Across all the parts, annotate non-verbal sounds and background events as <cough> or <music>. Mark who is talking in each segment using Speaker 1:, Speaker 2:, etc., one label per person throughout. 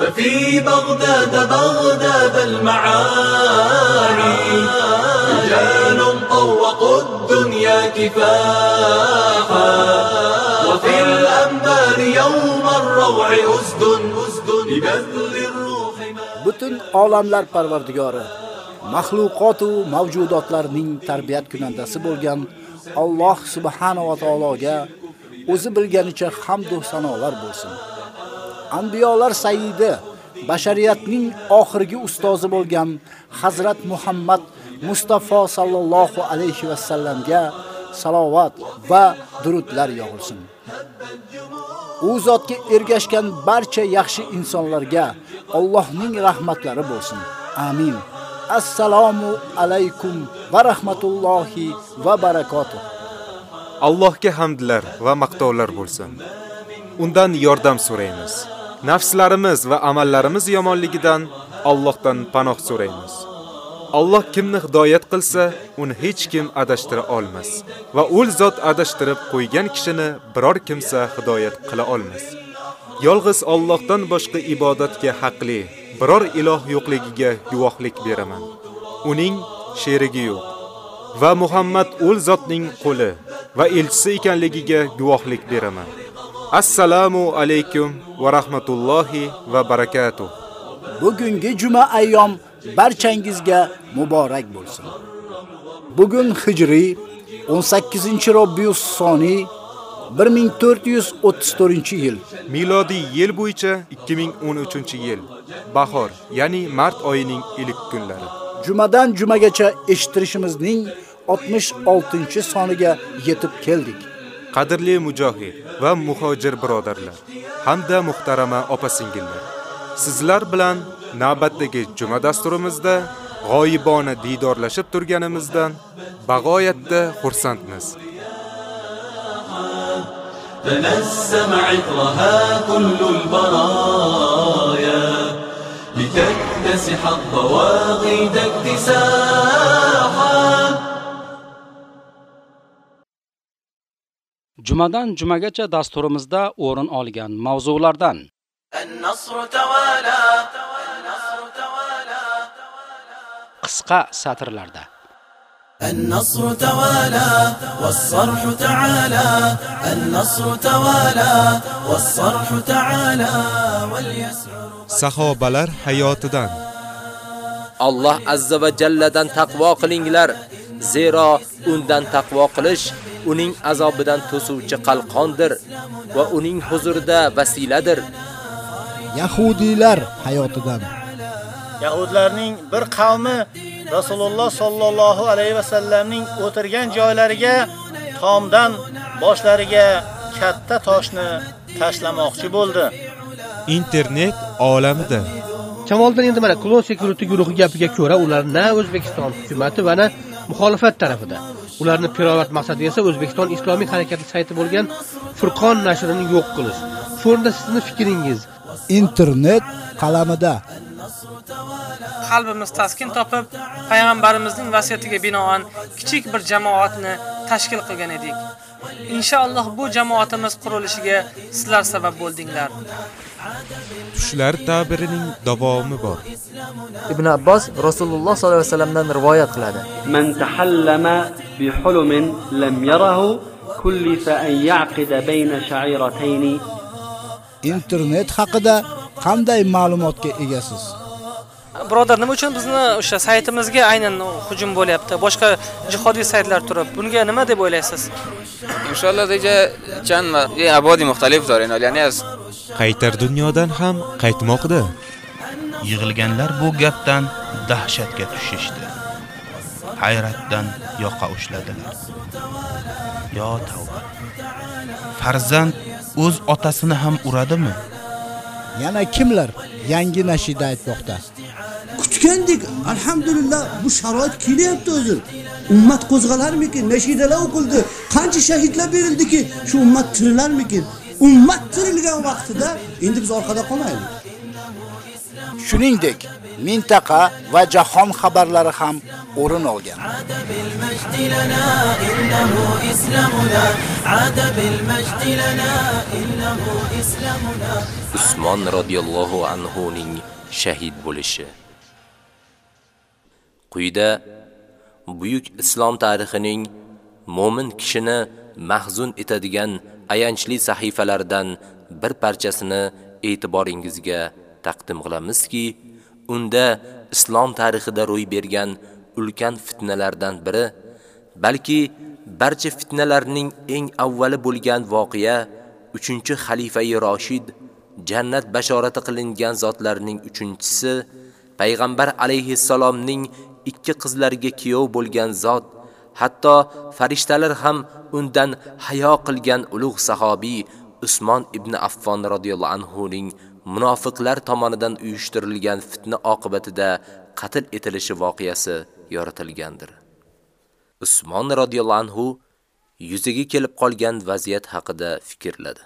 Speaker 1: ففي بغداد بغداد المعاني رجال طوقوا الدنيا كفاحا وفي الأنبار يوم الروع أسد أسد لبذل الروح ما
Speaker 2: butun olamlar parvardigori, mahluqot va mavjudotlarning tarbiyat kunandasi bo'lgan Alloh subhanahu va taologa o'zi bilganicha hamd va sanolar bo'lsin. Anbiyolar sayyidi, bashariyatning oxirgi ustozi bo'lgan Hazrat Muhammad Mustafa sallallohu alayhi va sallamga salovat va durudlar yog'ilsin. U zotga ergashgan barcha yaxshi insonlarga Allohning rahmatlari bo'lsin. Amin. Assalomu alaykum va rahmatullohi va barakotuh.
Speaker 3: Allohga hamdlar va maqtovlar bo'lsin. Undan yordam so'raymiz. Nafslarimiz va amallarimiz yomonligidan Allohdan panoh so'raymiz. Alloh kimni hidoyat qilsa, uni hech kim adashtira olmas va ul zot adashtirib qo'ygan kishini biror kimsa hidoyat qila olmas. Yolg'iz Allohdan boshqa ibodatga haqli biror iloh yo'qligiga guvohlik beraman. Uning sherigi yo'q va Muhammad ul zotning qo'li va elchisi ekanligiga guvohlik beraman. Assalomu alaykum va rahmatullohi va barakatuh.
Speaker 2: Bugungi juma ayyom barchangizga muborak bo'lsin. Bugun Hijriy 18-Robbiyus soni 1434-yil.
Speaker 3: Milodiy yil bo'yicha 2013-yil. Bahor, ya'ni mart oyining ilk kunlari.
Speaker 2: Jumadan jumagacha eshittirishimizning 66-soniga yetib keldik.
Speaker 3: Qadrli mujohid va muhojir birodarlar hamda muhtarama opa-singillar. Sizlar bilan navbatdagi juma dasturimizda g'oyibona diydorlashib turganimizdan bag'oyatda xursandmiz.
Speaker 1: تنسم عطرها كل البرايا لتكتسح الضواغد اكتساحا
Speaker 4: Jumadan jumagacha dasturimizda o'rin olgan mavzulardan
Speaker 1: النصر توالى النصر توالى
Speaker 4: qisqa satrlarda
Speaker 1: النصر توالى والصرح تعالى النصر توالى والصرح تعالى واليسعر
Speaker 3: Sahobalar hayotidan
Speaker 5: Alloh azza va jalladan taqvo qilinglar, Zero undan taqvo qilish uning azobidan to'suvchi qalqondir va uning huzurida vasiladir.
Speaker 2: Yahudiylar hayotidan
Speaker 6: Yahudlarning bir qavmi Rasululloh sallallohu alayhi va sallamning o'tirgan joylariga tomdan boshlariga katta toshni tashlamoqchi bo'ldi.
Speaker 3: internet olamida
Speaker 7: Shamoldan endi mana Klon Security guruhi gapiga ko'ra, ular na O'zbekiston hukumatı va na muxolifat tarafida. Ularni pirovard maqsadi esa O'zbekiston Islomiy harakati sayti bo'lgan Furqon nashrini yo'q qilish. Shu o'rinda sizning fikringiz
Speaker 2: internet qalamida
Speaker 8: qalbimiz taskin topib, payg'ambarimizning vasiyatiga binoan kichik bir jamoatni tashkil qilgan edik. Inshaalloh bu jamoatimiz qurilishiga sizlar sabab bo'ldinglar.
Speaker 3: Tushlar ta'birining davomi bor.
Speaker 9: Ibn Abbos Rasululloh sollallohu alayhi vasallamdan rivoyat qiladi.
Speaker 10: Man tahallama bi hulumin lam yarahu kullifa an yaqida bayna sha'iratayn.
Speaker 2: Internet haqida qanday ma'lumotga egasiz?
Speaker 8: birodar nima uchun bizni o'sha saytimizga aynan hujum bo'lyapti? Boshqa jihodiy saytlar turib bunga nima deb o'ylaysiz?
Speaker 11: Inshaalloh иншалла дега чанд абоди мухталиф дорем яъне az
Speaker 3: qaytar dunyodan ham qaytmoqdi.
Speaker 12: yig'ilganlar bu gapdan dahshatga tushishdi. Hayratdan yoqa ushladilar. Yo tavba. Farzand o'z otasini ham uradimi?
Speaker 2: Yana kimlar yangi nashida aytmoqda?
Speaker 13: Kutgandik, alhamdulillah bu sharoit kelyapti o'zi. Ummat qo'zg'alarmikin? Nashidalar o'qildi. Qancha shahidlar berildiki, shu ummat tirilarmikin? Ummat tirilgan vaqtida endi biz orqada qolmaylik.
Speaker 2: Shuningdek, mintaqa va jahon xabarlari ham o'rin olgan.
Speaker 5: Usmon radhiyallohu anhu ning shahid bo'lishi. Quyida buyuk islom tarixining mo'min kishini mahzun etadigan ayanchli sahifalardan bir parchasini e'tiboringizga taqdim qilamizki, unda islom tarixida ro'y bergan ulkan fitnalardan biri, balki barcha fitnalarning eng avvali bo'lgan voqea 3-xalifai Roshid jannat bashorati qilingan zotlarning 3-chisi payg'ambar alayhissalomning ikki qizlariga kiyov bo'lgan zot, hatto farishtalar ham undan hayo qilgan ulug' sahobiy Usmon ibn Affon radhiyallohu anhu ning munofiqlar tomonidan uyushtirilgan fitna oqibatida qatl etilishi voqeasi yoritilgandir. Usmon radhiyallohu anhu yuziga kelib qolgan vaziyat haqida fikrladi.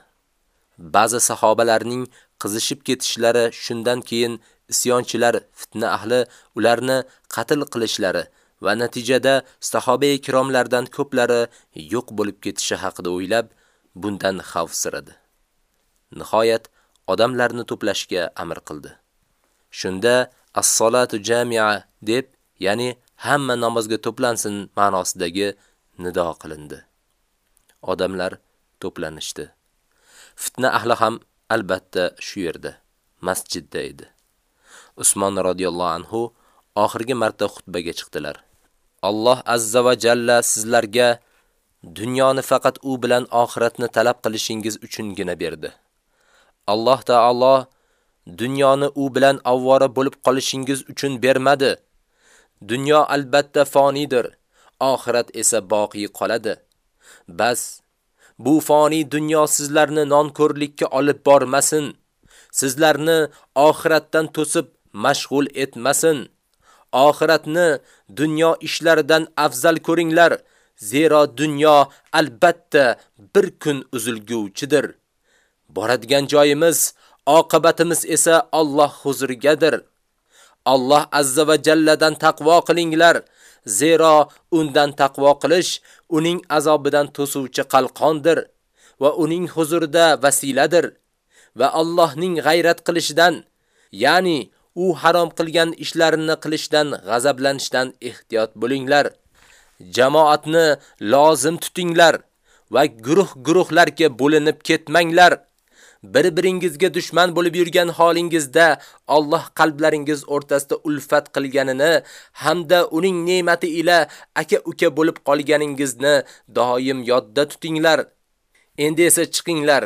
Speaker 5: Ba'zi sahobalarning qizishib ketishlari shundan keyin isyonchilar fitna ahli ularni qatl qilishlari va natijada sahoba ikromlardan ko'plari yo'q bo'lib ketishi haqida o'ylab, bundan xavfsiradi. Nihoyat odamlarni to'plashga amr qildi. Shunda as-solatu jami'a deb, ya'ni hamma namozga to'plansin ma'nosidagi nido qilindi. Odamlar to'planishdi. Fitna ahli ham albatta shu yerda, masjidda edi. Usmon radhiyallohu anhu oxirgi marta xutbaga chiqdilar. Alloh azza va jalla sizlarga dunyoni faqat u bilan oxiratni talab qilishingiz uchungina berdi. Alloh taolo dunyoni u bilan avvora bo'lib qolishingiz uchun bermadi. Dunyo albatta fonidir, oxirat esa boqiy qoladi. Bas bu foni dunyo sizlarni nonko'rlikka olib bormasin. Sizlarni oxiratdan to'sib mashg'ul etmasin. Oxiratni dunyo ishlaridan afzal ko'ringlar, zero dunyo albatta bir kun uzilguvchidir. Boradigan joyimiz, oqibatimiz esa Alloh huzurigadir. Alloh azza va jalladan taqvo qilinglar, zero undan taqvo qilish uning azobidan to'suvchi qalqondir va uning huzurida vasiladir va Allohning g'ayrat qilishidan, ya'ni u harom qilgan ishlarini qilishdan g'azablanishdan ehtiyot bo'linglar. Jamoatni lozim tutinglar va guruh-guruhlarga bo'linib ketmanglar. Bir-biringizga dushman bo'lib yurgan holingizda Alloh qalblaringiz o'rtasida ulfat qilganini hamda uning ne'mati ila aka-uka bo'lib qolganingizni doim yodda tutinglar. Endi esa chiqinglar,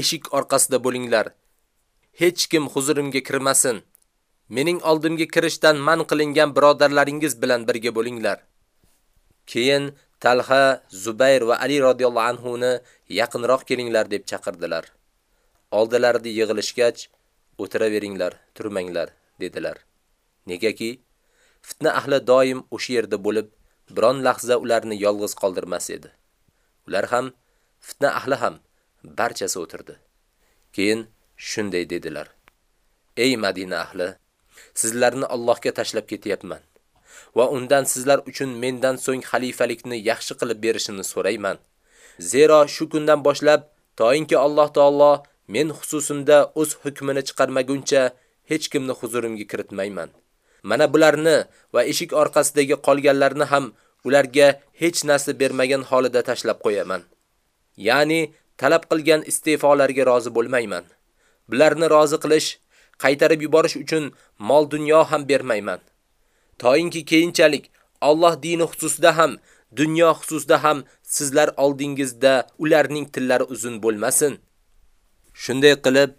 Speaker 5: eshik orqasida bo'linglar. Hech kim huzurimga kirmasin. Mening oldimga kirishdan man qilingan birodarlaringiz bilan birga bo'linglar. Keyin Talha, Zubayr va Ali radhiyallohu anhu ni yaqinroq kelinglar deb chaqirdilar. Oldilarida yig'ilishgach, o'tiraveringlar, turmanglar dedilar. Negaki fitna ahli doim o'sha yerda bo'lib, biron lahza ularni yolg'iz qoldirmas edi. Ular ham fitna ahli ham barchasi o'tirdi. Keyin shunday dedilar: Ey Madina ahli, sizlarni Allohga tashlab ketyapman va undan sizlar uchun mendan so'ng xalifalikni yaxshi qilib berishini so'rayman. Zero shu kundan boshlab toyinki Alloh taolo men xususimda o'z hukmini chiqarmaguncha hech kimni huzurimga kiritmayman. Mana bularni va eshik orqasidagi qolganlarni ham ularga hech narsa bermagan holida tashlab qo'yaman. Ya'ni talab qilgan iste'folarga rozi bo'lmayman. Bularni rozi qilish qaytarib yuborish uchun mol dunyo ham bermayman. Toyinki keyinchalik Alloh dini xususida ham, dunyo xususida ham sizlar oldingizda ularning tillari uzun bo'lmasin. Shunday qilib,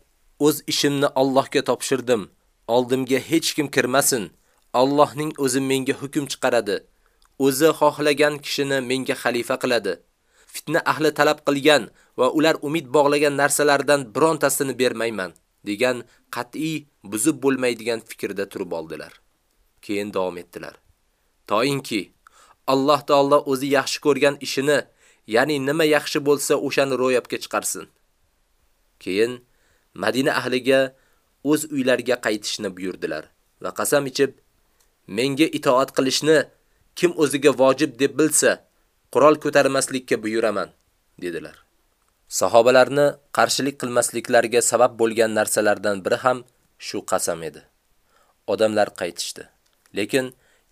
Speaker 5: o'z ishimni Allohga topshirdim. Oldimga hech kim kirmasin. Allohning o'zi menga hukm chiqaradi. O'zi xohlagan kishini menga xalifa qiladi. Fitna ahli talab qilgan va ular umid bog'lagan narsalardan birontasini bermayman, degan qat'iy buzib bo'lmaydigan fikrda turib oldilar. Keyin davom etdilar. Toyinki Alloh taolo o'zi yaxshi ko'rgan ishini, ya'ni nima yaxshi bo'lsa, o'shani ro'yobga chiqarsin. Keyin Madina ahliga o'z uylariga qaytishni buyurdilar va qasam ichib, menga itoat qilishni kim o'ziga vojib deb bilsa, qurol ko'tarmaslikka buyuraman, dedilar. Sahobalarni qarshilik qilmasliklariga sabab bo'lgan narsalardan biri ham shu qasam edi. Odamlar qaytishdi. Lekin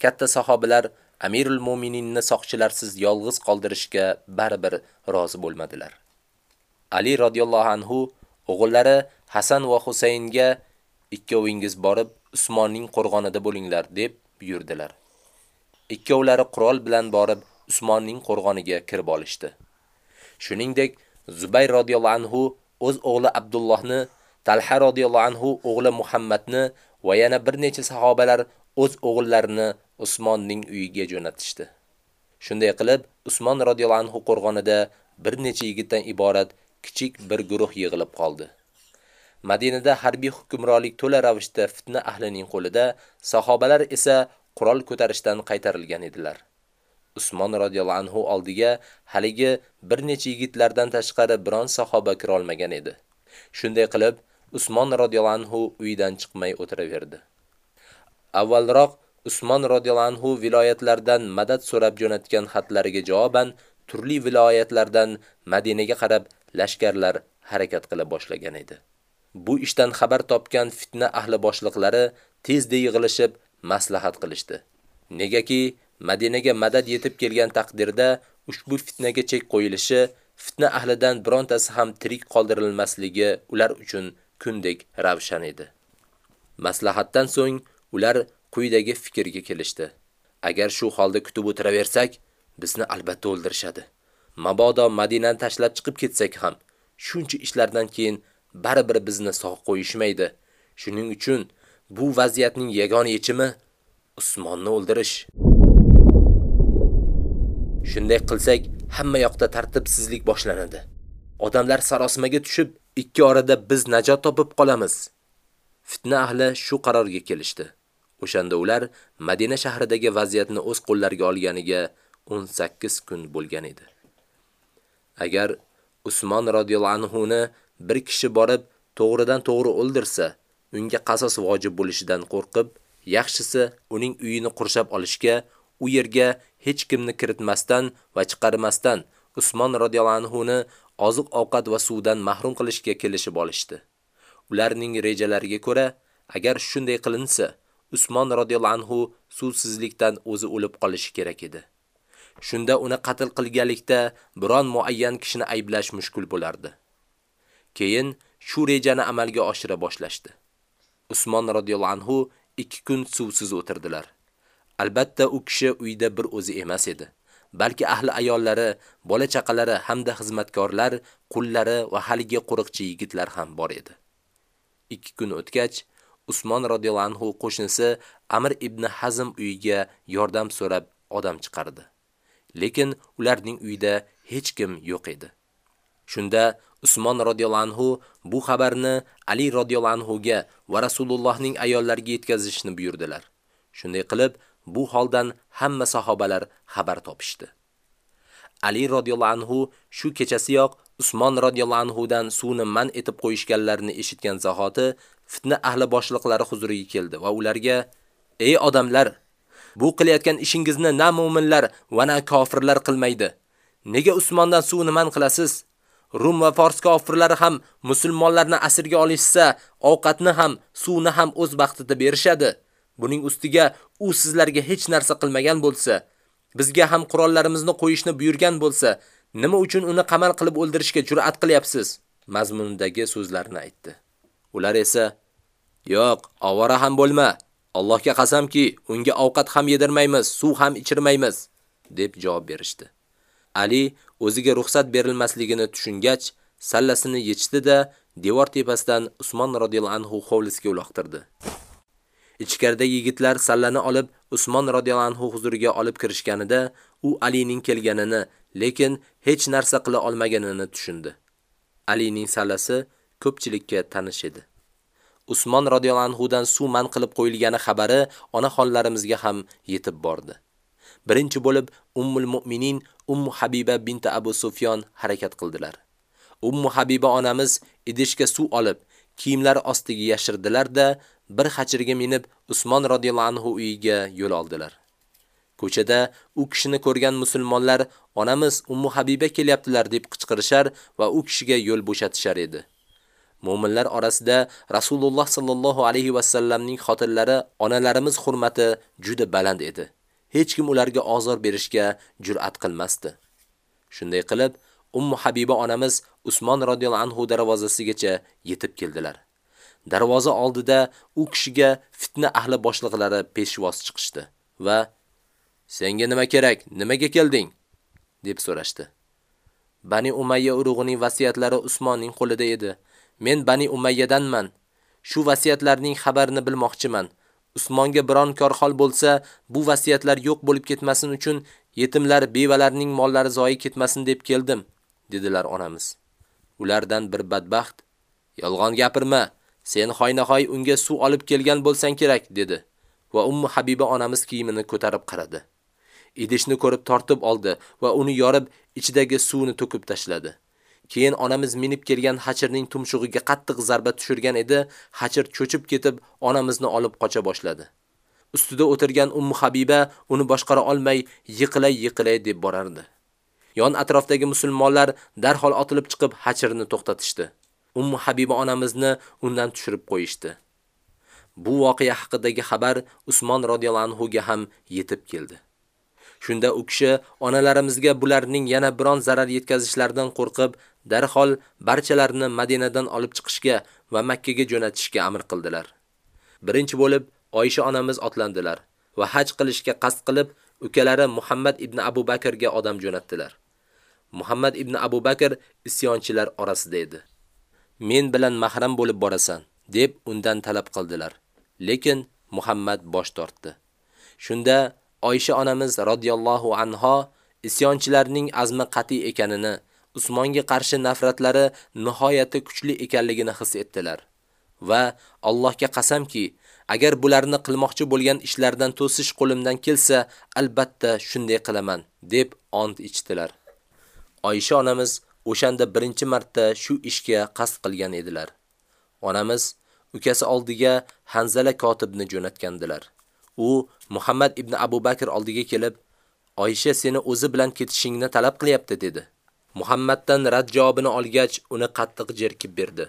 Speaker 5: katta sahobalar Amirul Mu'mininni soqchilarsiz yolg'iz qoldirishga baribir rozi bo'lmadilar. Ali radhiyallohu anhu o'g'illari Hasan va Husaynga ikkovingiz borib Usmonning qo'rg'onida bo'linglar deb buyurdilar. Ikkovlari qurol bilan borib Usmonning qo'rg'oniga kirib olishdi. Shuningdek, Zubayr radhiyallohu anhu o'z o'g'li Abdullohni, Talha radhiyallohu anhu o'g'li Muhammadni va yana bir necha sahobalar o'z o'g'illarini Usmonning uyiga jo'natishdi. Shunday qilib, Usmon radhiyallohu anhu qo'rg'onida bir necha yigitdan iborat kichik bir guruh yig'ilib qoldi. Madinada harbiy hukmronlik to'la ravishda fitna ahlining qo'lida, sahobalar esa qurol ko'tarishdan qaytarilgan edilar. Usmon radhiyallohu anhu oldiga haligi bir necha yigitlardan tashqari biron sahoba kira olmagan edi. Shunday qilib, Usmon radhiyallohu anhu uydan chiqmay o'tiraverdi. Avvalroq Usmon radhiyallohu anhu viloyatlardan madad so'rab jo'natgan xatlariga javoban turli viloyatlardan Madinaga qarab lashkarlar harakat qila boshlagan edi. Bu ishdan xabar topgan fitna ahli boshliqlari tezda yig'ilishib maslahat qilishdi. Negaki Madinaga madad yetib kelgan taqdirda ushbu fitnaga chek qo'yilishi, fitna ahlidan birontasi ham tirik qoldirilmasligi ular uchun kundek ravshan edi. Maslahatdan so'ng ular quyidagi fikrga kelishdi. Agar shu holda kutib o'tiraversak, bizni albatta o'ldirishadi. Mabodo Madinani tashlab chiqib ketsak ham, shuncha ishlardan keyin baribir bizni sog' qo'yishmaydi. Shuning uchun bu vaziyatning yagona yechimi Usmonni o'ldirish. Shunday qilsak, hamma yoqda tartibsizlik boshlanadi. Odamlar sarosimaga tushib, ikki orada biz najot topib qolamiz. Fitna ahli shu qarorga kelishdi. O'shanda ular Madina shahridagi vaziyatni o'z qo'llariga olganiga 18 kun bo'lgan edi. Agar Usmon radhiyallohu anhu ni bir kishi borib to'g'ridan to'g'ri o'ldirsa, unga qasos vojib bo'lishidan qo'rqib, yaxshisi uning uyini qurshab olishga, u yerga hech kimni kiritmasdan va chiqarmasdan Usmon radhiyallohu anhu ni oziq-ovqat va suvdan mahrum qilishga kelishib olishdi. Ularning rejalariga ko'ra, agar shunday qilinsa, Usmon radhiyallohu anhu suvsizlikdan o'zi o'lib qolishi kerak edi. Shunda uni qatl qilganlikda biron muayyan kishini ayblash mushkul bo'lardi. Keyin shu rejani amalga oshira boshlashdi. Usmon radhiyallohu anhu 2 kun suvsiz o'tirdilar. Albatta u kishi uyda bir o'zi emas edi. Balki ahli ayollari, bola chaqalari hamda xizmatkorlar, qullari va haligi qo'riqchi yigitlar ham bor edi. 2 kun o'tgach, Usmon radhiyallohu anhu qo'shnisi Amr ibn Hazm uyiga yordam so'rab odam chiqardi. Lekin ularning uyida hech kim yo'q edi. Shunda Usmon radhiyallohu anhu bu xabarni Ali radhiyallohu anhu ga va Rasulullohning ayollariga yetkazishni buyurdilar. Shunday qilib, bu holdan hamma sahobalar xabar topishdi. Ali radhiyallohu anhu shu kechasiyoq Usmon radhiyallohu anhu dan suvni man etib qo'yishganlarini eshitgan zahoti fitna ahli boshliqlari huzuriga keldi va ularga: "Ey odamlar, bu qilayotgan ishingizni na mu'minlar va na kofirlar qilmaydi. Nega Usmondan suvni man qilasiz? Rum va Fors kofirlari ham musulmonlarni asirga olishsa, ovqatni ham, suvni ham o'z vaqtida berishadi. Buning ustiga u sizlarga hech narsa qilmagan bo'lsa, bizga ham qurollarimizni qo'yishni buyurgan bo'lsa, nima uchun uni qamal qilib o'ldirishga jur'at qilyapsiz? mazmunidagi so'zlarni aytdi. Ular esa Yo'q, ovora ham bo'lma. Allohga qasamki, unga ovqat ham yedirmaymiz, suv ham ichirmaymiz, deb javob berishdi. Ali o'ziga ruxsat berilmasligini tushungach, sallasini yechdi-da, devor tepasidan Usmon radhiyallohu anhu hovlisiga uloqtirdi. Ichkarida yigitlar sallani olib Usmon radhiyallohu anhu huzuriga olib kirishganida, u Alining kelganini, lekin hech narsa qila olmaganini tushundi. Alining sallasi ko'pchilikka tanish edi. Usmon radhiyallohu anhu dan suv man qilib qo'yilgani xabari onaxonlarimizga ham yetib bordi. Birinchi bo'lib Ummul Mu'minin Ummu Habiba binti Abu Sufyon harakat qildilar. Ummu Habiba onamiz idishga suv olib, kiyimlari ostiga yashirdilar-da, bir xachirga minib Usmon radhiyallohu anhu uyiga yo'l oldilar. Ko'chada u kishini ko'rgan musulmonlar onamiz Ummu Habiba kelyaptilar deb qichqirishar va u kishiga yo'l bo'shatishar edi. Mu'minlar orasida Rasululloh sallallohu alayhi va sallamning xotinlari onalarimiz hurmati juda baland edi. Hech kim ularga ozor berishga jur'at qilmasdi. Shunday qilib, Ummu Habiba onamiz Usmon radhiyallohu anhu darvozasigacha yetib keldilar. Darvoza oldida u kishiga fitna ahli boshliqlari peshvoz chiqishdi va "Senga nima kerak? Nimaga kelding?" deb so'rashdi. Bani Umayya urug'ining vasiyatlari Usmonning qo'lida edi. Men Bani Umayyadanman. Shu vasiyatlarning xabarini bilmoqchiman. Usmonga biron korxol bo'lsa, bu vasiyatlar yo'q bo'lib ketmasin uchun yetimlar, bevalarning mollari zoyi ketmasin deb keldim, dedilar onamiz. Ulardan bir badbaxt, "Yolg'on gapirma. Sen xoynahoy unga suv olib kelgan bo'lsan kerak", dedi. Va Ummu Habiba onamiz kiyimini ko'tarib qaradi. Idishni ko'rib tortib oldi va uni yorib, ichidagi suvni to'kib tashladi. Keyin onamiz minib kelgan hachirning tumshug'iga qattiq zarba tushirgan edi, hachir cho'chib ketib, onamizni olib qocha boshladi. Ustida o'tirgan Ummu Habiba uni boshqara olmay, yiqilay-yiqilay deb borardi. Yon atrofdagi musulmonlar darhol otilib chiqib hachirni to'xtatishdi. Ummu Habiba onamizni undan tushirib qo'yishdi. Bu voqea haqidagi xabar Usmon radhiyallohu anhu ga ham yetib keldi. Shunda u kishi onalarimizga bularning yana biron zarar yetkazishlaridan qo'rqib, darhol barchalarini Madinadan olib chiqishga va Makka ga jo'natishga amr qildilar. Birinchi bo'lib Oyisha onamiz otlandilar va haj qilishga qasd qilib, ukalari Muhammad ibn Abu Bakrga odam jo'natdilar. Muhammad ibn Abu Bakr isyonchilar orasida edi. Men bilan mahram bo'lib borasan, deb undan talab qildilar. Lekin Muhammad bosh tortdi. Shunda Oyisha onamiz radhiyallohu anha isyonchilarning azmi qati ekanini, Usmonga qarshi nafratlari nihoyatda kuchli ekanligini his etdilar va Allohga qasamki, agar bularni qilmoqchi bo'lgan ishlardan to'sish qo'limdan kelsa, albatta shunday qilaman, deb ont ichdilar. Oyisha onamiz o'shanda birinchi marta shu ishga qasd qilgan edilar. Onamiz ukasi oldiga Hanzala kotibni jo'natgandilar. U Muhammad ibn Abu Bakr oldiga kelib, Oyisha seni o'zi bilan ketishingni talab qilyapti dedi. Muhammaddan rad javobini olgach, uni qattiq jerkib berdi.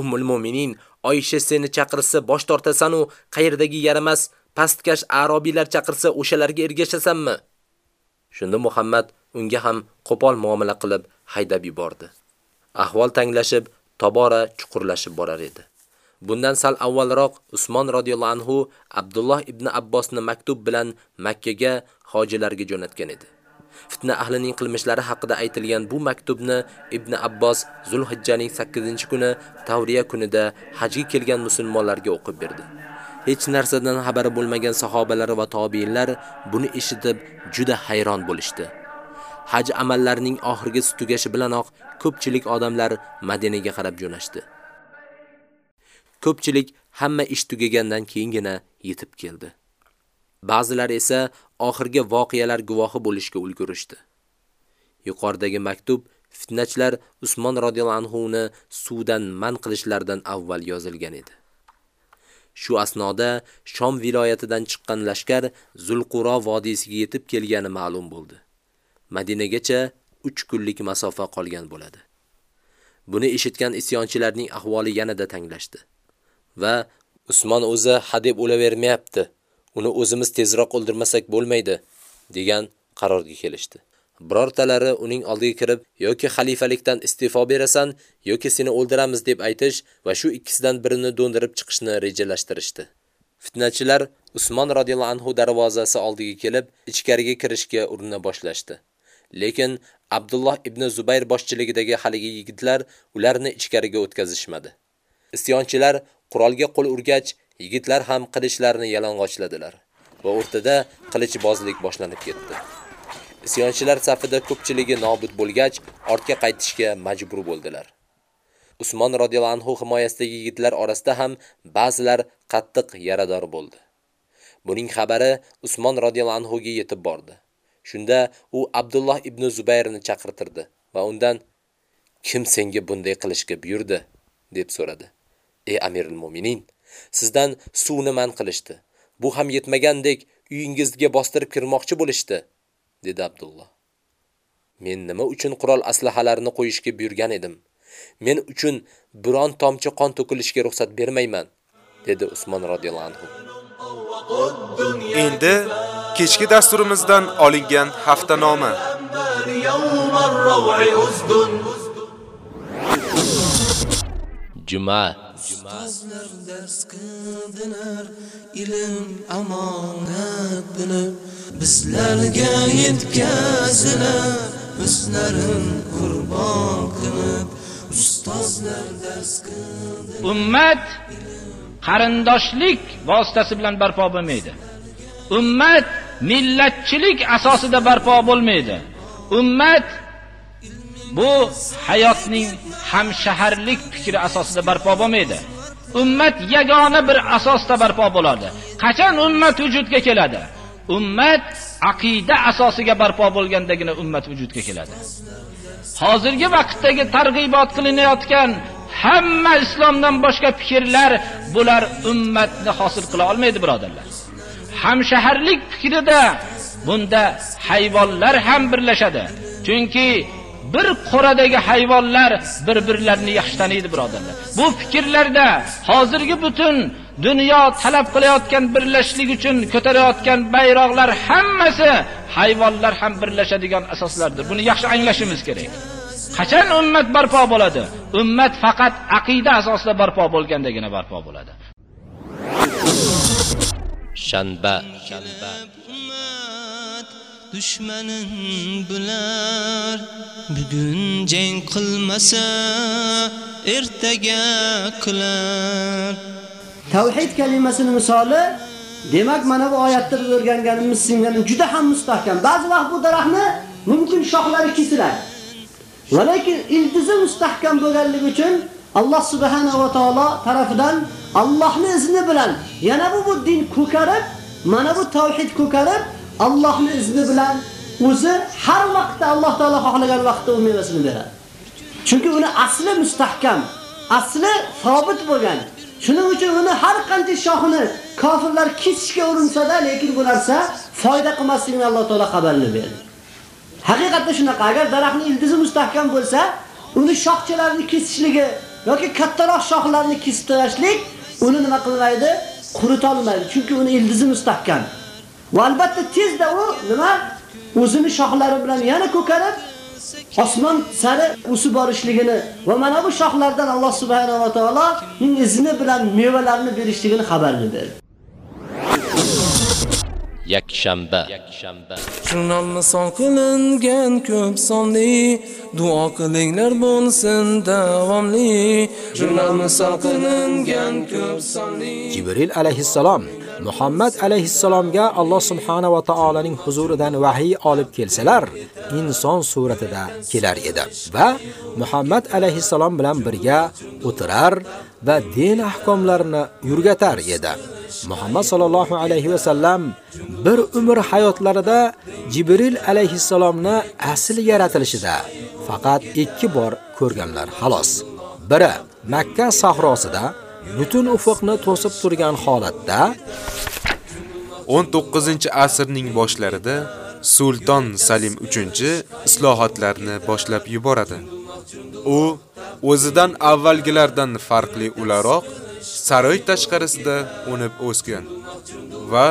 Speaker 5: Ummul Mu'minin, Oyisha seni chaqirsa bosh tortasan u qayerdagi yaramas pastkash arobiylar chaqirsa o'shalarga ergashasanmi? Shunda Muhammad unga ham qo'pol muomala qilib haydab yubordi. Ahvol tanglashib, tobora chuqurlashib borar edi. Bundan sal avvalroq Usmon radhiyallohu anhu Abdulloh ibn Abbosni maktub bilan Makka ga hojilarga jo'natgan edi. Fitna ahlining qilmishlari haqida aytilgan bu maktubni Ibn Abbos Zulhijjaning 8-kuni Tavriya kunida hajga kelgan musulmonlarga o'qib berdi. Hech narsadan xabari bo'lmagan sahobalar va tobiinlar buni eshitib juda hayron bo'lishdi. Haj amallarining oxirgi tugashi bilanoq ko'pchilik odamlar Madinaga qarab jo'nashdi. Ko'pchilik hamma ish tugagandan keyingina yetib keldi. Ba'zilar esa oxirgi voqealar guvohi bo'lishga ulgurishdi. Yuqoridagi maktub fitnachilar Usmon radhiyallohu anhu ni suvdan man qilishlaridan avval yozilgan edi. Shu asnoda Shom viloyatidan chiqqan lashkar Zulquro vodiysiga yetib kelgani ma'lum bo'ldi. Madinagacha 3 kunlik masofa qolgan bo'ladi. Buni eshitgan isyonchilarning ahvoli yanada tanglashdi va Usmon o'zi hadeb o'lavermayapti. Uni o'zimiz tezroq o'ldirmasak bo'lmaydi degan qarorga kelishdi. birortalari uning oldiga kirib yoki xalifalikdan iste'fo berasan yoki seni o'ldiramiz deb aytish va shu ikkisidan birini do'ndirib chiqishni rejalashtirishdi. Fitnachilar Usmon radhiyallohu anhu darvozasi oldiga kelib, ichkariga kirishga urina boshlashdi. Lekin Abdulloh ibn Zubayr boshchiligidagi haligi yigitlar ularni ichkariga o'tkazishmadi. Isyonchilar qurolga qo'l urgach, yigitlar ham qilichlarini yalang'ochladilar va o'rtada qilichbozlik boshlanib ketdi. Isyonchilar safida ko'pchiligi nobud bo'lgach, ortga qaytishga majbur bo'ldilar. Usmon radhiyallohu anhu himoyasidagi yigitlar orasida ham ba'zilar qattiq yarador bo'ldi. Buning xabari Usmon radhiyallohu anhu ga yetib bordi. Shunda u Abdulloh ibn Zubayrni chaqirtirdi va undan kim senga bunday qilishga buyurdi deb so'radi. Ey Amirul Mu'minin, sizdan suvni man qilishdi. Bu ham yetmagandek uyingizga bostirib kirmoqchi bo'lishdi, dedi Abdulloh. Men nima uchun qurol aslahalarni qo'yishga buyurgan edim? Men uchun biron tomchi qon to'kilishiga ruxsat bermayman, dedi Usmon radhiyallohu anhu.
Speaker 3: Endi kechki dasturimizdan olingan haftanoma.
Speaker 5: Juma
Speaker 14: Ustozlar dars qildilar, ilm amonat bilib, bizlarga yetkazilar, bizlarin qurbon qilib, ustozlar dars qildilar.
Speaker 15: Ummat qarindoshlik vositasi bilan barpo bo'lmaydi. Ummat millatchilik asosida barpo bo'lmaydi. Ummat bu hayotning hamshaharlik fikri asosida barpo bo'lmaydi. Ummat yagona bir asosda barpo bo'ladi. Qachon ummat vujudga keladi? Ummat aqida asosiga barpo bo'lgandagina ummat vujudga keladi. Hozirgi vaqtdagi targ'ibot qilinayotgan hamma islomdan boshqa fikrlar bular ummatni hosil qila olmaydi birodarlar. Hamshaharlik fikrida bunda hayvonlar ham birlashadi. Chunki bir qo'radagi hayvonlar bir-birlarini yaxshi taniydi birodarlar. Bu fikrlarda hozirgi butun dunyo talab qilayotgan birlashishlik uchun ko'tarayotgan bayroqlar hammasi hayvonlar ham birlashadigan asoslardir. Buni yaxshi anglashimiz kerak. Qachon ummat barpo bo'ladi? Ummat faqat aqida asosida barpo bo'lgandagina barpo bo'ladi.
Speaker 5: Shanba, shanba.
Speaker 14: Dushmanin bular bugun jang qilmasa ertaga qilar
Speaker 13: Tavhid kalimasini misoli demak mana bu oyatda biz o'rganganimiz singari juda ham mustahkam. Ba'zi vaqt bu daraxtni mumkin shoxlari kesiladi. Va lekin ildizi mustahkam bo'lganligi uchun Alloh subhanahu va taolo tarafidan Allohning izni bilan yana bu bu din ko'karib, mana bu tavhid ko'karib, Allohning izni bilan o'zi har vaqtda Alloh taolo xohlagan vaqtda u mevasini beradi. Chunki uni asli mustahkam, asli sobit bo'lgan. Shuning uchun uni har qancha shoxini kofirlar kesishga urinsa-da, lekin bu narsa foyda qilmasligini Alloh taolo xabarini berdi. Haqiqatda shunaqa, agar daraxtning ildizi mustahkam bo'lsa, uni shoxchalarini kesishligi yoki kattaroq shoxlarni kesib tashlashlik uni nima qilmaydi? Qurita olmaydi, chunki uni ildizi mustahkam. Va albatta tezda u nima? O'zini shoxlari bilan yana ko'karib, osmon sari o'sib borishligini va mana bu shoxlardan Alloh subhanahu va taoloning izni bilan mevalarni berishligini xabarini berdi.
Speaker 5: yakshanba
Speaker 14: Jurnalni son qilingan ko'p sonli duo qilinglar bo'lsin davomli Jurnalni son qilingan ko'p sonli
Speaker 4: Jibril alayhissalom Muhammad alayhissalomga Alloh subhanahu va taolaning huzuridan vahiy olib kelsalar, inson suratida kelar edi va Muhammad alayhissalom bilan birga o'tirar va din ahkomlarini yurgatar edi. Muhammad sallallohu alayhi va sallam bir umr hayotlarida Jibril alayhissalomni asl yaratilishida faqat 2 bor ko'rganlar xolos. Biri Makka sahrosida butun ufuqni to'sib turgan holatda
Speaker 3: 19-asrning boshlarida Sultan Salim 3 islohotlarni boshlab yuboradi. U o'zidan avvalgilardan farqli o'laroq saroy tashqarisida o'nib o'sgan va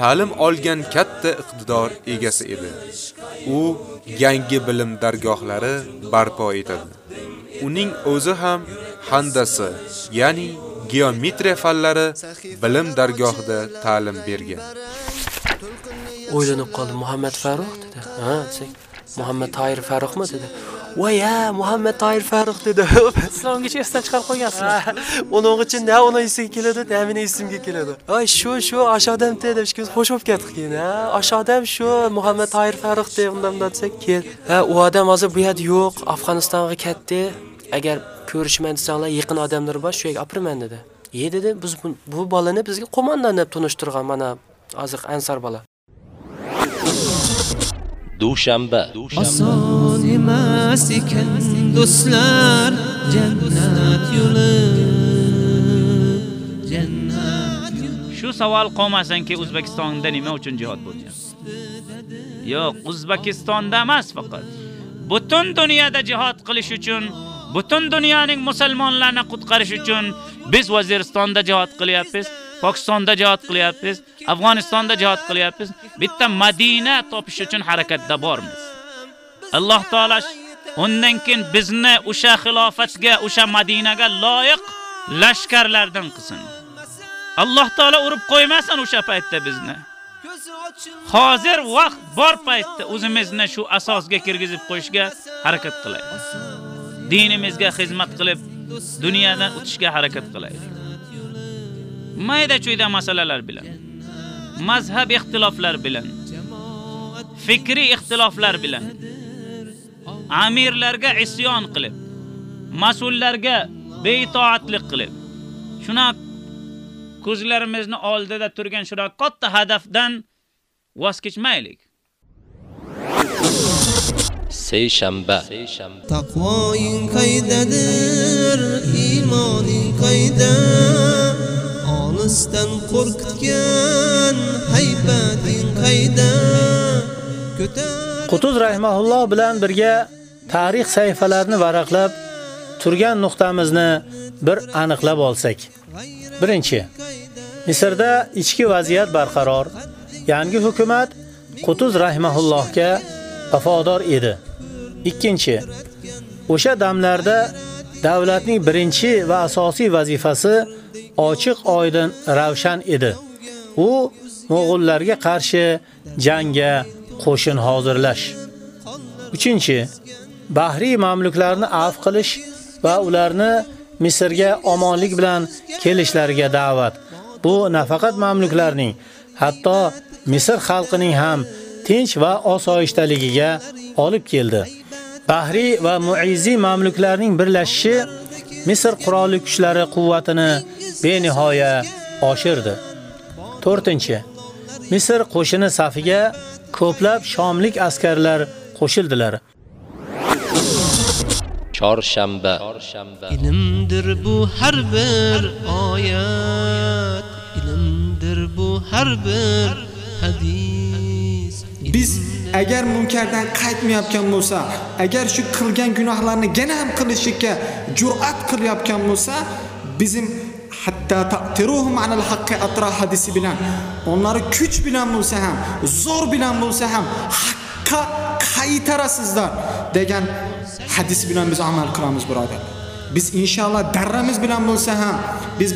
Speaker 3: ta'lim olgan katta iqtidor egasi edi. U yangi bilim dargohlari barpo etadi. Uning o'zi ham handasa, ya'ni geometriya fanlari bilim dargohida ta'lim bergan.
Speaker 16: O'ylanib qoldim, Muhammad Farruh dedi. Ha, desak, Muhammad Toyir Farruhmi dedi. Voy ya, Muhammad Toyir Farruh dedi. <laughs>
Speaker 8: Islomgacha esdan chiqarib qo'ygansizlar.
Speaker 16: Uning uchun na uni esiga keladi, na meni esimga keladi. Ay, shu shu o'sha odam deb ko'z xo'sh bo'lib ketdik keyin. Ha, o'sha odam shu Muhammad Toyir Farruh deb undan desak, kel. Ha, u odam hozir bu yerda yo'q, Afg'onistonga ketdi. Agar ko'rishman desanglar, yaqin odamlar bor, shu yerga opirman dedi. Ye dedi, biz bu, bu bolani bizga qo'mondan deb tunishtirgan mana hozir ansar bola.
Speaker 5: dushanba.
Speaker 14: Oson emas ekan do'stlar jannat yo'li. Jannat
Speaker 17: shu savol qolmasinki o'zbekistonda nima uchun jihod bo'lgan? Yo'q o'zbekistonda emas faqat. Butun dunyoda jihod qilish uchun butun dunyoning musulmonlarini qutqarish uchun biz Vaziristonda jihad qilyapmiz Pokistonda jihad qilyapmiz, Afg'onistonda jihad qilyapmiz. Bitta Madina topish uchun harakatda bormiz. Alloh taolo undan keyin bizni o'sha xilofatga, o'sha Madinaga loyiq lashkarlardan qilsin. Alloh taolo urib qo'ymasin o'sha paytda bizni. Hozir vaqt bor paytda o'zimizni shu asosga kirgizib qo'yishga harakat qilaylik. Dinimizga xizmat qilib, dunyodan o'tishga harakat qilaylik. mayda-chuyda masalalar bilan, mazhab ixtiloflar bilan, fikriy ixtiloflar bilan, amirlarga isyon qilib, mas'ullarga beitoatlik qilib, shuna ko'zlarimizni oldida turgan shuna katta hadafdan voz kechmaylik.
Speaker 5: Seyshanba.
Speaker 14: Taqvoing qaydadir, iymoning qayda? Olisdan qo'rqitgan haybating qayda?
Speaker 6: Qutuz rahimahulloh bilan birga tarix sahifalarini varaqlab turgan nuqtamizni bir aniqlab olsak. Birinchi, Misrda ichki vaziyat barqaror. Yangi hukumat Qutuz rahimahullohga vafodor edi. Ikkinchi, o'sha damlarda davlatning birinchi va asosiy vazifasi ochiq oydin ravshan edi. U mo'g'ullarga qarshi jangga qo'shin hozirlash. 3. Bahriy mamluklarni afv qilish va ularni Misrga omonlik bilan kelishlariga da'vat. Bu nafaqat mamluklarning, hatto Misr xalqining ham tinch va osoyishtaligiga olib keldi. Bahriy va Muizzi mamluklarning birlashishi Misr qurolli kuchlari quvvatini benihoya oshirdi. 4. Misr qo'shini safiga ko'plab shomlik askarlar qo'shildilar.
Speaker 5: Chorshanba.
Speaker 14: Ilmdir bu har bir oyat, ilmdir bu har bir hadis.
Speaker 18: Biz agar munkardan qaytmayotgan bo'lsa, agar shu qilgan gunohlarni yana ham qilishga jur'at qilyotgan bo'lsa, bizim hatta taqtiruhum anil haqqi atra hadisi bilan onları kuch bilan bo'lsa ham, zo'r bilan bo'lsa ham haqqa qaytarasizlar degan hadis bilan biz amal qilamiz birodar. Biz inshaalloh darramiz bilan bo'lsa ham, biz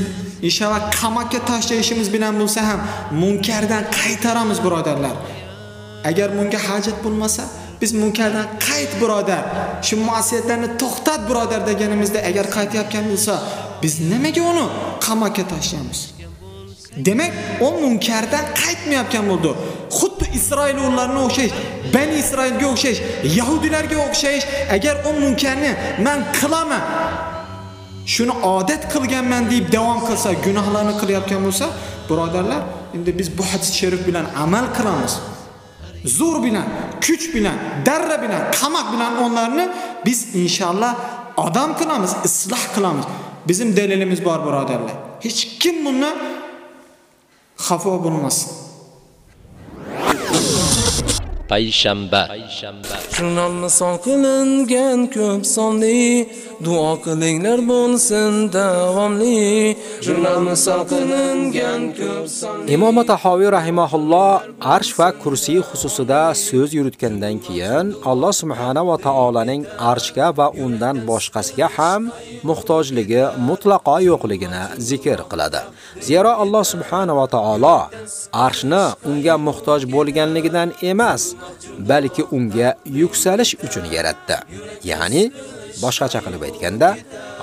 Speaker 18: inshaalloh qamoqqa tashlashimiz bilan bo'lsa ham munkardan qaytaramiz birodarlar. Agar bunga hojat bo'lmasa, biz munkardan qayt birodar. Shu muasiyatlarni to'xtat birodar deganimizda agar qaytayotgan bo'lsa, biz nimaga uni qamoqqa tashlaymiz? Demak, o munkardan qaytmayotgan bo'ldi. Xuddi Isroil o'g'llarini o'xshash, Bani Isroilga o'xshash, Yahudilarga o'xshash, agar o munkarni men qilaman, shuni odat qilganman deb davom qilsa, gunohlarni qilayotgan bo'lsa, birodarlar, endi biz bu hadis sharif bilan amal qilamiz. Zo'r bilan, kuch bilan, darra bilan, qamoq bilan onlarni biz inshaalloh odam qilamiz, isloh qilamiz. Bizim dalilimiz bor birodarlar. Hech kim bundan xafa bo'lmasin.
Speaker 5: payshanba
Speaker 14: jurnalni son qilingan ko'p sonli
Speaker 1: duo qilinglar bo'lsin davomli jumlamiz salqiningan ko'p sonli
Speaker 19: Imom Tahoviy rahimahulloh arsh va kursiy xususida so'z yuritgandan keyin Alloh subhanahu va taolaning arshga va undan boshqasiga ham muhtojligi mutlaqo yo'qligini zikr qiladi. Zero Alloh subhanahu va taolo arshni unga muhtoj bo'lganligidan emas, balki unga yuksalish uchun yaratdi. Ya'ni boshqacha qilib aytganda,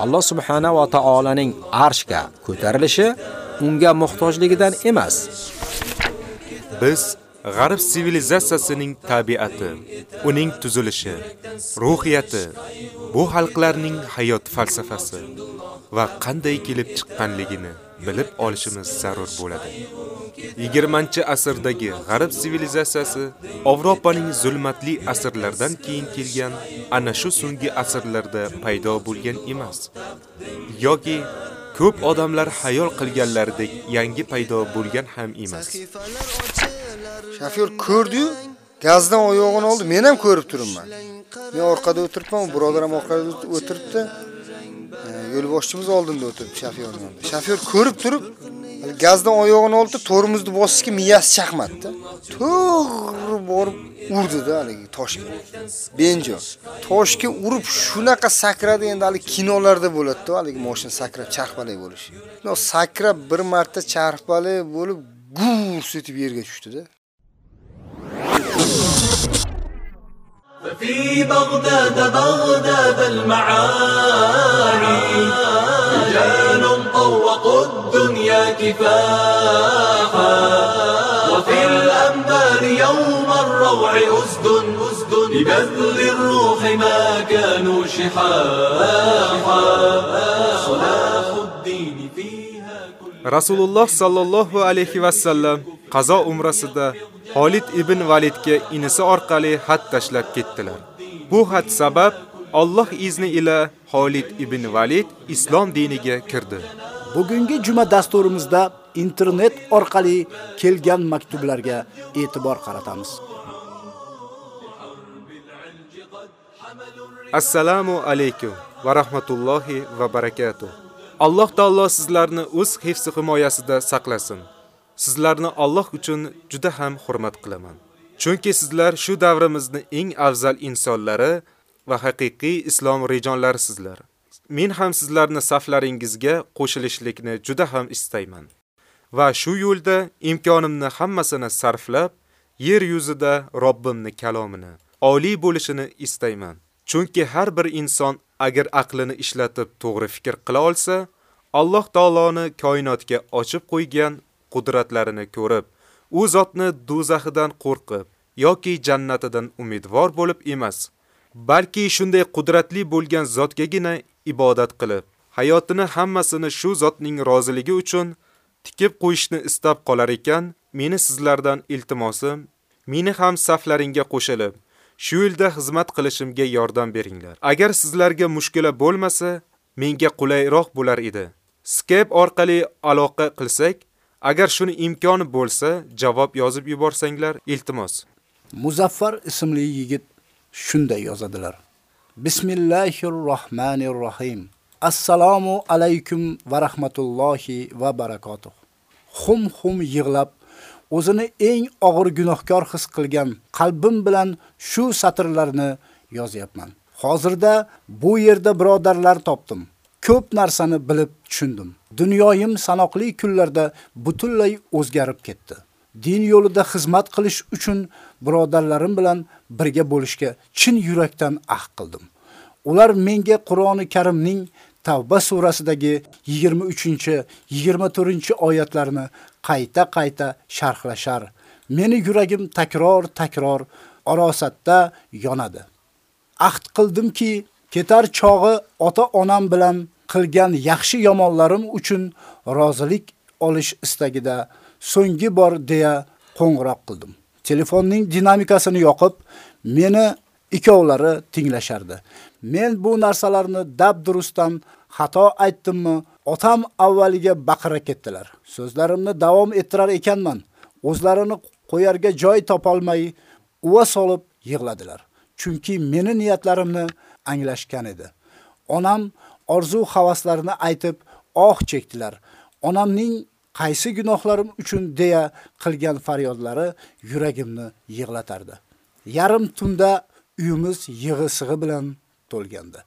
Speaker 19: Alloh subhanahu va taolaning arshga ko'tarilishi unga muhtojligidan emas.
Speaker 3: Biz g'arb sivilizatsiyasining tabiati, uning tuzilishi, ruhiyati, bu xalqlarning hayot falsafasi va qanday kelib chiqqanligini bilib olishimiz zarur bo'ladi. 20-asrdagi g'arb sivilizatsiyasi Yevropaning zulmatli asrlardan keyin kelgan ana shu so'nggi asrlarda paydo bo'lgan emas. yoki ko'p odamlar hayol qilganlaridek yangi paydo bo'lgan ham emas.
Speaker 20: Shofyor ko'rdi-yu, gazdan oyog'ini oldi. Men ham ko'rib turibman. Men orqada o'tiribman, u birodaram orqada o'tiribdi. Yo'lboshchimiz oldinda o'tib, shofyorning yonida. Shofyor ko'rib turib, gazdan oyog'ini oldi, tormozni bosishga miyasi chaqmatdi. To'g'ri borib urdi-da haligi toshga. Benjo. Toshga urib shunaqa sakradi, endi hali kinolarda bo'ladi-da, haligi mashina sakrab charxbalay bo'lishi. No sakrab bir marta charxbalay bo'lib gurs etib yerga tushdi-da.
Speaker 1: ففي بغداد بغداد المعاني رجال طوقوا الدنيا كفاحا. وفي الأنبار يوم الروع أسد أسد لبذل الروح ما كانوا شحاحا.
Speaker 3: Rasululloh sallallohu alayhi va sallam qazo umrasida Xolid ibn Validga inisi orqali xat tashlab ketdilar. Bu xat sabab Alloh izni ila Xolid ibn Valid islom diniga kirdi.
Speaker 2: Bugungi juma dasturimizda internet orqali kelgan maktublarga e'tibor qaratamiz.
Speaker 3: Assalomu alaykum va rahmatullohi va barakatuh. Alloh taolo sizlarni o'z hifzi himoyasida saqlasin. Sizlarni Alloh uchun juda ham hurmat qilaman. Chunki sizlar shu davrimizning eng afzal insonlari va haqiqiy islom rijonlarisizlar. Men ham sizlarni saflaringizga qo'shilishlikni juda ham istayman. Va shu yo'lda imkonimni hammasini sarflab, yer yuzida Robbimni kalomini oliy bo'lishini istayman. Chunki har bir inson agar aqlini ishlatib to'g'ri fikr qila olsa, Alloh taoloni koinotga ochib qo'ygan qudratlarini ko'rib, u zotni do'zaxidan qo'rqib yoki jannatidan umidvor bo'lib emas, balki shunday qudratli bo'lgan zotgagina ibodat qilib, hayotini hammasini shu zotning roziligi uchun tikib qo'yishni istab qolar ekan, meni sizlardan iltimosim, meni ham saflaringga qo'shilib, shu yilda xizmat qilishimga yordam beringlar. Agar sizlarga mushkula bo'lmasa, menga qulayroq bo'lar edi. Skype orqali aloqa qilsak, agar shuni imkoni bo'lsa, javob yozib yuborsanglar, iltimos.
Speaker 2: Muzaffar ismli yigit shunday yozadilar. Bismillahir. Assalomu alaykum va rahmatullohi va barakotuh. Xum-xum yig'lab o'zini eng og'ir gunohkor his qilgan qalbim bilan shu satrlarni yozyapman. Hozirda bu yerda birodarlar topdim. Ko'p narsani bilib tushundim. Dunyoyim sanoqli kunlarda butunlay o'zgarib ketdi. Din yo'lida xizmat qilish uchun birodarlarim bilan birga bo'lishga chin yurakdan ahd qildim. Ular menga Qur'oni Karimning Tavba surasidagi 23-24-oyatlarini qayta-qayta sharhlashar. Meni yuragim takror-takror arosatda yonadi. Ahd qildimki, ketar chog'i ota-onam bilan qilgan yaxshi yomonlarim uchun rozilik olish istagida so'nggi bor deya qo'ng'iroq qildim. Telefonning dinamikasini yoqib, meni ikkovlari tinglashardi. Men bu narsalarni dabdurustdan xato aytdimmi, otam avvaliga baqira ketdilar. So'zlarimni davom ettirar ekanman. O'zlarini qo'yarga joy topolmay uva solib yig'ladilar. Chunki meni niyatlarimni anglashgan edi. onam orzu havaslarini aytib oh chekdilar. Onamning qaysi gunohlarim uchun deya qilgan faryodlari yuragimni yig'latardi. Yarim tunda uyimiz yig'i-sig'i bilan to'lgandi.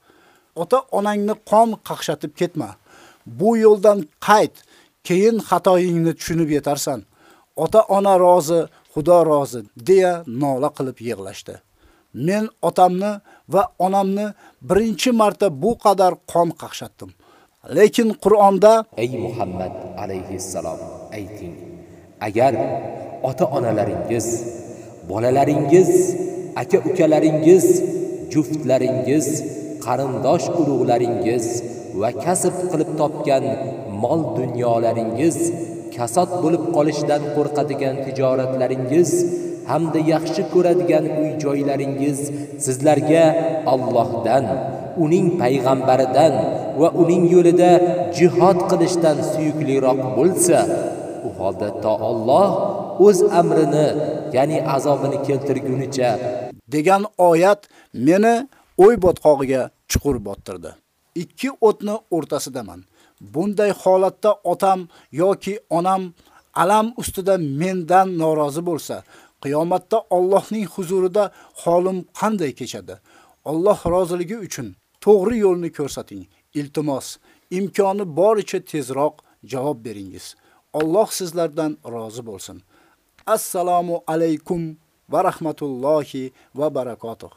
Speaker 2: Ota onangni qon qaqshatib ketma. Bu yo'ldan qayt, keyin xatoyingni tushunib yetarsan. Ota ona rozi, Xudo rozi deya nola qilib yig'lashdi. Men otamni va onamni birinchi marta bu qadar qon qaqshatdim. Lekin Qur'onda
Speaker 5: ey Muhammad alayhissalom ayting agar ota-onalaringiz, bolalaringiz, aka-ukalaringiz, juftlaringiz, qarindosh urug'laringiz va kasb qilib topgan mol dunyolaringiz kasod bo'lib qolishdan qo'rqadigan tijoratlaringiz hamda yaxshi ko'radigan uy joylaringiz sizlarga Allohdan, uning payg'ambaridan va uning yo'lida jihad qilishdan suyukliroq bo'lsa, u holda to Alloh o'z amrini, ya'ni azobini keltirgunicha
Speaker 2: degan oyat meni o'y botqog'iga chuqur bottirdi. Ikki o'tni o'rtasidaman. Bunday holatda otam yoki onam alam ustida mendan norozi bo'lsa, qiyomatda Allohning huzurida holim qanday kechadi? Alloh roziligi uchun to'g'ri yo'lni ko'rsating. Iltimos, imkoni boricha tezroq javob beringiz. Alloh sizlardan rozi bo'lsin. Assalomu alaykum va rahmatullohi va barakotuh.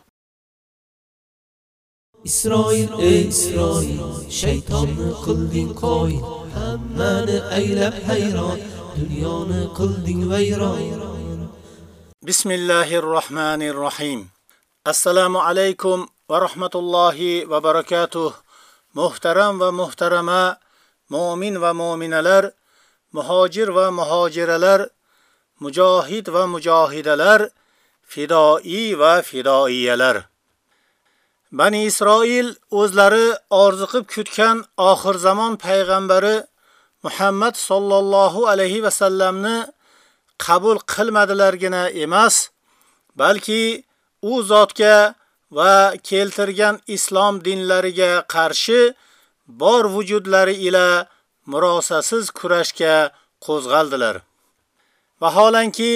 Speaker 14: Isroil ey Isroil shaytonni qilding qo'y hammani aylab hayron dunyoni qilding vayron
Speaker 6: Bismillahir Rahmanir Rahim Assalomu alaykum va rahmatullohi va barakatuh. Muhtaram va muhtarama mu'min va mu'minalar muhojir va muhojiralar mujohid va mujohidalar fidoi va fidoiyalar. Bani Isroil o'zlari orziqib kutgan oxir zamon payg'ambari Muhammad sallallohu alayhi va sallamni qabul qilmadilargina emas, balki u zotga va keltirgan islom dinlariga qarshi bor vujudlari ila murosasiz kurashga qo'zg'aldilar. Vaholanki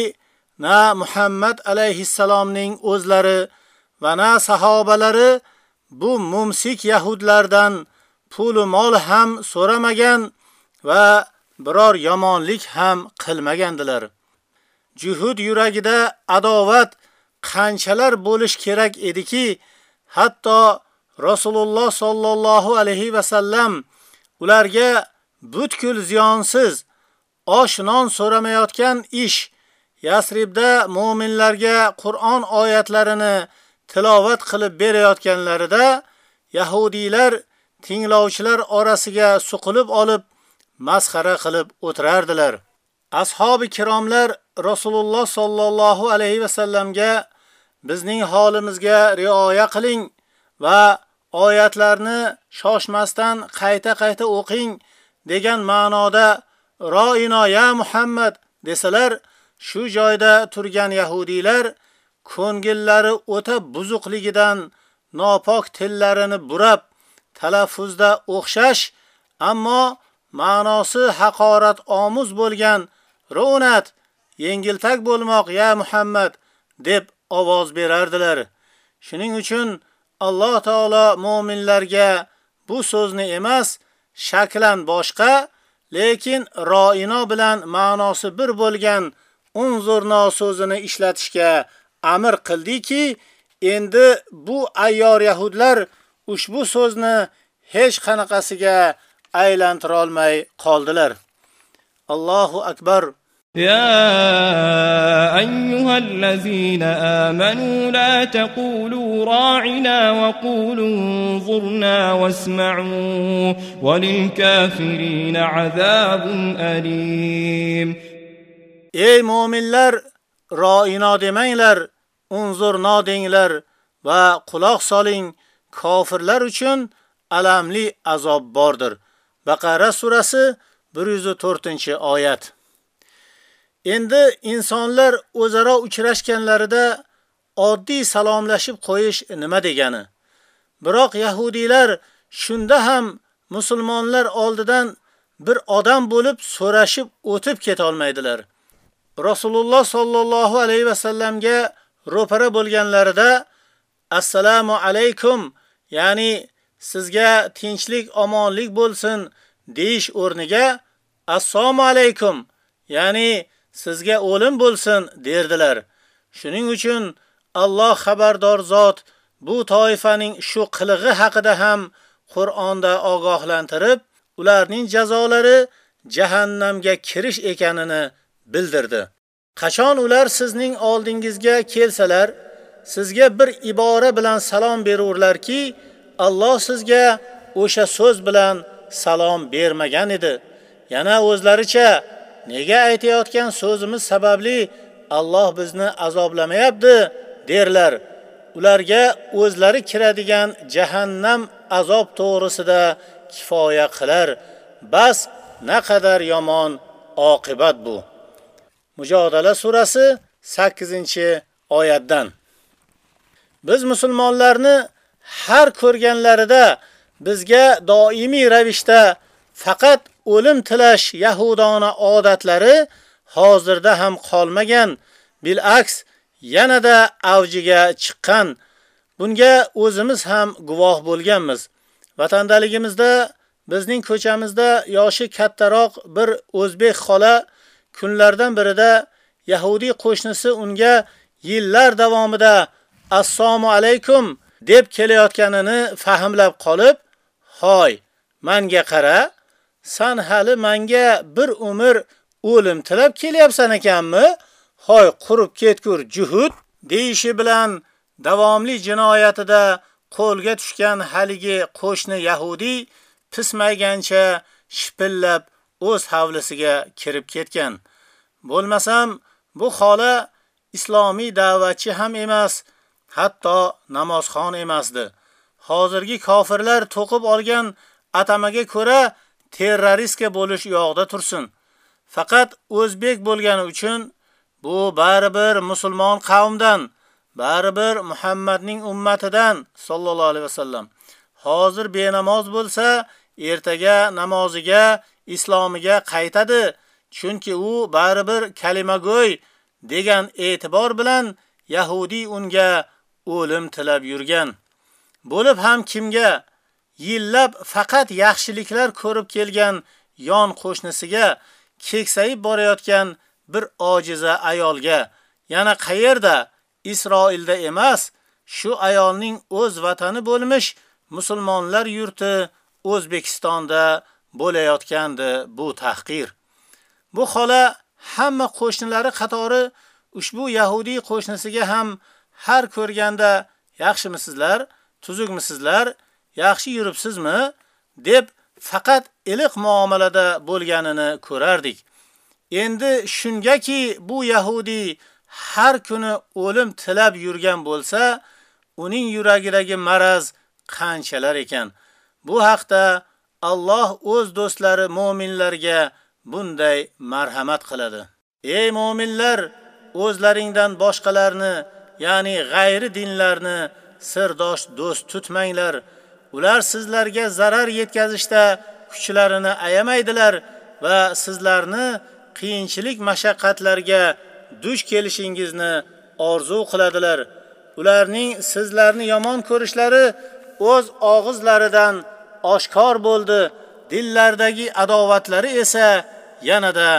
Speaker 6: na Muhammad alayhissalomning o'zlari va na sahobalari bu mumsik yahudlardan pul mol ham so'ramagan va biror yomonlik ham qilmagandilar. Juhud yuragida adovat qanchalar bo'lish kerak ediki, hatto Rasululloh sollallohu alayhi va sallam ularga butkul ziyonsiz osh-non so'ramayotgan ish Yasribda mu'minlarga Qur'on oyatlarini tilovat qilib berayotganlarida yahudiylar tinglovchilar orasiga suqilib olib masxara qilib o'tirardilar. Ashabi kiromlar Rasululloh sallallohu alayhi va sallamga bizning holimizga rioya qiling va oyatlarni shoshmasdan qayta-qayta o'qing degan ma'noda ro'ino ya Muhammad desalar, shu joyda turgan yahudiylar ko'ngillari o'ta buzuqligidan nopok tillarini burab talaffuzda o'xshash, ammo ma'nosi haqorat omuz bo'lgan ro'nat yengiltak bo'lmoq ya Muhammad deb ovoz berardilar. Shuning uchun Alloh taolo mu'minlarga bu so'zni emas, shaklan boshqa, lekin ro'ino bilan ma'nosi bir bo'lgan unzurno so'zini ishlatishga amr qildiki, endi bu ayyor yahudlar ushbu so'zni hech qanaqasiga aylantira olmay qoldilar. Allohu akbar.
Speaker 21: يا أيها الذين آمنوا لا تقولوا راعنا وقولوا انظرنا واسمعوا وللكافرين عذاب أليم
Speaker 6: Ey mu'minlar, ro'ina demanglar, unzurna denglar va quloq soling. Kofirlar uchun alamli azob bordir. Baqara surasi 104-oyat. Endi insonlar o'zaro uchrashganlarida oddiy salomlashib qo'yish nima degani? Biroq yahudiylar shunda ham musulmonlar oldidan bir odam bo'lib so'rashib o'tib keta olmaydilar. Rasululloh sollallohu alayhi va sallamga ro'para bo'lganlarida assalomu alaykum, ya'ni sizga tinchlik, omonlik bo'lsin deyish o'rniga assalomu alaykum, ya'ni sizga o'lim bo'lsin derdilar. Shuning uchun Alloh xabardor zot bu toifaning shu qilig'i haqida ham Qur'onda ogohlantirib, ularning jazolari jahannamga kirish ekanini bildirdi. Qachon ular sizning oldingizga kelsalar, sizga bir ibora bilan salom berurlarki, Alloh sizga o'sha so'z bilan salom bermagan edi. Yana o'zlaricha nega aytayotgan so'zimiz sababli Alloh bizni azoblamayapti derlar. Ularga o'zlari kiradigan jahannam azob to'g'risida kifoya qilar. Bas naqadar yomon oqibat bu. Mujodala surasi 8-oyatdan. Biz musulmonlarni har ko'rganlarida bizga doimiy ravishda faqat o'lim tilash yahudona odatlari hozirda ham qolmagan, bilaks yanada avjiga chiqqan. Bunga o'zimiz ham guvoh bo'lganmiz. Vatandaligimizda bizning ko'chamizda yoshi kattaroq bir o'zbek xola kunlardan birida Yahudi qo'shnisi unga yillar davomida assalomu alaykum deb kelayotganini fahmlab qolib, "Hoy, menga qara, san hali menga bir umr o'lim tilab kelyapsan ekanmi? Hoy, qurib ketgur juhud" deyishi bilan davomli jinoyatida qo'lga tushgan haligi qo'shni Yahudi pismaygancha shipillab o'z havlisiga kirib ketgan. Bo'lmasam, bu xola islomiy da'vatchi ham emas, hatto namozxon emasdi. Hozirgi kofirlar to'qib olgan atamaga ko'ra terroristga bo'lish yo'qda tursin. Faqat o'zbek bo'lgani uchun bu baribir musulmon qavmdan, baribir Muhammadning ummatidan sallallohu alayhi vasallam. Hozir benamoz bo'lsa, ertaga namoziga, islomiga qaytadi. Chunki u baribir kalimago'y degan e'tibor bilan Yahudi unga o'lim tilab yurgan. Bo'lib ham kimga yillab faqat yaxshiliklar ko'rib kelgan yon qo'shnisiga keksayib borayotgan bir ojiza ayolga yana qayerda Isroilda emas, shu ayolning o'z vatani bo'lmish musulmonlar yurti O'zbekistonda bo'layotgandi bu tahqir. Bu xola hamma qo'shnilari qatori ushbu yahudi qo'shnisiga ham har ko'rganda yaxshimisizlar, tuzukmisizlar, yaxshi yuribsizmi deb faqat iliq muomalada bo'lganini ko'rardik. Endi shungaki bu yahudi har kuni o'lim tilab yurgan bo'lsa, uning yuragidagi maraz qanchalar ekan. Bu haqda Alloh o'z do'stlari mu'minlarga bunday marhamat qiladi. Ey mu'minlar, o'zlaringdan boshqalarni, ya'ni g'ayri dinlarni sirdosh do'st tutmanglar. Ular sizlarga zarar yetkazishda kuchlarini ayamaydilar va sizlarni qiyinchilik mashaqqatlarga duch kelishingizni orzu qiladilar. Ularning sizlarni yomon ko'rishlari o'z og'izlaridan oshkor bo'ldi. Dillardagi adovatlari esa yanada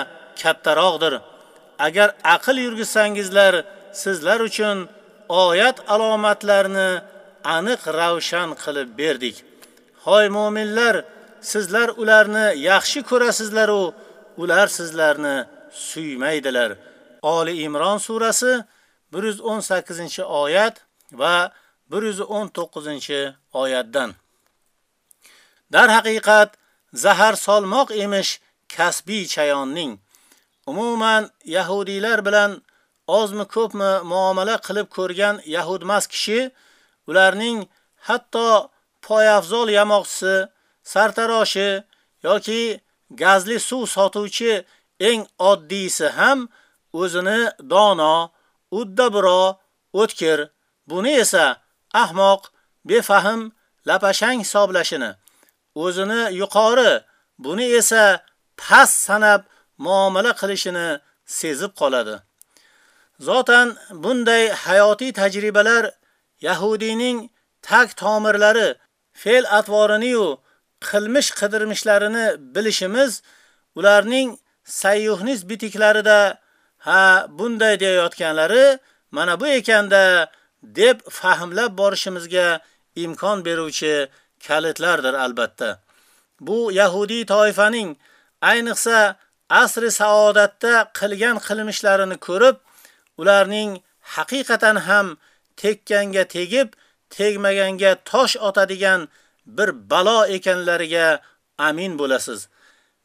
Speaker 6: kattaroqdir. Agar aql yurgizsangizlar, sizlar uchun oyat alomatlarini aniq ravshan qilib berdik. Hoy mu'minlar, sizlar ularni yaxshi ko'rasizlar u ular sizlarni suymaydilar. Oli Imron surasi 118-oyat va 119-oyatdan. Dar haqiqat zahar solmoq emish kasbiy chayonning. Umuman yahudiylar bilan ozmi ko'pmi muomala qilib ko'rgan yahudmas kishi ularning hatto poyafzol yamoqchisi, sartaroshi yoki gazli suv sotuvchi eng oddiysi ham o'zini dono, uddabro, o'tkir, buni esa ahmoq, befahm, lapashang hisoblashini o'zini yuqori, buni esa past sanab muomala qilishini sezib qoladi. Zotan bunday hayotiy tajribalar Yahudiyning tag tomirlari, fe'l atvorini yu qilmish qidirmishlarini bilishimiz ularning sayyuhnis bitiklarida ha bunday deyayotganlari mana bu ekanda deb fahmlab borishimizga imkon beruvchi kalitlardir albatta. Bu Yahudi toifaning ayniqsa asri saodatda qilgan qilmishlarini ko'rib, ularning haqiqatan ham tekkanga tegib, tegmaganga tosh otadigan bir balo ekanlariga amin bo'lasiz.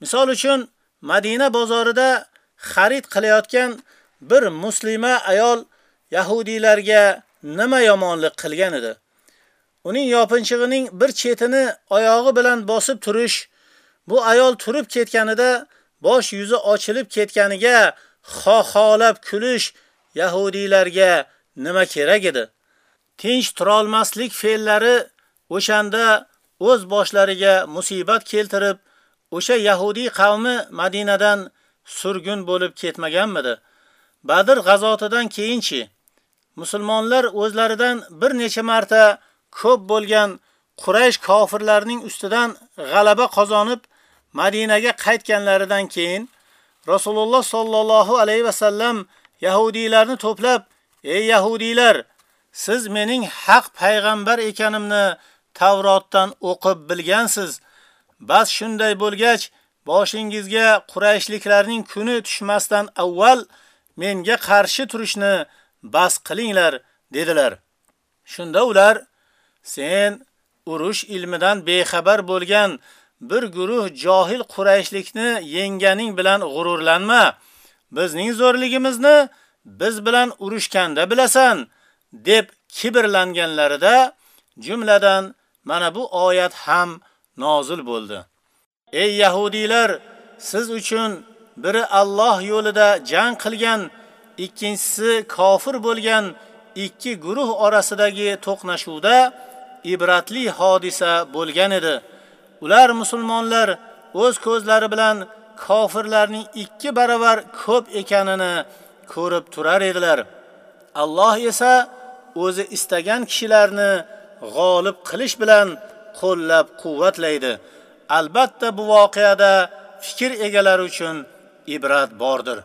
Speaker 6: Misol uchun Madina bozorida xarid qilayotgan bir muslima ayol yahudiylarga nima yomonlik qilgan edi? Uning yopinchig'ining bir chetini oyog'i bilan bosib turish, bu ayol turib ketganida bosh yuzi ochilib ketganiga xoxolab kulish yahudiylarga nima kerak edi? Tinch tura olmaslik fe'llari o'shanda o'z boshlariga musibat keltirib, o'sha yahudi qavmi Madinadan surgun bo'lib ketmaganmidi? Badr g'azotidan keyinchi musulmonlar o'zlaridan bir necha marta ko'p bo'lgan Quraysh kofirlarining ustidan g'alaba qozonib Madinaga qaytganlaridan keyin Rasululloh sollallohu alayhi va sallam yahudiylarni to'plab, "Ey yahudiylar, siz mening haq payg'ambar ekanimni Tavrotdan o'qib bilgansiz. Bas shunday bo'lgach, boshingizga Qurayshliklarning kuni tushmasdan avval menga qarshi turishni bas qilinglar, dedilar. Shunda ular sen urush ilmidan bexabar bo'lgan bir guruh johil Qurayshlikni yenganing bilan g'ururlanma. Bizning zo'rligimizni biz bilan urushganda bilasan, deb kibrlanganlarida jumladan mana bu oyat ham nozil bo'ldi. Ey yahudiylar, siz uchun biri Alloh yo'lida jang qilgan, ikkinchisi kofir bo'lgan ikki guruh orasidagi to'qnashuvda ibratli hodisa bo'lgan edi. Ular musulmonlar o'z ko'zlari bilan kofirlarning ikki baravar ko'p ekanini ko'rib turar edilar. Alloh esa o'zi istagan kishilarni g'olib qilish bilan qo'llab-quvvatlaydi. Albatta bu voqeada fikr egalari uchun ibrat bordir.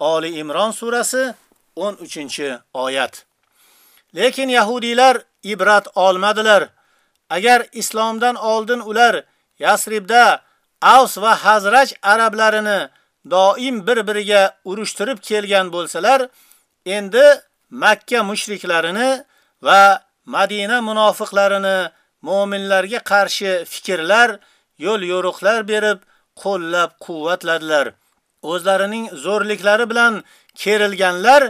Speaker 6: Oli Imron surasi 13-oyat. Lekin yahudiylar ibrat olmadilar. Agar islomdan oldin ular Yasribda Avs va Hazraj arablarini doim bir-biriga urushtirib kelgan bo'lsalar, endi Makka mushriklarini va Madina munofiqlarini mu'minlarga qarshi fikrlar, yo'l yo'riqlar berib, qo'llab-quvvatladilar. O'zlarining zo'rliklari bilan kerilganlar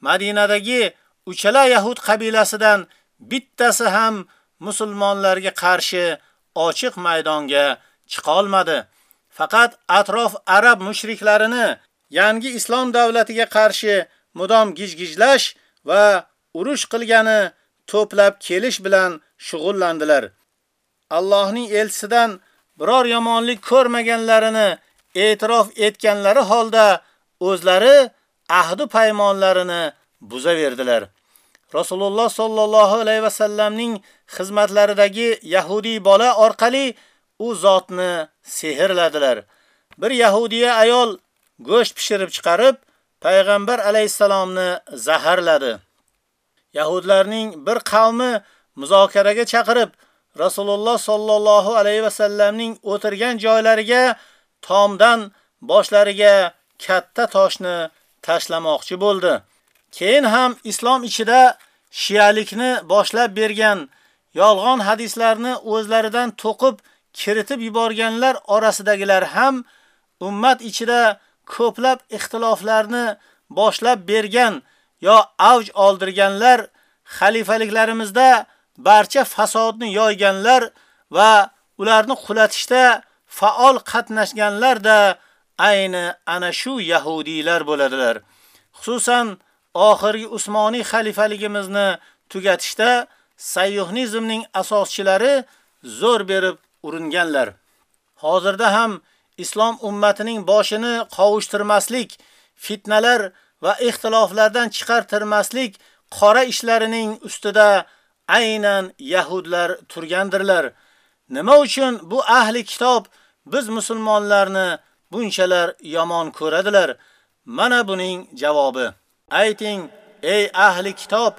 Speaker 6: Madinadagi uchala yahud qabilasidan bittasi ham musulmonlarga qarshi ochiq maydonga chiqa olmadi. Faqat atrof arab mushriklarini yangi islom davlatiga qarshi mudom gijgijlash va urush qilgani to'plab kelish bilan shug'ullandilar. Allohning elchisidan biror yomonlik ko'rmaganlarini e'tirof etganlari holda o'zlari ahdi paymonlarini buzaverdilar. Rasululloh sollallohu alayhi va sallamning xizmatlaridagi yahudi bola orqali u zotni sehrladilar. Bir yahudiya ayol go'sht pishirib chiqarib, payg'ambar alayhisalomni zaharladi. Yahudlarning bir qavmi muzokaraga chaqirib, Rasululloh sallallohu alayhi va sallamning o'tirgan joylariga tomdan boshlariga katta toshni tashlamoqchi bo'ldi. Keyin ham islom ichida shiyalikni boshlab bergan yolg'on hadislarni o'zlaridan to'qib kiritib yuborganlar orasidagilar ham ummat ichida ko'plab ixtiloflarni boshlab bergan yo avj oldirganlar, xalifaliklarimizda barcha fasodni yoyganlar va ularni qulatishda faol qatnashganlar da ayni ana shu yahudiylar bo'ladilar. Xususan oxirgi Usmoniy xalifaligimizni tugatishda sayyuhnizmning asoschilari zo'r berib uringanlar. Hozirda ham islom ummatining boshini qovushtirmaslik, fitnalar va ixtiloflardan chiqartirmaslik qora ishlarining ustida aynan yahudlar turgandirlar. Nima uchun bu ahli kitob biz musulmonlarni bunchalar yomon ko'radilar? Mana buning javobi. Ayting, ey ahli kitob,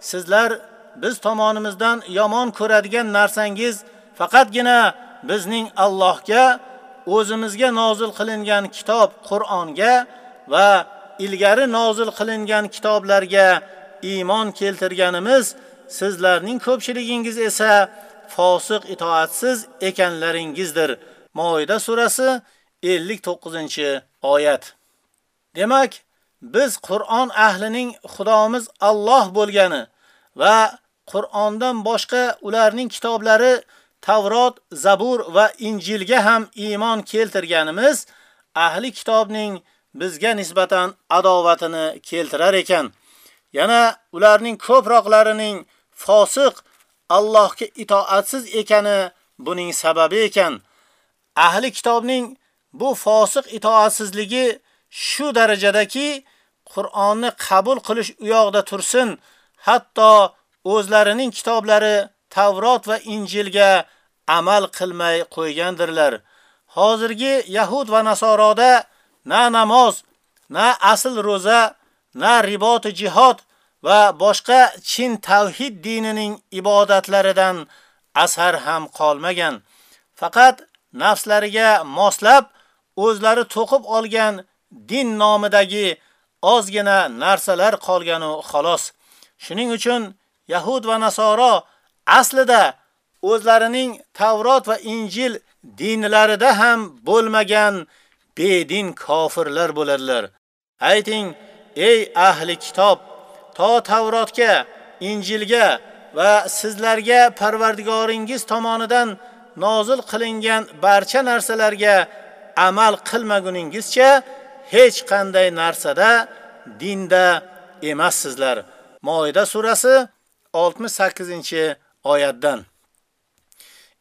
Speaker 6: sizlar biz tomonimizdan yomon ko'radigan narsangiz faqatgina bizning Allohga, o'zimizga nozil qilingan kitob Qur'onga va ilgari nozil qilingan kitoblarga iymon keltirganimiz, sizlarning ko'pchiligingiz esa fosiq itoatsiz ekanlaringizdir. Moida surasi 59-oyat. Demak, biz Qur'on ahlining Xudomiz Alloh bo'lgani va Qur'ondan boshqa ularning kitoblari Tavrot, Zabur va Injilga ham iymon keltirganimiz ahli kitobning bizga nisbatan adovatini keltirar ekan. Yana ularning ko'proqlarining fosiq, Allohga itoatsiz ekani buning sababi ekan. Ahli kitobning bu fosiq itoatsizligi shu darajadaki Qur'onni qabul qilish u yoqda tursin, hatto o'zlarining kitoblari Tavrot va Injilga amal qilmay qo'ygandirlar. Hozirgi Yahud va Nasoroda na namoz, na asl roza, na ribot jihod va boshqa chin tavhid dinining ibodatlaridan asar ham qolmagan. Faqat nafslariga moslab o'zlari to'qib olgan din nomidagi ozgina narsalar qolganu xolos. Shuning uchun Yahud va Nasoro aslida o'zlarining Tavrot va Injil dinlarida ham bo'lmagan bedin kofirlar bo'ladilar. Ayting, ey ahli kitob, to Tavrotga, Injilga va sizlarga Parvardigoringiz tomonidan nozil qilingan barcha narsalarga amal qilmaguningizcha hech qanday narsada dinda emassizlar. Moida surasi 68 oyatdan.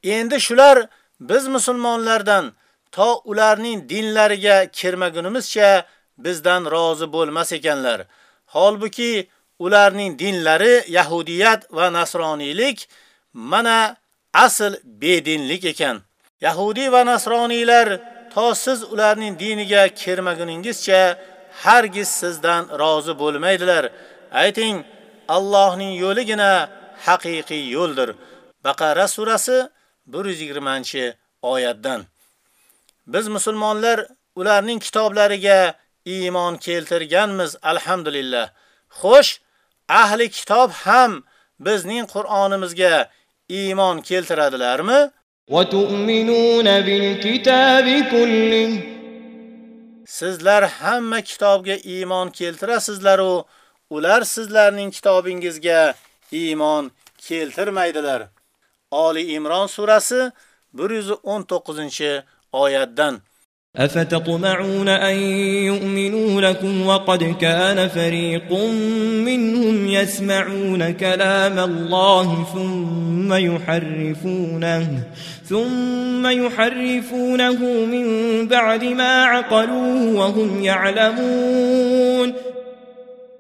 Speaker 6: Endi shular biz musulmonlardan to ularning dinlariga kirmagunimizcha bizdan rozi bo'lmas ekanlar. Holbuki ularning dinlari yahudiyat va nasroniylik mana asl bedinlik ekan. Yahudi va nasroniylar to siz ularning diniga kirmaguningizcha hargiz sizdan rozi bo'lmaydilar. Ayting, Allohning yo'ligina haqiqiy yo'ldir. Baqara surasi 120-oyatdan. Biz musulmonlar ularning kitoblariga iymon keltirganmiz, alhamdulillah. Xo'sh, ahli kitob ham bizning Qur'onimizga iymon keltiradilarmi?
Speaker 21: Va tu'minuna bil kitabi kulli
Speaker 6: Sizlar hamma kitobga iymon keltirasizlar u ular sizlarning kitobingizga iymon keltirmaydilar. Oli Imron surasi 119-oyatdan.
Speaker 21: أفتطمعون أن يؤمنوا لكم وقد كان فريق منهم يسمعون كلام الله ثم يحرفونه ثم يحرفونه من بعد ما عقلوه وهم يعلمون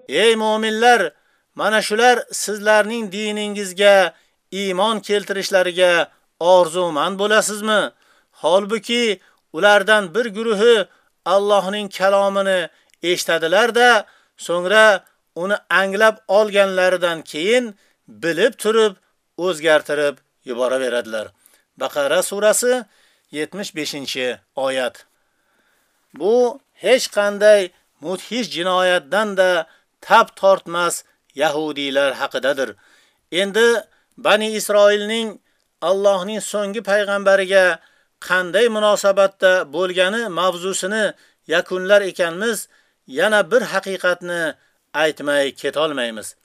Speaker 6: Ey mu'minlar, mana shular sizlarning diningizga iymon keltirishlariga orzuman bo'lasizmi? Holbuki ulardan bir guruhi Allohning kalomini eshitadilar-da, so'ngra uni anglab olganlaridan keyin bilib turib o'zgartirib yuboraveradilar. Baqara surasi 75-oyat. Bu hech qanday mudhish jinoyatdan da tab tortmas yahudiylar haqidadir. Endi Bani Isroilning Allohning so'nggi payg'ambariga qanday munosabatda bo'lgani mavzusini yakunlar ekanmiz, yana bir haqiqatni aytmay keta olmaymiz.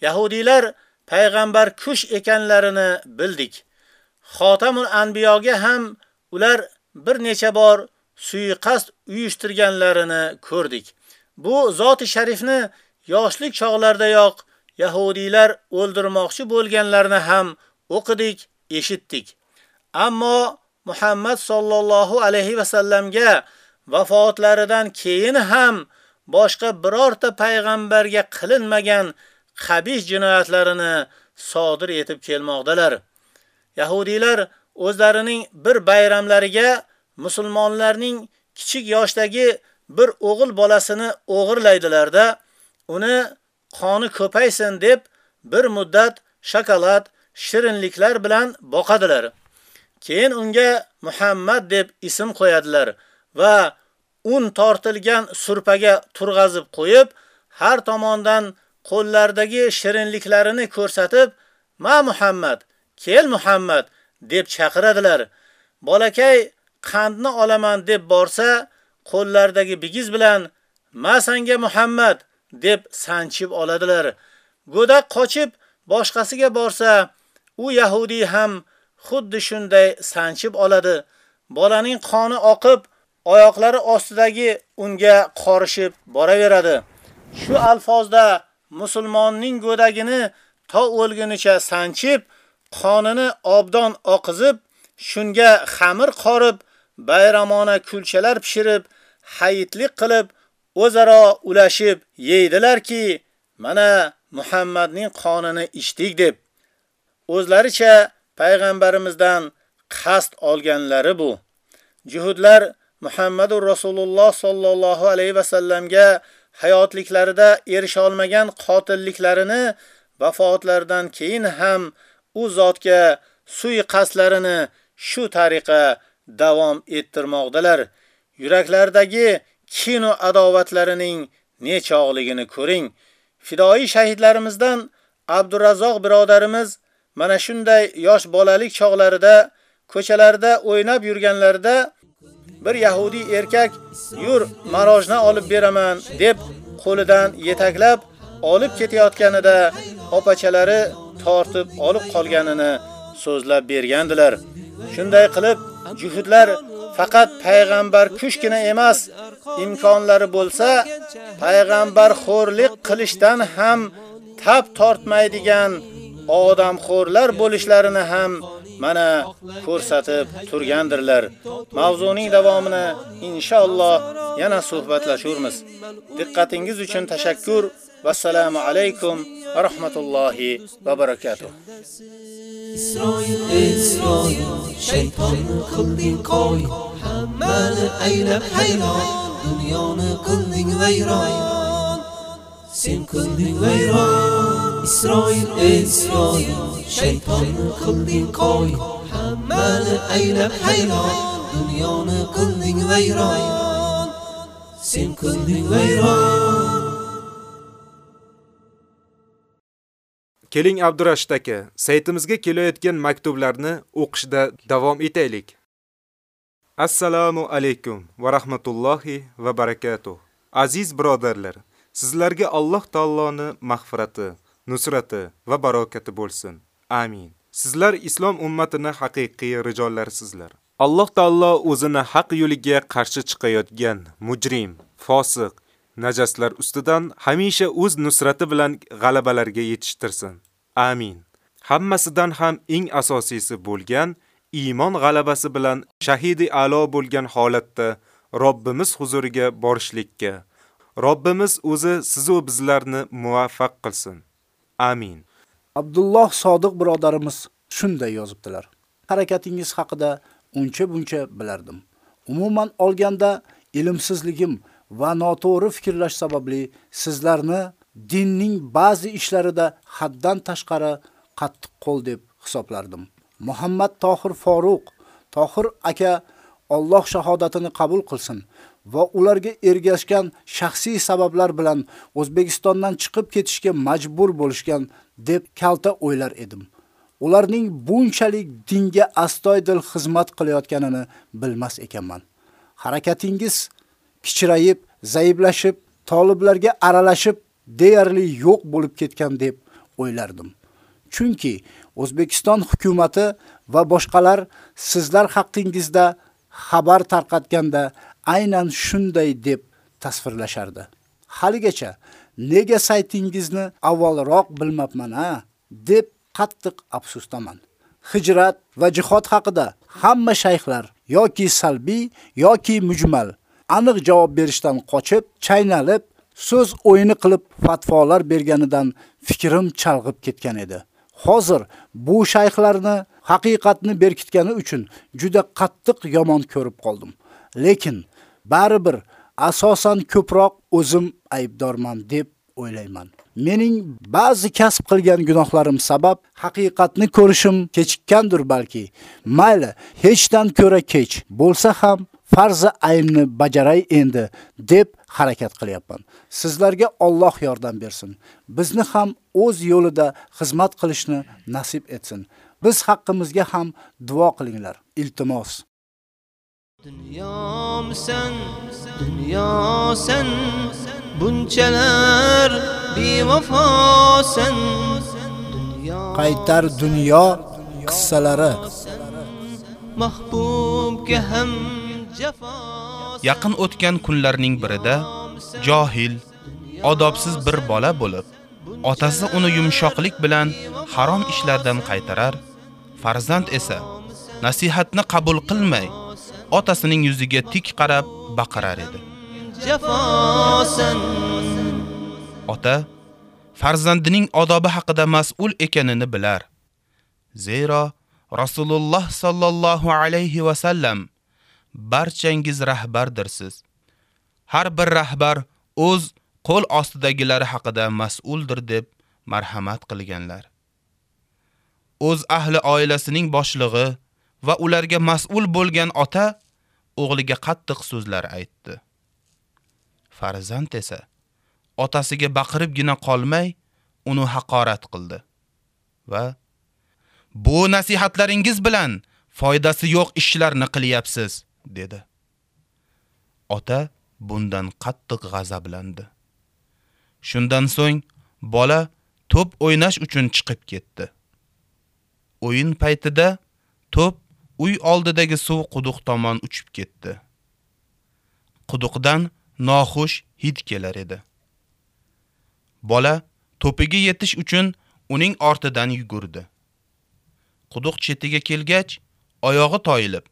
Speaker 6: Yahudiylar payg'ambar kush ekanlarini bildik. Xotamul anbiyoga ham ular bir necha bor suiqasd uyushtirganlarini ko'rdik. Bu zoti sharifni yoshlik chog'lardayoq yahudiylar o'ldirmoqchi bo'lganlarini ham o'qidik, eshitdik. Ammo Muhammad sallallohu alayhi va sallamga vafotlaridan keyin ham boshqa birorta payg'ambarga qilinmagan qabih jinoyatlarini sodir etib kelmoqdalar. Yahudiylar o'zlarining bir bayramlariga musulmonlarning kichik yoshdagi bir o'g'il bolasini o'g'irlaydilarda, uni qoni ko'paysin deb bir muddat shokolad, shirinliklar bilan boqadilar. Keyin unga Muhammad deb ism qo'yadilar va un tortilgan surpaga turg'azib qo'yib, har tomondan qo'llaridagi shirinliklarini ko'rsatib, "Ma Muhammad, kel Muhammad" deb chaqiradilar. Bolakay qandni olaman deb borsa, qo'llaridagi bigiz bilan "Ma sanga Muhammad" deb sanchib oladilar. Go'dak qochib boshqasiga borsa, u yahudi ham xuddi shunday sanchib oladi. Bolaning qoni oqib, oyoqlari ostidagi unga qorishib boraveradi. Shu alfozda musulmonning go'dagini to o'lgunicha sanchib, qonini obdon oqizib, shunga xamir qorib, bayramona kulchalar pishirib, hayitlik qilib, o'zaro ulashib yeydilarki, mana Muhammadning qonini ichdik deb. O'zlaricha payg'ambarimizdan qasd olganlari bu. Juhudlar Muhammadur Rasululloh sallallohu alayhi va sallamga hayotliklarida erisha olmagan qotilliklarini vafotlaridan keyin ham u zotga suiqasdlarini shu tariqa davom ettirmoqdalar. Yuraklardagi kino adovatlarining nechog'ligini ko'ring. Fidoi shahidlarimizdan Abdurazzoq birodarimiz mana shunday yosh bolalik chog'larida ko'chalarda o'ynab yurganlarida bir yahudi erkak yur marojna olib beraman deb qo'lidan yetaklab olib ketayotganida opachalari tortib olib qolganini so'zlab bergandilar. Shunday qilib juhudlar faqat payg'ambar kushgina emas, imkonlari bo'lsa, payg'ambar xo'rlik qilishdan ham tab tortmaydigan odamxo'rlar bo'lishlarini ham mana ko'rsatib turgandirlar. Mavzuning davomini inshaalloh yana suhbatlashurmiz. Diqqatingiz uchun tashakkur. Vassalomu alaykum va rahmatullohi va barakatuh.
Speaker 14: Isroil, Isroil, shaytonni qilding qo'y, hammani aylab hayron, dunyoni qilding vayron. Sen qilding vayron, Isroil, Isroil, shaytonni qilding qo'y, hammani aylab hayron, dunyoni qilding vayron. Sen qilding vayron.
Speaker 3: Keling Abdurashid aka, saytimizga kelayotgan maktublarni o'qishda davom etaylik. Assalomu alaykum va rahmatullohi va barakatuh. Aziz birodarlar, sizlarga Alloh taoloning mag'firati, nusrati va barokati bo'lsin. Amin. Sizlar islom ummatining haqiqiy rijollarisizlar. Alloh taolo o'zini haq yo'liga qarshi chiqayotgan mujrim, fosiq, najaslar ustidan hamisha o'z nusrati bilan g'alabalarga yetishtirsin. Amin. Hammasidan ham eng asosiysi bo'lgan iymon g'alabasi bilan shahidi a'lo bo'lgan holatda Robbimiz huzuriga borishlikka Robbimiz o'zi siz va bizlarni muvaffaq qilsin. Amin.
Speaker 2: Abdulloh Sodiq birodarimiz shunday yozibdilar. Harakatingiz haqida uncha buncha bilardim. Umuman olganda ilmsizligim va noto'g'ri fikrlash sababli sizlarni dinning ba'zi ishlarida haddan tashqari qattiq qo'l deb hisoblardim. Muhammad Tohir Faruq, Tohir aka Alloh shahodatini qabul qilsin va ularga ergashgan shaxsiy sabablar bilan O'zbekistondan chiqib ketishga majbur bo'lishgan deb kalta o'ylar edim. Ularning bunchalik dinga astoydil xizmat qilayotganini bilmas ekanman. Harakatingiz kichrayib, zaiflashib, toliblarga aralashib deyarli yo'q bo'lib ketgan deb o'ylardim. Chunki O'zbekiston hukumatı va boshqalar sizlar haqingizda xabar tarqatganda aynan shunday deb tasvirlashardi. Haligacha nega saytingizni avvalroq bilmabman a deb qattiq afsusdaman. Hijrat va jihod haqida hamma shayxlar yoki salbiy yoki mujmal aniq javob berishdan qochib, chaynalib, so'z o'yini qilib fatvolar berganidan fikrim chalg'ib ketgan edi. Hozir bu shayxlarni haqiqatni berkitgani uchun juda qattiq yomon ko'rib qoldim. Lekin baribir asosan ko'proq o'zim aybdorman deb o'ylayman. Mening ba'zi kasb qilgan gunohlarim sabab haqiqatni ko'rishim kechikkandir balki. Mayli, hechdan ko'ra kech bo'lsa ham farzi aynni bajaray endi deb harakat qilyapman. Sizlarga Alloh yordam bersin. Bizni ham o'z yo'lida xizmat qilishni nasib etsin. Biz haqqimizga ham duo qilinglar. Iltimos.
Speaker 14: Dunyomisan, dunyosan, bunchalar bevafosan.
Speaker 2: Qaytar dunyo qissalari.
Speaker 14: Mahbubga ham
Speaker 12: Yaqin o'tgan kunlarning birida johil, odobsiz bir bola bo'lib, otasi uni yumshoqlik bilan harom ishlardan qaytarar, farzand esa nasihatni qabul qilmay, otasining yuziga tik qarab baqirar edi. Ota farzandining odobi haqida mas'ul ekanini bilar. Zero Rasululloh sallallohu alayhi va sallam barchangiz rahbardirsiz. Har bir rahbar o'z qo'l ostidagilari haqida mas'uldir deb marhamat qilganlar. O'z ahli oilasining boshlig'i va ularga mas'ul bo'lgan ota o'g'liga qattiq so'zlar aytdi. Farzand esa otasiga baqiribgina qolmay, uni haqorat qildi va bu nasihatlaringiz bilan foydasi yo'q ishlarni qilyapsiz dedi. Ota bundan qattiq g'azablandi. Shundan so'ng bola to'p o'ynash uchun chiqib ketdi. O'yin paytida to'p uy oldidagi suv quduq tomon uchib ketdi. Quduqdan noxush hid kelar edi. Bola to'piga yetish uchun uning ortidan yugurdi. Quduq chetiga kelgach, oyog'i toyilib,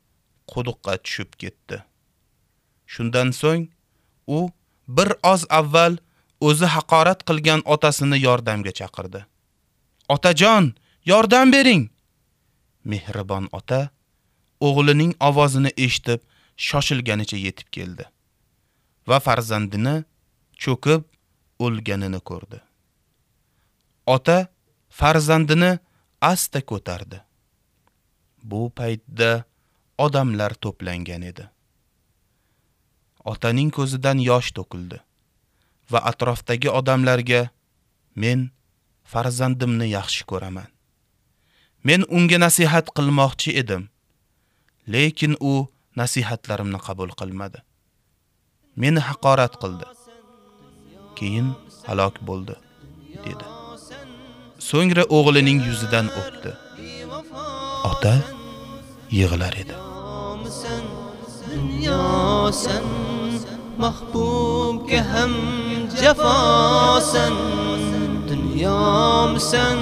Speaker 12: quduqqa tushib ketdi. Shundan so'ng u bir oz avval o'zi haqorat qilgan otasini yordamga chaqirdi. "Otajon, yordam bering!" Mehribon ota o'g'lining ovozini eshitib shoshilganicha yetib keldi va farzandini cho'kib o'lganini ko'rdi. Ota farzandini asta ko'tardi. Bu paytda odamlar to'plangan edi. Otaning ko'zidan yosh to'kildi va atrofdagi odamlarga men farzandimni yaxshi ko'raman. Men unga nasihat qilmoqchi edim, lekin u nasihatlarimni qabul qilmadi. Meni haqorat qildi. Keyin halok bo'ldi, dedi. So'ngra o'g'lining yuzidan o'pdi. Ota yig'lar edi.
Speaker 14: Dunyosan mahbubga ham jafosan dunyomisan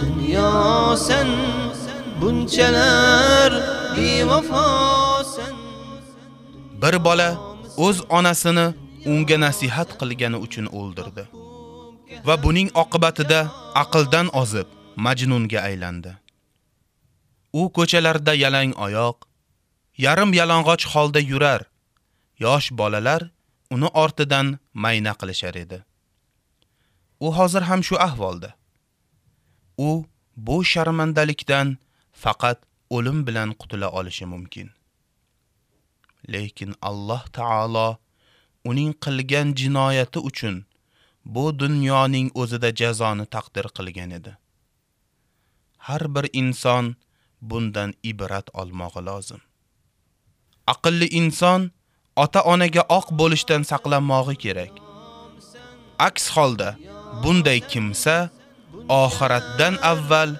Speaker 14: dunyosan bunchalar bevafosan
Speaker 12: Bir bola o'z onasini unga nasihat qilgani uchun o'ldirdi. Va buning oqibatida aqldan ozib majnunga aylandi. U ko'chalarda yalang oyoq, yarim yalang'och holda yurar. Yosh bolalar uni ortidan mayna qilishar edi. U hozir ham shu ahvolda. U bu sharmandalikdan faqat o'lim bilan qutula olishi mumkin. Lekin Alloh taolo uning qilgan jinoyati uchun bu dunyoning o'zida jazoni taqdir qilgan edi. Har bir inson bundan ibrat olmog'i lozim. Aqlli inson ota-onaga oq bo'lishdan saqlanmog'i kerak. Aks holda bunday kimsa oxiratdan avval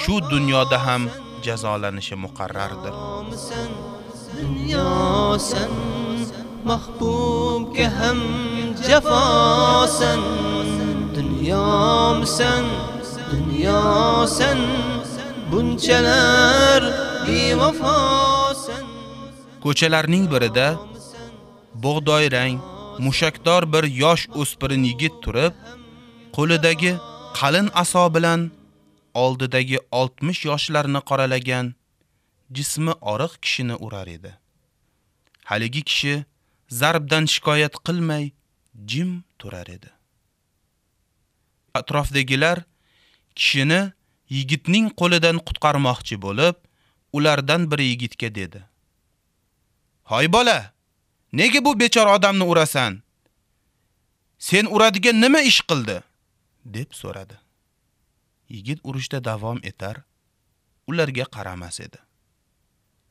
Speaker 12: shu dunyoda ham jazolanishi muqarrardir.
Speaker 14: dunyosan mahbubga ham jafosan dunyomsan dunyosan bunchalar bevafosan
Speaker 12: Ko'chalarning birida bug'doy rang, mushakdor bir yosh o'spirin yigit turib, qo'lidagi qalin aso bilan oldidagi 60 yoshlarni qoralagan jismi oriq kishini urar edi. Haligi kishi zarbdan shikoyat qilmay jim turar edi. Atrofdagilar kishini yigitning qo'lidan qutqarmoqchi bo'lib, ulardan biri yigitga dedi: "Hoy bola, nega bu bechora odamni urasan? Sen uradigan nima ish qildi?" deb so'radi. Yigit urushda davom etar, ularga qaramas edi.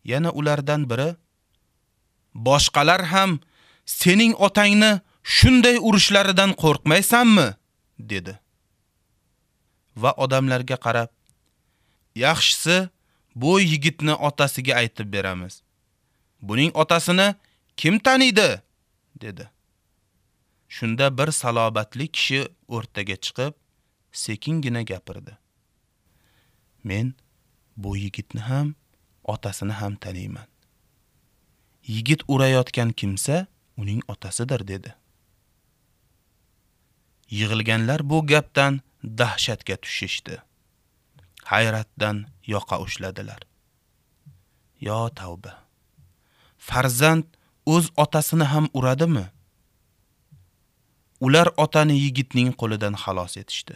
Speaker 12: Yana ulardan biri: "Boshqalar ham sening otangni shunday urishlaridan qo'rqmaysanmi?" dedi. Va odamlarga qarab: "Yaxshisi, bu yigitni otasiga aytib beramiz. Buning otasini kim taniydi?" dedi. Shunda bir salobatli kishi o'rtaga chiqib, sekingina gapirdi. Men bu yigitni ham, otasini ham taniyman. Yigit urayotgan kimsa uning otasidir dedi. Yig'ilganlar bu gapdan dahshatga tushishdi. Hayratdan yoqa ushladilar. Yo tavba. Farzand o'z otasini ham uradimi? Ular otani yigitning qo'lidan xalos etishdi.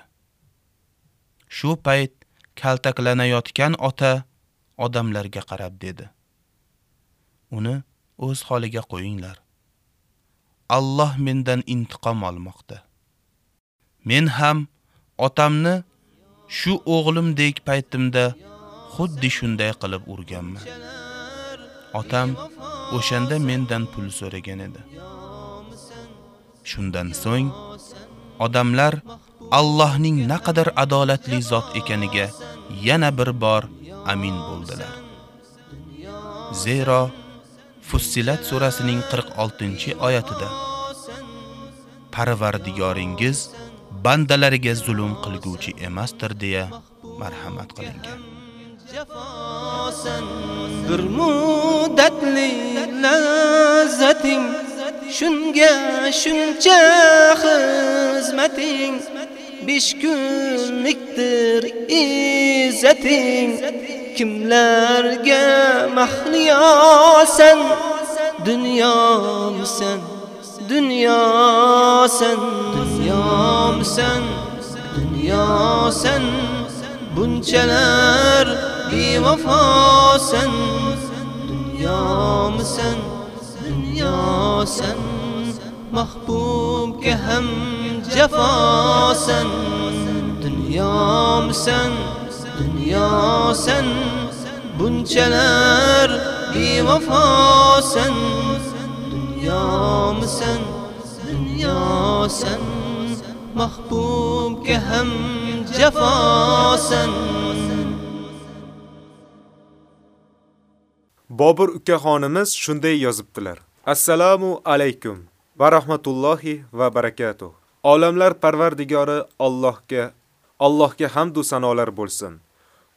Speaker 12: Shu payt kaltaklanayotgan ota odamlarga qarab dedi: Uni o'z holiga qo'yinglar. Alloh mendan intiqom olmoqda. Men ham otamni shu o'g'limdek paytimda xuddi shunday qilib urganman. Otam o'shanda mendan pul so'ragan edi. Shundan so'ng odamlar Allohning naqadar adolatli zot ekaniga yana bir bor amin bo'ldilar. Zero Fussilat surasining 46-oyatida Parvardigoringiz bandalariga zulm qilguvchi emasdir deya marhamat qilingan.
Speaker 14: Bir muddatli lazzating shunga shuncha xizmating besh kunlikdir izzating kimlarga mahliyosan? Dunyomsan dunyosan dunyomsan dunyosan bunchalar bevafosan dunyomisan dunyosan mahbubga ham jafosan dunyomisan dunyosan bunchalar bevafosan dunyomisan dunyosan mahbubga ham jafosan
Speaker 3: Bobur ukaxonimiz shunday yozibdilar. Assalomu alaykum va rahmatullohi va barakatuh. Olamlar Parvardigori Allohga Allohga hamd va sanolar bo'lsin.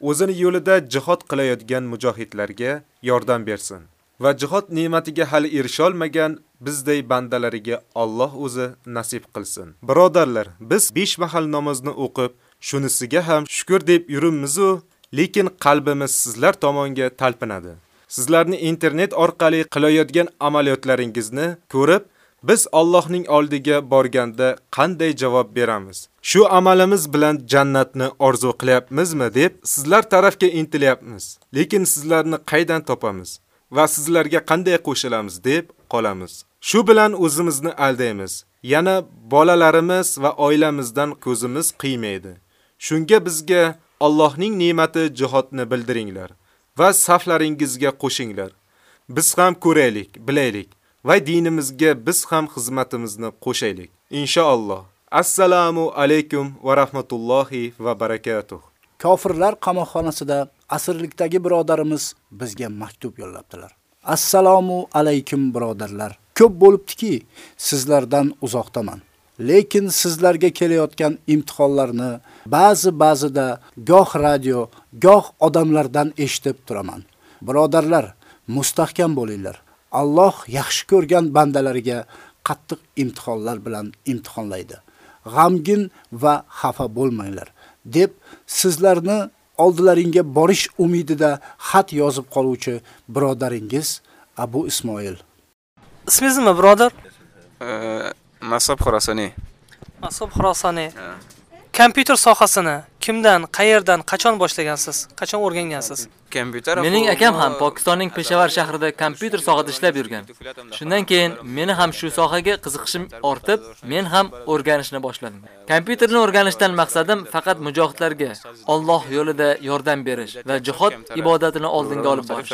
Speaker 3: O'zini yo'lida jihad qilayotgan mujohidlarga yordam bersin va jihad ne'matiga hali erisholmagan bizday bandalariga Alloh o'zi nasib qilsin. Birodarlar, biz 5 mahal namozni o'qib, shunisiga ham shukr deb yurimiz-u, lekin qalbimiz sizlar tomonga talpinadi. Sizlarni internet orqali qilayotgan amaliyotlaringizni ko'rib, biz Allohning oldiga borganda qanday javob beramiz? Shu amalimiz bilan jannatni orzu qilyapmizmi deb sizlar tarafga intilyapmiz. Lekin sizlarni qaydan topamiz va sizlarga qanday qo'shilamiz deb qolamiz. Shu bilan o'zimizni aldaymiz. Yana bolalarimiz va oilamizdan ko'zimiz qiymaydi. Shunga bizga Allohning ne'mati jihodni bildiringlar va saflaringizga qo'shinglar. Biz ham ko'raylik, bilaylik va dinimizga biz ham xizmatimizni qo'shaylik. Inshaalloh. Assalomu alaykum va rahmatullohi va barakatuh.
Speaker 2: Kofirlar qamoqxonasida asrlikdagi birodarimiz bizga maktub yo'llabdilar. Assalomu alaykum birodarlar. Ko'p bo'libdiki, sizlardan uzoqdaman. Lekin sizlarga kelayotgan imtihonlarni ba'zi ba'zida goh radio, goh odamlardan eshitib turaman. Birodarlar, mustahkam bo'linglar. Alloh yaxshi ko'rgan bandalariga qattiq imtihonlar bilan imtihonlaydi. G'amgin va xafa bo'lmanglar deb sizlarni oldilaringga borish umidida xat yozib qoluvchi birodaringiz Abu Ismoil.
Speaker 8: Ismingiz nima, birodar?
Speaker 11: Masob Xorasani.
Speaker 8: Masob Xorasani. Kompyuter sohasini kimdan, qayerdan, qachon boshlagansiz? Qachon o'rgangansiz?
Speaker 11: Kompyuter
Speaker 9: Mening akam ham Pokistonning Peshawar shahrida kompyuter sohasida ishlab yurgan. Shundan keyin meni ham shu sohaga qiziqishim ortib, men ham o'rganishni boshladim. Kompyuterni o'rganishdan maqsadim faqat mujohidlarga Alloh yo'lida yordam berish va jihod ibodatini oldinga olib borish.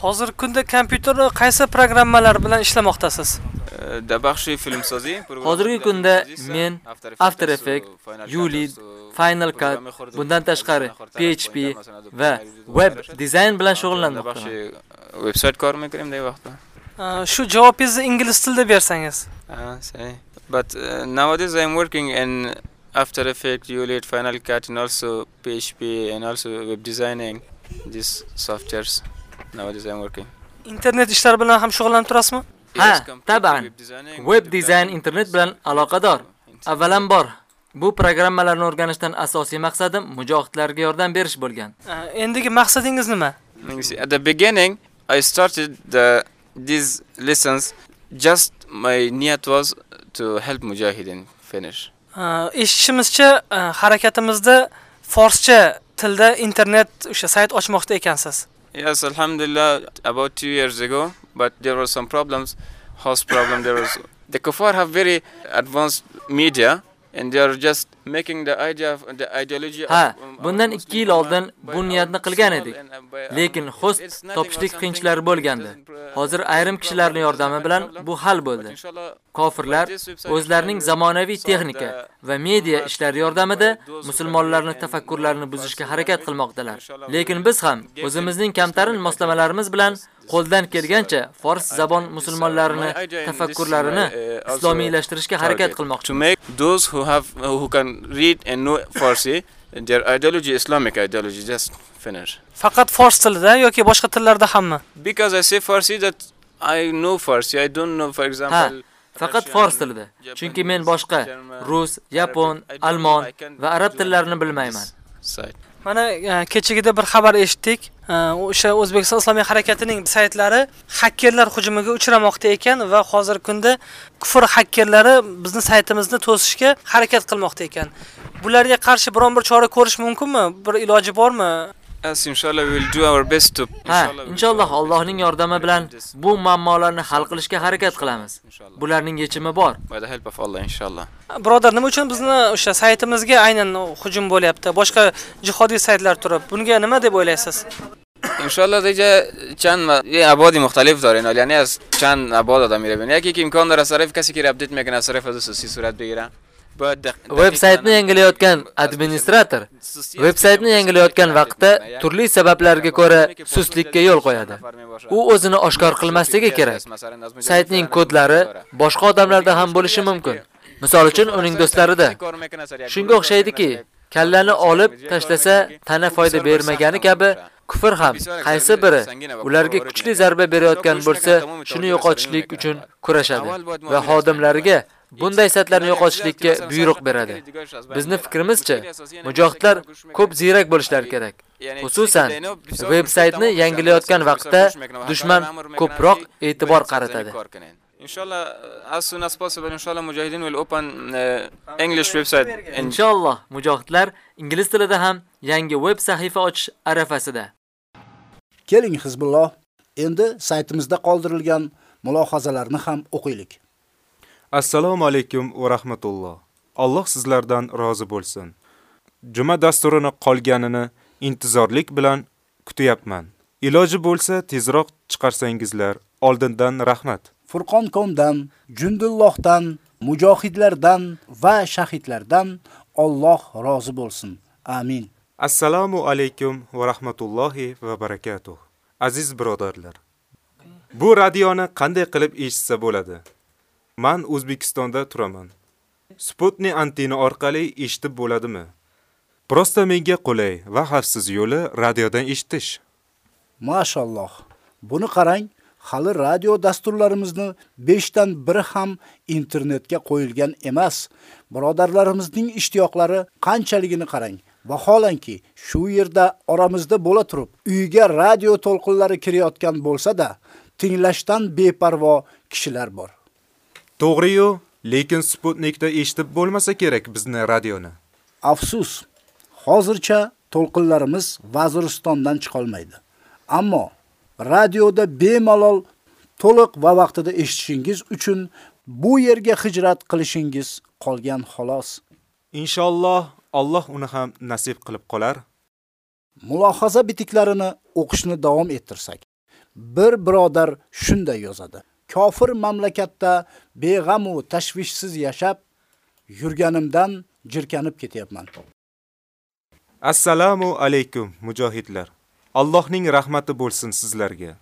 Speaker 8: Hozir kunda kompyuterda qaysi programmalar bilan ishlamoqdasiz?
Speaker 11: Dabaxshi filmsozi.
Speaker 9: Hozirgi kunda men After Effects, Ulid, Final Cut, bundan tashqari PHP va web dizayn bilan shug'ullanmoqdaman.
Speaker 11: Websayt kor mikirim dey vaqtda.
Speaker 8: Shu javobingizni ingliz tilida bersangiz.
Speaker 11: But uh, nowadays I am working in After Effects, Ulid, Final Cut and also PHP and also web designing these softwares. I am working.
Speaker 8: Internet ishlari bilan ham shug'ullanib turasizmi?
Speaker 9: Ha, taban. Web dizayn internet bilan aloqador. Avvalambor, bu programmalarni o'rganishdan asosiy maqsadim mujohidlarga yordam berish bo'lgan.
Speaker 8: Endigi maqsadingiz nima?
Speaker 11: At the beginning, I started the these lessons just my niyat was to help mujahidin finish.
Speaker 8: Eshitishimizcha, harakatimizda forscha tilda internet o'sha sayt ochmoqda ekansiz.
Speaker 11: Yes, alhamdulillah, about two years ago, but there were some problems, host problem, there was, the kuffar have very advanced media, and they are just making the idea of the ideology
Speaker 9: Ha, bundan 2 yil oldin bu niyatni qilgan edik. Lekin host topishlik qiyinchilari bo'lgandi. Hozir ayrim kishilarning yordami bilan bu hal bo'ldi. Kofirlar o'zlarining zamonaviy texnika va media ishlari yordamida musulmonlarning tafakkurlarini buzishga harakat qilmoqdalar. Lekin biz ham o'zimizning kamtarin moslamalarimiz bilan qo'ldan kelgancha fors zabon musulmonlarini tafakkurlarini islomiylashtirishga harakat qilmoqchimiz.
Speaker 11: Those who have who can read and know Farsi, their ideology, Islamic ideology, just finish.
Speaker 8: Faqat fors tilida yoki boshqa tillarda hammi?
Speaker 11: Because I say Farsi that I know Farsi, I don't know, for example.
Speaker 9: Ha, faqat fors tilida. Chunki men boshqa rus, yapon, almon va arab tillarini bilmayman.
Speaker 8: Mana kechagida bir xabar eshitdik. Э, o'sha O'zbekiston Islomiy harakatining saytlari hakkerlar hujumiga uchramoqda ekan va hozirgi kunda kufr hakkerlari bizni saytimizni to'sishga harakat qilmoqda ekan. Bularga qarshi biron bir chora ko'rish mumkinmi? Bir iloji bormi?
Speaker 11: As inshallah we will do our best to
Speaker 9: Ha, inshallah Allohning yordami bilan bu muammolarni hal qilishga harakat qilamiz. Bularning yechimi bor.
Speaker 11: By the help of Allah inshallah.
Speaker 8: Birodar, nima uchun bizni o'sha saytimizga aynan hujum bo'lyapti? Boshqa jihodiy saytlar turib, bunga nima deb o'ylaysiz?
Speaker 11: Inshallah deja чанд абоди мухталиф muxtalif яъне ya'ni чанд абод одам мирабин яке ки имкон дорад сарафи касе ки рабдит мекунад сараф аз асосӣ
Speaker 9: Veb-saytni yangilayotgan administrator veb-saytni yangilayotgan vaqtda turli sabablarga ko'ra sustlikka yo'l qo'yadi. U o'zini oshkor qilmasligi kerak. Saytning kodlari boshqa odamlarda ham bo'lishi mumkin. Misol uchun uning do'stlarida. Shunga o'xshaydiki, kallani olib tashlasa tana foyda bermagani kabi kufr ham qaysi biri ularga kuchli zarba berayotgan bo'lsa, shuni yo'qotishlik uchun kurashadi va xodimlariga bunday saytlarni yo'qotishlikka buyruq beradi. Bizni fikrimizcha, mujohidlar ko'p ziyrak bo'lishlari kerak. Xususan, veb-saytni yangilayotgan vaqtda dushman ko'proq e'tibor qaratadi.
Speaker 11: Inshallah, as soon as possible, inshallah, Mujahideen will open uh, English website.
Speaker 9: Inshallah, mujohidlar ingliz tilida ham yangi web sahifa ochish arafasida.
Speaker 2: Keling Hizbulloh, endi saytimizda qoldirilgan mulohazalarni ham o'qiylik.
Speaker 3: Assalomu alaykum va rahmatulloh. Alloh sizlardan rozi bo'lsin. Juma dasturini qolganini intizorlik bilan kutyapman. Iloji bo'lsa tezroq chiqarsangizlar, oldindan rahmat.
Speaker 2: Furqon.comdan, Jundullohdan, mujohidlardan va shahidlardan Alloh rozi bo'lsin. Amin.
Speaker 3: Assalomu alaykum va rahmatullohi va barakatuh. Aziz birodarlar. Bu radioni qanday qilib eshitsa bo'ladi? Men O'zbekistonda turaman. Sputnik antena orqali eshitib bo'ladimi? Prosta menga qulay va xavfsiz yo'li radiodan eshitish.
Speaker 2: Mashalloh. Buni qarang, hali radio dasturlarimizni 5 dan biri ham internetga qo'yilgan emas. Birodarlarimizning ishtiyoqlari qanchaligini qarang. Vaholanki, shu yerda oramizda bo'la turib, uyga radio to'lqinlari kirayotgan bo'lsa-da, tinglashdan beparvo kishilar bor.
Speaker 3: To'g'ri-yu, lekin Sputnikda eshitib bo'lmasa kerak bizni radioni.
Speaker 2: Afsus, hozircha to'lqinlarimiz Vaziristondan chiqolmaydi. Ammo radioda bemalol to'liq va vaqtida eshitishingiz uchun bu yerga hijrat qilishingiz qolgan xolos.
Speaker 3: Inshaalloh Alloh uni ham nasib qilib qolar.
Speaker 2: Mulohaza bitiklarini o'qishni davom ettirsak, bir birodar shunday yozadi. Kofir mamlakatda beg'am va tashvishsiz yashab yurganimdan jirkanib ketyapman.
Speaker 3: Assalomu alaykum mujohidlar. Allohning rahmati bo'lsin sizlarga.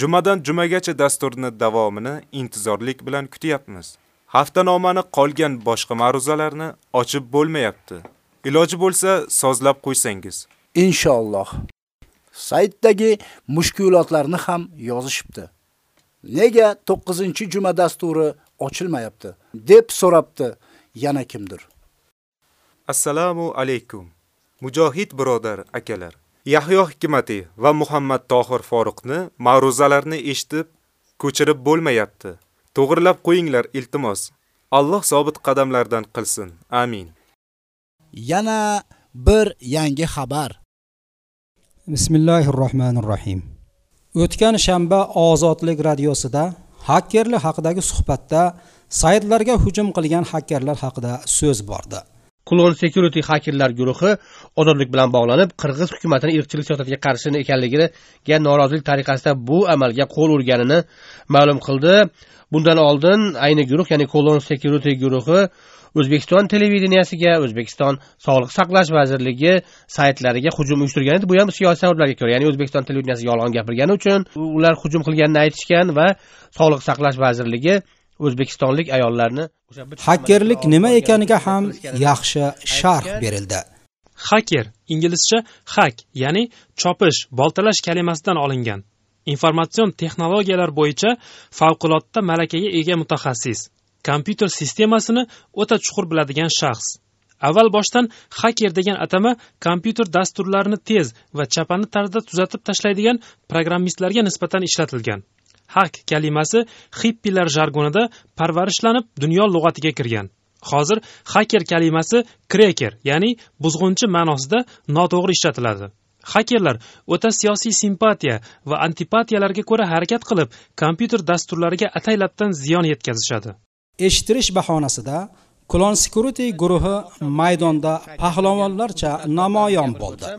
Speaker 3: Jumadan jumagacha dasturni davomini intizorlik bilan kutyapmiz. Haftanomani qolgan boshqa ma'ruzalarni ochib bo'lmayapti. Iloji bo'lsa sozlab qo'ysangiz.
Speaker 2: Inshaalloh. Saytdagi mushkulotlarni ham yozishibdi. Nega 9-juma dasturi ochilmayapti deb so'rabdi yana kimdir.
Speaker 3: Assalomu alaykum. Mujohid birodar akalar. Yahyo Hikmati va Muhammad Tohir Foruqni ma'ruzalarni eshitib ko'chirib bo'lmayapti. To'g'rilab qo'yinglar iltimos. Alloh sobit qadamlardan qilsin. Amin.
Speaker 2: Yana bir yangi xabar.
Speaker 4: Bismillahirrohmanirrohim. O'tgan shanba Ozodlik radiosida hakkerlar haqidagi suhbatda saytlarga hujum qilgan hakkerlar haqida so'z bordi.
Speaker 7: Klon Security hakerlar guruhi ozodlik bilan bog'lanib, Qirg'iz hukumatining irqchilik siyosatiga qarshi ekanligiga norozilik tariqasida bu amalga qo'l urganini ma'lum qildi. Bundan oldin ayni guruh, ya'ni Klon Security guruhi O'zbekiston televideniyasiga, O'zbekiston Sog'liqni saqlash vazirligi saytlariga hujum uyushtirgan edi. Bu ham siyosiy sabablarga ko'ra, ya'ni O'zbekiston televideniyasi yolg'on gapirgani uchun ular hujum qilganini aytishgan va Sog'liqni saqlash vazirligi o'zbekistonlik ayollarni
Speaker 4: Hakkerlik nima ekaniga ham yaxshi sharh berildi.
Speaker 22: Hacker inglizcha hack, ya'ni chopish, boltalash kalimasidan olingan. Informatsion texnologiyalar bo'yicha favqulodda malakaga ega mutaxassis. Kompyuter sistemasini o'ta chuqur biladigan shaxs. Avval boshdan haker degan atama kompyuter dasturlarini tez va chapani tarzda tuzatib tashlaydigan programmistlarga nisbatan ishlatilgan. hak kalimasi hippilar jargonida parvarishlanib dunyo lug'atiga kirgan. Hozir haker kalimasi kreker ya'ni buzg'unchi ma'nosida noto'g'ri ishlatiladi. Hakerlar o'ta siyosiy simpatiya va antipatiyalarga ko'ra harakat qilib, kompyuter dasturlariga ataylabdan ziyon yetkazishadi.
Speaker 4: Eshittirish bahonasida Klon Security guruhi maydonda pahlavonlarcha namoyon bo'ldi.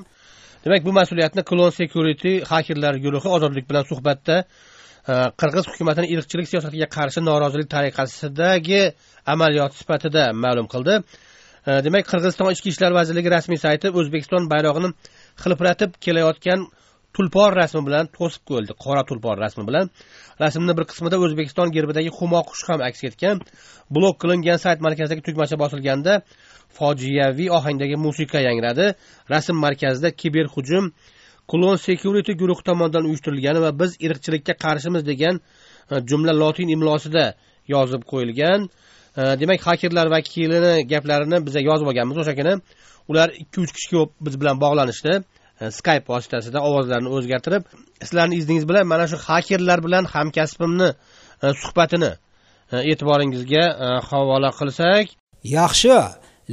Speaker 7: Demak, bu mas'uliyatni Klon Security hakerlar guruhi ozodlik bilan suhbatda e, qirg'iz hukumatining irqchilik siyosatiga qarshi norozilik tariqasidagi amaliyot sifatida ma'lum qildi e, demak qirg'iziston ichki ishlar vazirligi rasmiy sayti o'zbekiston bayrog'ini hilpiratib kelayotgan tulpor rasmi bilan to'sib qo'yildi qora tulpor rasmi bilan rasmni bir qismida o'zbekiston gerbidagi humo qush ham aks etgan blok qilingan sayt markazidagi tugmacha bosilganda fojiaviy ohangdagi musiqa yangradi rasm markazida kiber hujum Klon Security guruhi tomonidan uyushtirilgani va biz irqchilikka qarshimiz degan e, jumla lotin imlosida yozib qo'yilgan. E, demak, hakerlar vakilini gaplarini biza yozib olganmiz o'sha kuni. Ular 2-3 kishi biz bilan bog'lanishdi. E, Skype vositasida ovozlarini o'zgartirib, sizlarning izningiz bilan mana shu hakerlar bilan hamkasbimni suhbatini e'tiboringizga havola qilsak,
Speaker 4: yaxshi,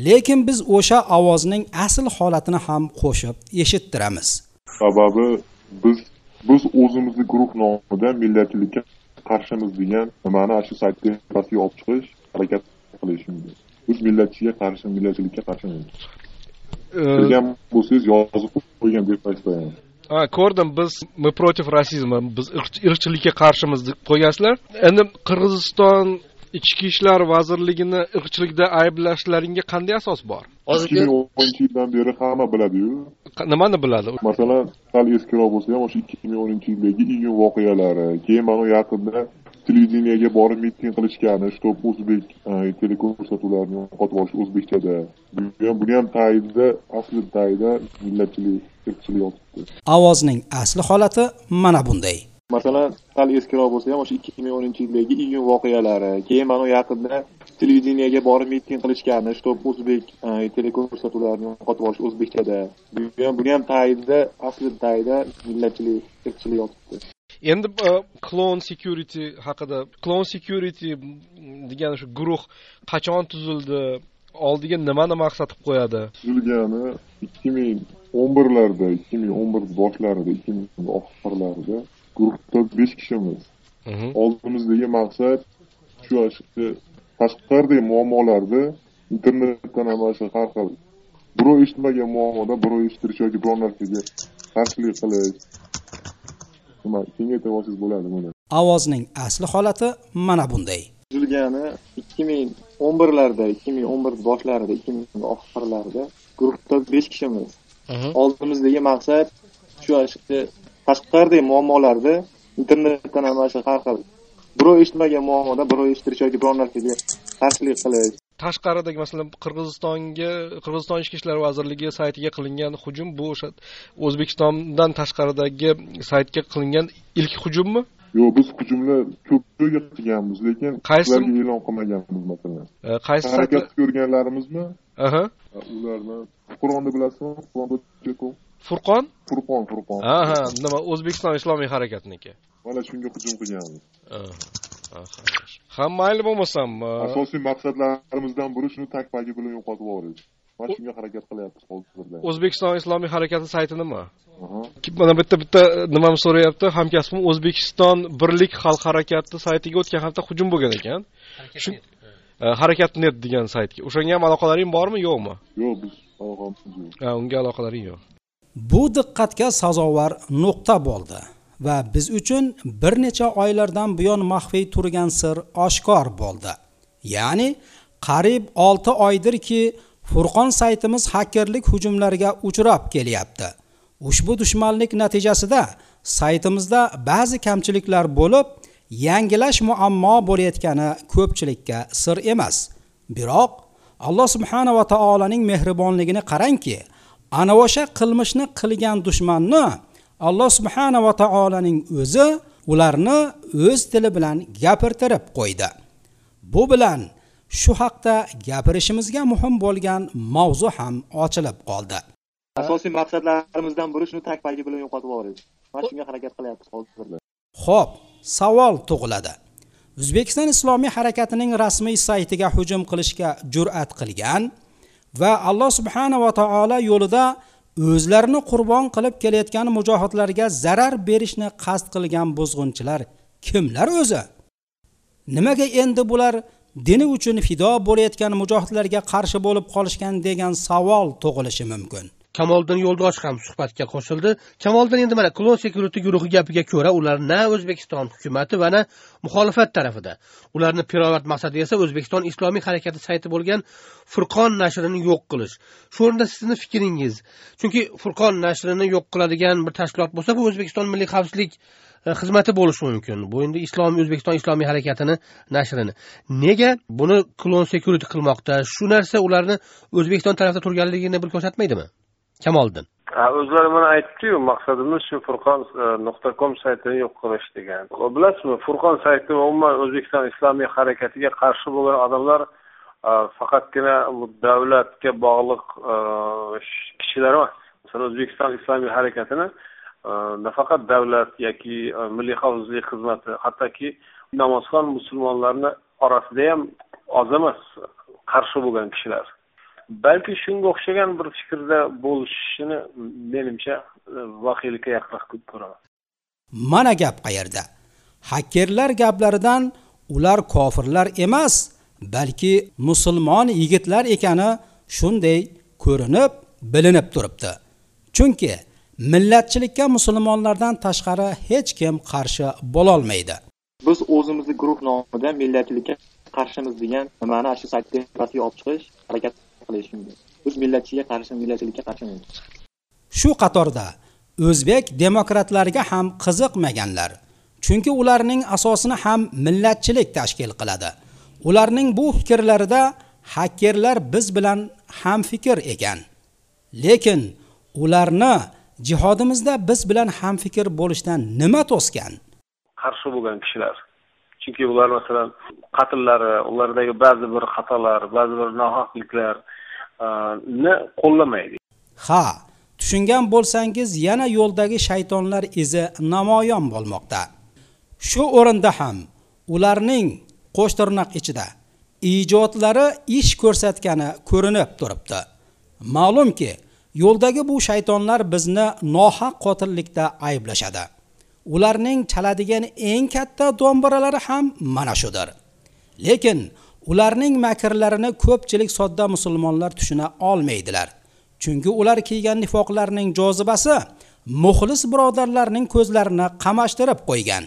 Speaker 4: lekin biz o'sha ovozning asl holatini ham qo'shib eshittiramiz.
Speaker 23: sababi biz biz o'zimizni guruh nomidan millatchilikka qarshimiz degan nimani shu saytga olib chiqish harakat qilishimiz biz millatchiga qarshi millatchilikka qarshimiz bilgan bo'lsangiz yozib qo'ygan deb aytmayman
Speaker 24: ha ko'rdim biz мы против расизма biz irqchilikka qarshimiz deb qo'ygansizlar endi qirg'iziston ichki ishlar vazirligini irqchilikda ayblashlaringga qanday asos bor?
Speaker 23: Ikki ming o'ninchi yildan beri hamma biladiyu.
Speaker 24: Nimani biladi?
Speaker 23: Masalan sal eskiroq bo'lsa ham o'sha ikki ming o'ninchi yildagi iyun voqealari keyin mana yaqinda televideniyaga borib miting qilishgani чтобы o'zbek e, teleko'rsatuvlarini yo'qotib olish o'zbekchada bu ham buni ham tagida asli tagida millatchilik irqchilik yotibdi
Speaker 4: ovozning asli holati mana bunday.
Speaker 25: Masalan sal eskiroq bo'lsa ham o'sha ikki ming o'ninchi yildagi iyun voqealari keyin mana yaqinda televideniyaga borib miting qilishgani чтобы o'zbek e, teleko'rsatuvlarini yo'qotib olish o'zbekchada bu ham buni ham tagida asli tagida millatchilik irqchilik yotibdi
Speaker 24: endi e, clone security haqida clone security degan shu guruh qachon tuzildi oldiga nimani maqsad qilib qo'yadi?
Speaker 23: Tuzilgani ikki ming o'n birlarda ikki ming o'n bir boshlarida ikki ming oxirlarida guruhda besh kishimiz oldimizdagi maqsad shu tashqaridagi muammolarni internetdan mana shu har xil birov eshitmagan muammoda birov eshittirish yoki biror narsaga qarshilik qilish kengaytirib olsangiz bo'ladi buni
Speaker 4: ovozning asli holati mana bunday.
Speaker 25: Tuzilgani ikki ming o'n birlarda ikki ming o'n bir boshlarida ikki ming oxirlarida guruhda besh kishimiz. Oldimizdagi maqsad shu shu tashqaridagi muammolarni internetdan mana shu har xil birov eshitmagan muammoda birov eshittirish yoki biror narsaga qarshilik qilish
Speaker 24: tashqaridagi masalan qirg'izistonga qirg'iziston ichki ishlar vazirligi saytiga qilingan hujum bu o'sha o'zbekistondan tashqaridagi saytga qilingan ilk hujummi?
Speaker 23: Yo'q biz hujumlar ko'p joyga qilganmiz lekin
Speaker 24: Qaysi-
Speaker 23: e'lon qilmaganmiz masalan.
Speaker 24: Qaysi
Speaker 23: harakat ko'rganlarimizmi
Speaker 24: aha.
Speaker 23: Ularni furqonni bilasizmi? Furqon?
Speaker 24: Furqon
Speaker 23: furqon.
Speaker 24: Aha nima o'zbekiston islomiy harakatniki.
Speaker 23: Mana shunga hujum qilganmiz.
Speaker 24: Ha mayli bo'lmasam e,
Speaker 23: asosiy maqsadlarimizdan biri shuni tag bilan yo'qotib yuborish mana shunga harakat qilyapmiz hozirda.
Speaker 24: O'zbekiston islomiy harakati sayti nima
Speaker 23: Aha.
Speaker 24: mana bitta bitta nimani so'rayapti hamkasbim o'zbekiston birlik xalq harakati saytiga o'tgan hafta hujum bo'lgan ekan. Shu e, harakat net degan saytga. O'shanga ham aloqalaring bormi yo'qmi?
Speaker 23: Yo'q biz aloqamiz yo'q.
Speaker 24: Ha unga aloqalaring yo'q.
Speaker 4: Bu diqqatga sazovor nuqta bo'ldi va biz uchun bir necha oylardan buyon maxfiy turgan sir oshkor bo'ldi. Ya'ni qariyb 6 oydirki Furqon saytimiz hakerlik hujumlariga uchrab kelyapti. Ushbu dushmanlik natijasida saytimizda ba'zi kamchiliklar bo'lib, yangilash muammo bo'layotgani ko'pchilikka sir emas. Biroq Alloh subhanahu va taolaning mehribonligini qarangki, ana o'sha qilmishni qilgan dushmanni Alloh subhanahu va taolaning o'zi ularni o'z tili bilan gapirtirib qo'ydi. Bu bilan shu haqda gapirishimizga muhim bo'lgan mavzu ham ochilib qoldi.
Speaker 25: asosiy maqsadlarimizdan biri shuni tag bilan yo'qotib yuborish mana shunga harakat qilyapmiz hozirda
Speaker 4: Xo'p, savol tug'iladi. O'zbekiston Islomiy harakatining rasmiy saytiga hujum qilishga jur'at qilgan va Alloh subhanahu va taolo yo'lida o'zlarini qurbon qilib kelayotgan mujohidlarga zarar berishni qasd qilgan buzg'unchilar kimlar o'zi? Nimaga endi bular dini uchun fido bo'layotgan mujohidlarga qarshi bo'lib qolishgan degan savol tug'ilishi mumkin.
Speaker 7: Kamoliddin yo'ldosh ham suhbatga qo'shildi. Kamoliddin endi mana klon security guruhi gapiga ko'ra ular na o'zbekiston hukumati va na muxolifat tarafida. Ularni pirovard maqsadi esa o'zbekiston islomiy harakati sayti bo'lgan furqon nashrini yo'q qilish. Shu o'rinda sizni fikringiz chunki furqon nashrini yo'q qiladigan bir tashkilot bo'lsa bu o'zbekiston milliy xavfsizlik e, xizmati bo'lishi mumkin. Bu endi islom o'zbekiston islomiy harakatini nashrini. Nega buni klon security qilmoqda? Shu narsa ularni o'zbekiston tarafida turganligini bir ko'rsatmaydimi? Kamoliddin
Speaker 26: Ha, o'zlari mana aytibdiyu maqsadimiz shu furqon e, nuqta com saytini yo'q qilish degan. Bilasizmi furqon sayti umuman o'zbekiston islomiy harakatiga qarshi bo'lgan odamlar e, faqatgina davlatga bog'liq e, kishilar emas. Masalan o'zbekiston islomiy harakatini nafaqat davlat yoki milliy xavfsizlik xizmati hattoki namozxon musulmonlarni orasida ham oz emas qarshi bo'lgan kishilar. Balki shunga o'xshagan bir fikrda bo'lishini menimcha e, voqelikka yaqinroq ko'raman
Speaker 4: Mana gap qayerda? Hakkerlar gaplaridan ular kofirlar emas, balki musulmon yigitlar ekani shunday ko'rinib, bilinib turibdi. Chunki millatchilikka musulmonlardan tashqari hech kim qarshi bo'la olmaydi.
Speaker 25: biz o'zimizni guruh nomidan millatchilikka qarshimiz degan nimani shu saytga olib chiqish harakat qilish mumkin biz millatchiga qarshi millatchilikka qarshimiz
Speaker 4: Shu qatorda o'zbek demokratlariga ham qiziqmaganlar. chunki ularning asosini ham millatchilik tashkil qiladi. Ularning bu fikrlarida hakkerlar biz bilan ham fikr ekan. Lekin ularni jihodimizda biz bilan ham fikr bo'lishdan nima to'sgan?
Speaker 26: Qarshi bo'lgan kishilar. Chunki ular masalan qatllari ulardagi ba'zi bir xatolar ba'zi bir ni qo'llamaydi.
Speaker 4: Ha tushungan bo'lsangiz yana yo'ldagi shaytonlar izi namoyon bo'lmoqda. Shu o'rinda ham ularning qo'shtirnoq ichida ijodlari ish ko'rsatgani ko'rinib turibdi. Ma'lumki yo'ldagi bu shaytonlar bizni nohaq qotillikda ayblashadi. Ularning chaladigan eng katta do'mbiralari ham mana shudir. Lekin ularning makrlarini ko'pchilik sodda musulmonlar tushuna olmaydilar. Chunki ular kiygan nifoqlarning jozibasi muxlis birodarlarning ko'zlarini qamashtirib qo'ygan.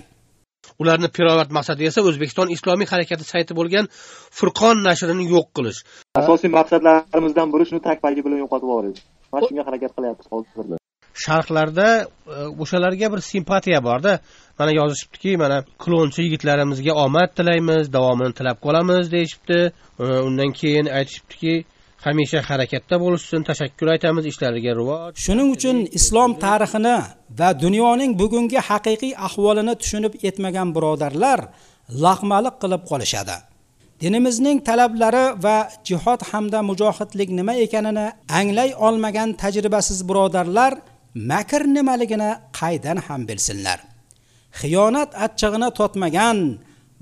Speaker 7: Ularni pirovat maqsadi esa o'zbekiston islomiy harakati sayti bo'lgan furqon nashrini yo'q qilish.
Speaker 25: Asosiy maqsadlarimizdan biri shuni tag tagi bilan yo'qotib yuborish mana shunga harakat qilyapmiz hozirda
Speaker 7: sharhlarda e, o'shalarga bir simpatiya borda. Mana yozishibdiki mana klonchi yigitlarimizga omad tilaymiz davomini tilab qolamiz deyishibdi. E, undan keyin aytishibdiki hamisha harakatda bo'lishsin tashakkur aytamiz ishlariga rivoj.
Speaker 4: Shuning uchun islom tarixini va dunyoning bugungi haqiqiy ahvolini tushunib yetmagan birodarlar laqmaliq qilib qolishadi. Dinimizning talablari va jihod hamda mujohidlik nima ekanini anglay olmagan tajribasiz birodarlar makr nimaligini qaydan ham bilsinlar? Xiyonat achchig'ini totmagan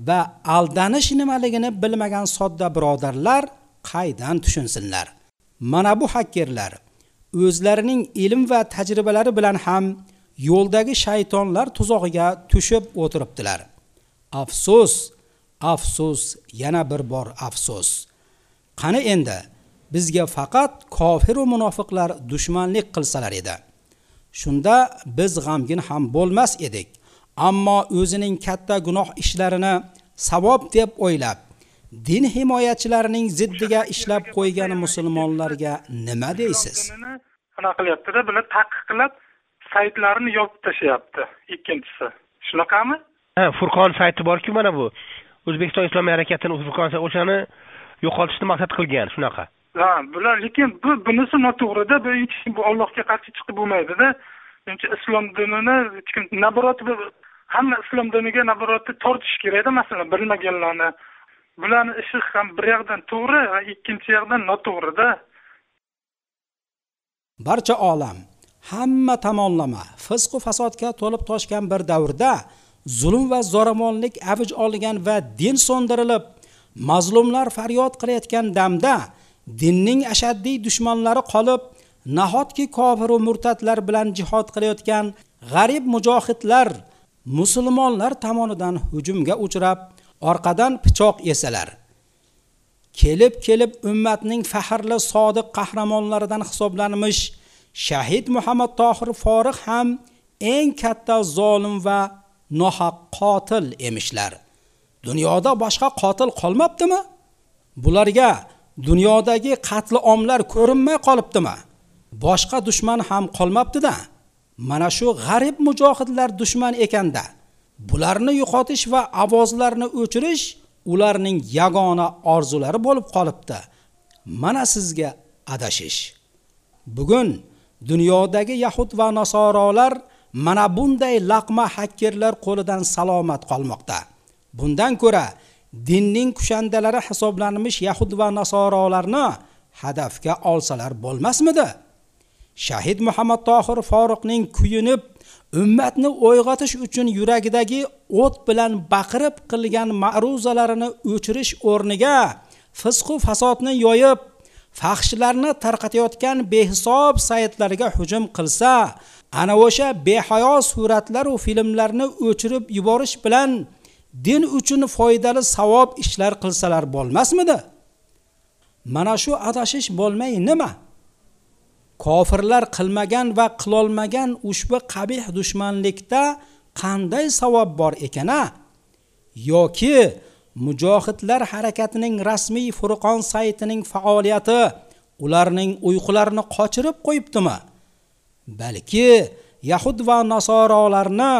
Speaker 4: va aldanish nimaligini bilmagan sodda birodarlar qaydan tushunsinlar? Mana bu hakkerlar o'zlarining ilm va tajribalari bilan ham yo'ldagi shaytonlar tuzog'iga tushib o'tiribdilar. Afsus afsus yana bir bor afsus. Qani endi bizga faqat kofiru munofiqlar dushmanlik qilsalar edi. Shunda biz g'amgin ham bo'lmas edik. Ammo o'zining katta gunoh ishlarini savob deb o'ylab din himoyachilarining ziddiga ishlab qo'ygan musulmonlarga nima deysiz?
Speaker 27: Anaqa qilyaptida bular taqiqlab saytlarini yopib tashlayapti. Ikkinchisi. Shunaqami?
Speaker 7: Ha furqon sayti borku mana bu. O'zbekiston islomiy harakatini furqon o'shani yo'qotishni maqsad qilgan shunaqa
Speaker 27: ha bular lekin bu bunisi noto'g'rida bu hech kim bu ollohga qarshi chiqib bo'lmaydida. Chunki islom dinini hech kim наоборот hamma islom diniga наоборот tortish kerakda masalan bilmaganlarni. Bularni ishi ham bir yoqdan to'g'ri ikkinchi yoqdan noto'g'rida.
Speaker 4: Barcha olam hamma tomonlama fisqu fasodga to'lib toshgan bir davrda zulm va zo'ravonlik avj olgan va din so'ndirilib mazlumlar faryod qilayotgan damda dinning ashaddiy dushmanlari qolib nahotki kofiru murtadlar bilan jihod qilayotgan g'arib mujohidlar musulmonlar tomonidan hujumga uchrab orqadan pichoq yesalar kelib kelib ummatning faxrli sodiq qahramonlaridan hisoblanmish shahid muhammad tohir forig' ham eng katta zolim va nohaq qotil emishlar. Dunyoda boshqa qotil qolmabdimi? Bularga dunyodagi qatli omlar ko'rinmay qolibdimi? Boshqa dushman ham qolmabdida. Mana shu g'arib mujohidlar dushman ekanda. Bularni yo'qotish va ovozlarni o'chirish ularning yagona orzulari bo'lib qolibdi. Mana sizga adashish. Bugun dunyodagi yahud va nasorolar mana bunday laqma hakkerlar qo'lidan salomat qolmoqda. Bundan ko'ra dinning kushandalari hisoblanmish yahud va nasorolarni hadafga olsalar bo'lmasmidi? Shahid muhammad tohir foruqning kuyinib ummatni o'yg'otish uchun yuragidagi o't bilan baqirib qilgan ma'ruzalarini o'chirish o'rniga fisqu fasodni yoyib faxshlarni tarqatayotgan behisob saytlarga hujum qilsa ana o'sha behayo suratlaru filmlarni o'chirib yuborish bilan din uchun foydali savob ishlar qilsalar bo'lmasmidi? Mana shu adashish bo'lmay nima? Kofirlar qilmagan va qilolmagan ushbu qabih dushmanlikda qanday savob bor ekan a yoki mujohidlar harakatining rasmiy furqon saytining faoliyati ularning uyqularini qochirib qo'yibdimi? Balki yahud va nasorolarni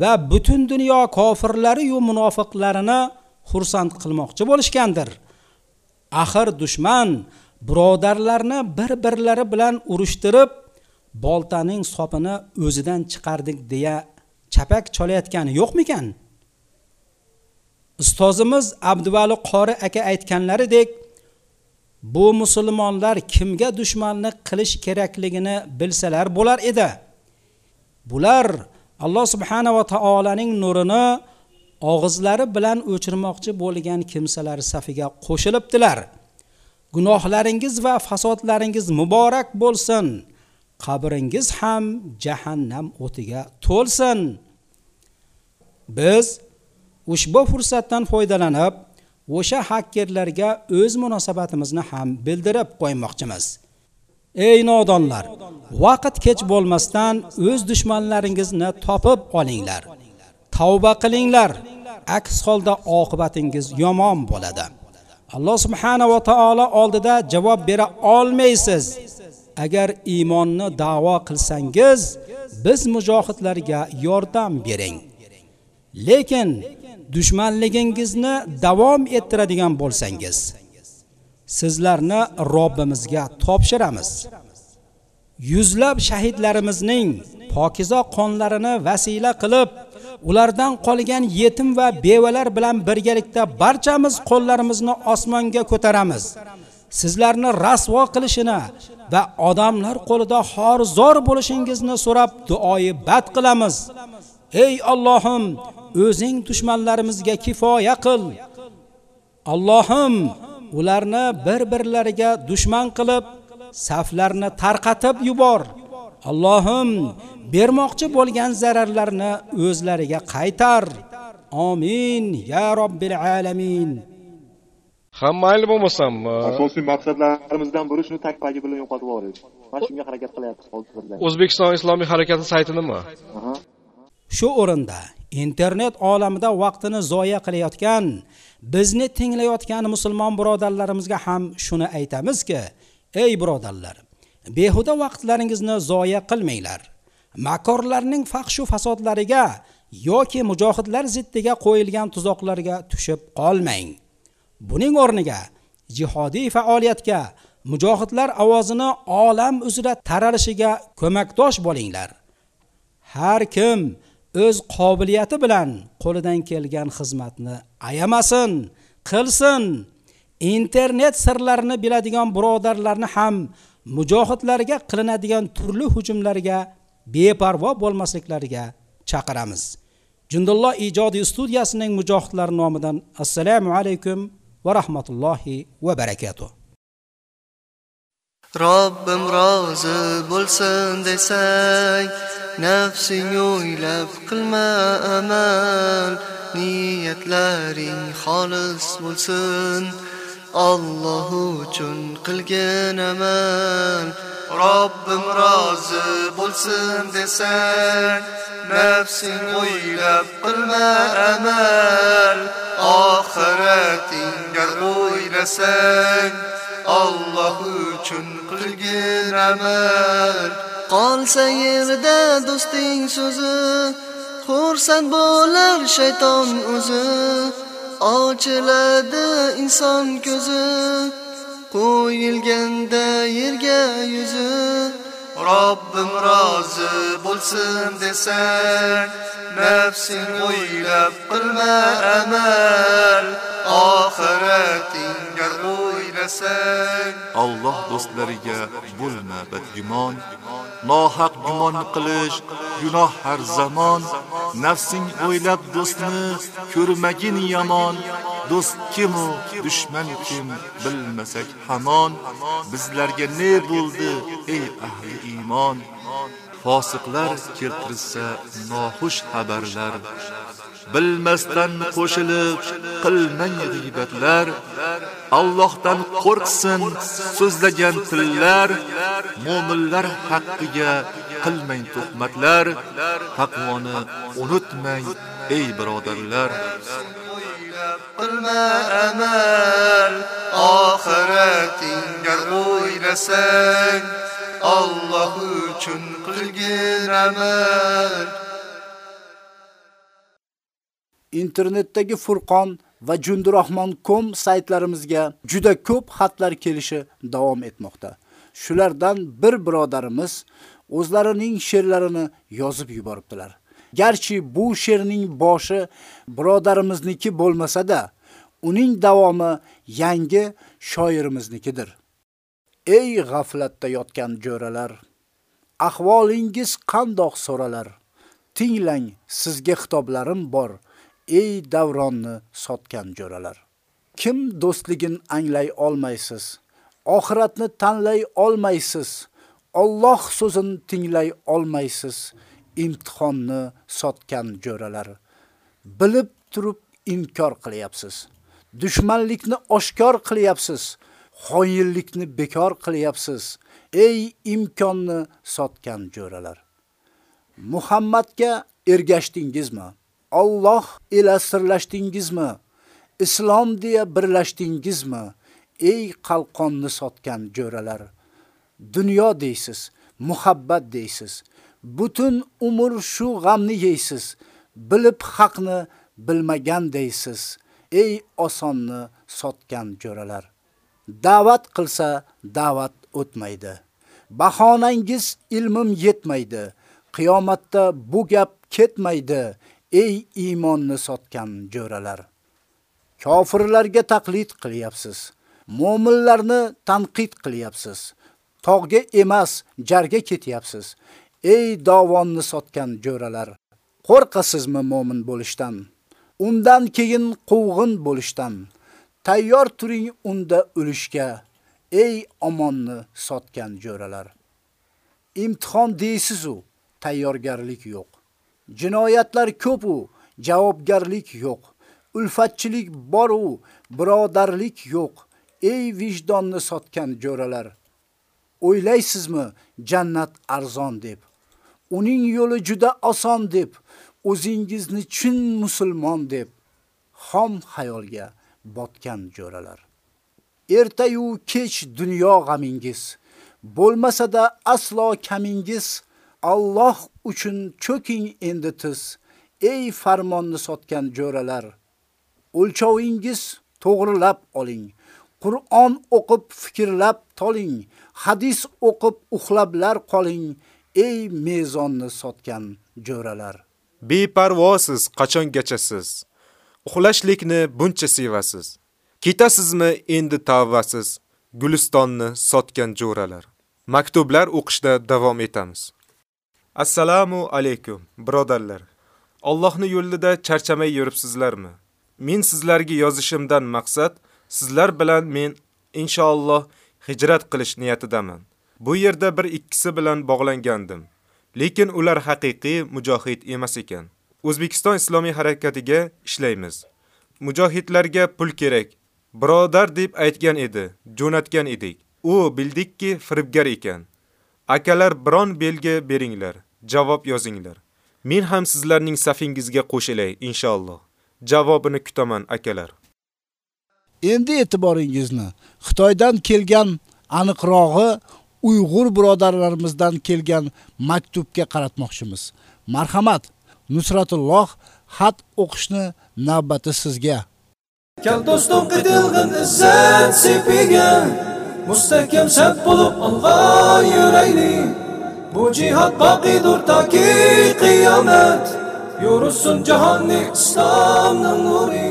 Speaker 4: va butun dunyo kofirlari yu munofiqlarini xursand qilmoqchi bo'lishgandir. Axir dushman birodarlarni bir birlari bilan urushtirib boltaning sopini o'zidan chiqardik deya chapak cholayotgani yo'qmikan? Ustozimiz abduvali qori aka aytganlaridek bu musulmonlar kimga dushmanlik qilish kerakligini bilsalar bo'lar edi. Bular alloh subhanava taolaning nurini og'izlari bilan o'chirmoqchi bo'lgan kimsalar safiga qo'shilibdilar. Gunohlaringiz va fasodlaringiz muborak bo'lsin. Qabringiz ham jahannam o'tiga to'lsin. Biz ushbu fursatdan foydalanib o'sha hakkerlarga o'z munosabatimizni ham bildirib qo'ymoqchimiz. Ey nodonlar vaqt kech bo'lmasdan o'z dushmanlaringizni topib olinglar. Tavba qilinglar. Aks holda oqibatingiz yomon bo'ladi. Alloh subhanahu va taolo oldida javob bera olmaysiz. Agar iymonni da'vo qilsangiz biz mujohidlarga yordam bering. Lekin dushmanligingizni davom ettiradigan bo'lsangiz sizlarni robbimizga topshiramiz. Yuzlab shahidlarimizning pokiza qonlarini vasila qilib ulardan qolgan yetim va bevalar bilan birgalikda barchamiz qo'llarimizni osmonga ko'taramiz. Sizlarni rasvo qilishini va odamlar qo'lida xorzor bo'lishingizni so'rab duoyi bad qilamiz. Ey Allohim o'zing dushmanlarimizga kifoya qil. Allohim ularni bir-birlariga dushman qilib saflarni tarqatib yubor. Allohim bermoqchi bo'lgan zararlarni o'zlariga qaytar. Amin ya robbil alamin.
Speaker 24: Ha mayli bo'lmasam
Speaker 25: asosiy maqsadlarimizdan biri shuni tag pagi bilan yo'qotib yuborish mana shunga harakat qilyapmiz hozirda
Speaker 24: o'zbekiston islomiy harakati sayti nima
Speaker 4: shu o'rinda internet olamida vaqtini zoya qilayotgan bizni tinglayotgan musulmon birodarlarimizga ham shuni aytamizki ey birodarlar behuda vaqtlaringizni zoya qilmanglar. Makorlarning faxshu fasodlariga yoki mujohidlar ziddiga qo'yilgan tuzoqlarga tushib qolmang. Buning o'rniga jihodiy faoliyatga mujohidlar ovozini olam uzra taralishiga ko'makdosh bo'linglar. Har kim o'z qobiliyati bilan qo'lidan kelgan xizmatni ayamasin qilsin. Internet sirlarini biladigan birodarlarni ham mujohidlarga qilinadigan turli hujumlarga beparvo bo'lmasliklariga chaqiramiz. Jundulloh ijodiy studiyasining mujohidlari nomidan assalomu alaykum va rahmatullohi va barakatuh.
Speaker 28: Robbim rozi bo'lsin desang nafsing o'ylab qilma amal niyatlaring xolis bo'lsin. Alloh uchun qilgan amal. Robbim rozi bo'lsin desang nafsing o'ylab qilma amal. Oxiratingga o'ylasang Alloh uchun qilgin amal. Qolsa yerda do'sting so'zi xursand bo'lar shayton o'zi. Ochiladi inson ko'zi qo'yilganda yerga yuzi. Robbim rozi bo'lsin desang nafsing o'ylab qilma amal agar o'ylasang.
Speaker 29: Alloh do'stlariga bo'lma badgumon. Nohaq gumon qilish gunoh har zamon. Nafsing o'ylab do'stni ko'rmagin yomon. Do'st kim u dushman kim bilmasak hamon. Bizlarga ne bo'ldi ey ahli iymon? Fosiqlar keltirsa noxush xabarlar. Bilmasdan qo'shilib qilmang g'ibatlar Allohdan qo'rqsin so'zlagan tillar. Mu'minlar haqqiga qilmang tuhmatlar. Taqvoni unutmang ey birodarlar.
Speaker 28: Qilma amal oxiratingga o'ylasang. Alloh uchun qilgin amal.
Speaker 2: Internetdagi Furqon va jundirahmon.com saytlarimizga juda ko'p xatlar kelishi davom etmoqda. Shulardan bir birodarimiz o'zlarining she'rlarini yozib yuboribdilar. Garchi bu she'rning boshi birodarimizniki bo'lmasa-da, uning davomi yangi shoirimiznikidir. Ey g'aflatda yotgan jo'ralar, ahvolingiz qandoq so'ralar? Tinglang, sizga xitoblarim bor. Ey davronni sotgan jo'ralar. Kim do'stligin anglay olmaysiz? Oxiratni tanlay olmaysiz. Alloh so'zini tinglay olmaysiz. Imtihonni sotgan jo'ralar. Bilib turib inkor qilyapsiz. Dushmanlikni oshkor qilyapsiz. Xoyillikni bekor qilyapsiz. Ey imkonni sotgan jo'ralar. Muhammadga ergashdingizmi? Alloh ila sirlashdingizmi? Islom deya birlashdingizmi? Ey qalqonni sotgan jo'ralar. Dunyo deysiz, muhabbat deysiz. Butun umr shu g'amni yeysiz. Bilib haqni bilmagan deysiz. Ey osonni sotgan jo'ralar. Da'vat qilsa da'vat o'tmaydi. Bahonangiz ilmim yetmaydi. Qiyomatda bu gap ketmaydi. Ey iymonni sotgan jo'ralar. Kofirlarga taqlid qilyapsiz. Mo'minlarni tanqid qilyapsiz. Tog'ga emas, jarga ketyapsiz. Ey davonni sotgan jo'ralar. Qo'rqasizmi mo'min bo'lishdan? Undan keyin quvg'in bo'lishdan. Tayyor turing unda ulushga. Ey omonni sotgan jo'ralar. Imtihon deysiz u, tayyorgarlik yo'q. Jinoyatlar ko'p u, javobgarlik yo'q. Ulfatchilik bor u, birodarlik yo'q. Ey vijdonni sotgan jo'ralar. O'ylaysizmi jannat arzon deb? Uning yo'li juda oson deb, o'zingizni chin musulmon deb xom xayolga botgan jo'ralar. Ertayu kech dunyo g'amingiz bo'lmasa-da aslo kamingiz Alloh uchun cho'king endi tiz. Ey farmonni sotgan jo'ralar, o'lchovingiz to'g'rilab oling. Qur'on o'qib fikrlab toling. Hadis o'qib uxlablar qoling. Ey mezonni sotgan jo'ralar.
Speaker 3: Beparvosiz qachongacha siz? Uxlashlikni buncha sevasiz. Ketasizmi endi tavvasiz? Gulistonni sotgan jo'ralar. Maktublar o'qishda davom etamiz. Assalomu alaykum, birodarlar. Allohning yo'lida charchamay yuribsizlarmi? Men sizlarga yozishimdan maqsad sizlar bilan men inshaalloh hijrat qilish niyatidaman. Bu yerda bir ikkisi bilan bog'langandim. Lekin ular haqiqiy mujohid emas ekan. O'zbekiston Islomiy harakatiga ishlaymiz. Mujohidlarga pul kerak. Birodar deb aytgan edi, jo'natgan edik. U bildikki firibgar ekan. Akalar biron belgi beringlar, javob yozinglar. Men ham sizlarning safingizga qo'shilay inshaalloh. Javobini kutaman akalar.
Speaker 2: Endi e'tiboringizni Xitoydan kelgan aniqrog'i Uyg'ur birodarlarimizdan kelgan maktubga qaratmoqchimiz. Marhamat, Nusratulloh xat o'qishni navbati sizga.
Speaker 30: Kel do'stim qitilg'in izzat sepiga mustahkam sab bo'lib olg'a yuraylik. Bu jihad baqidur toki qiyomat. Yursin jahonni islomning nuri.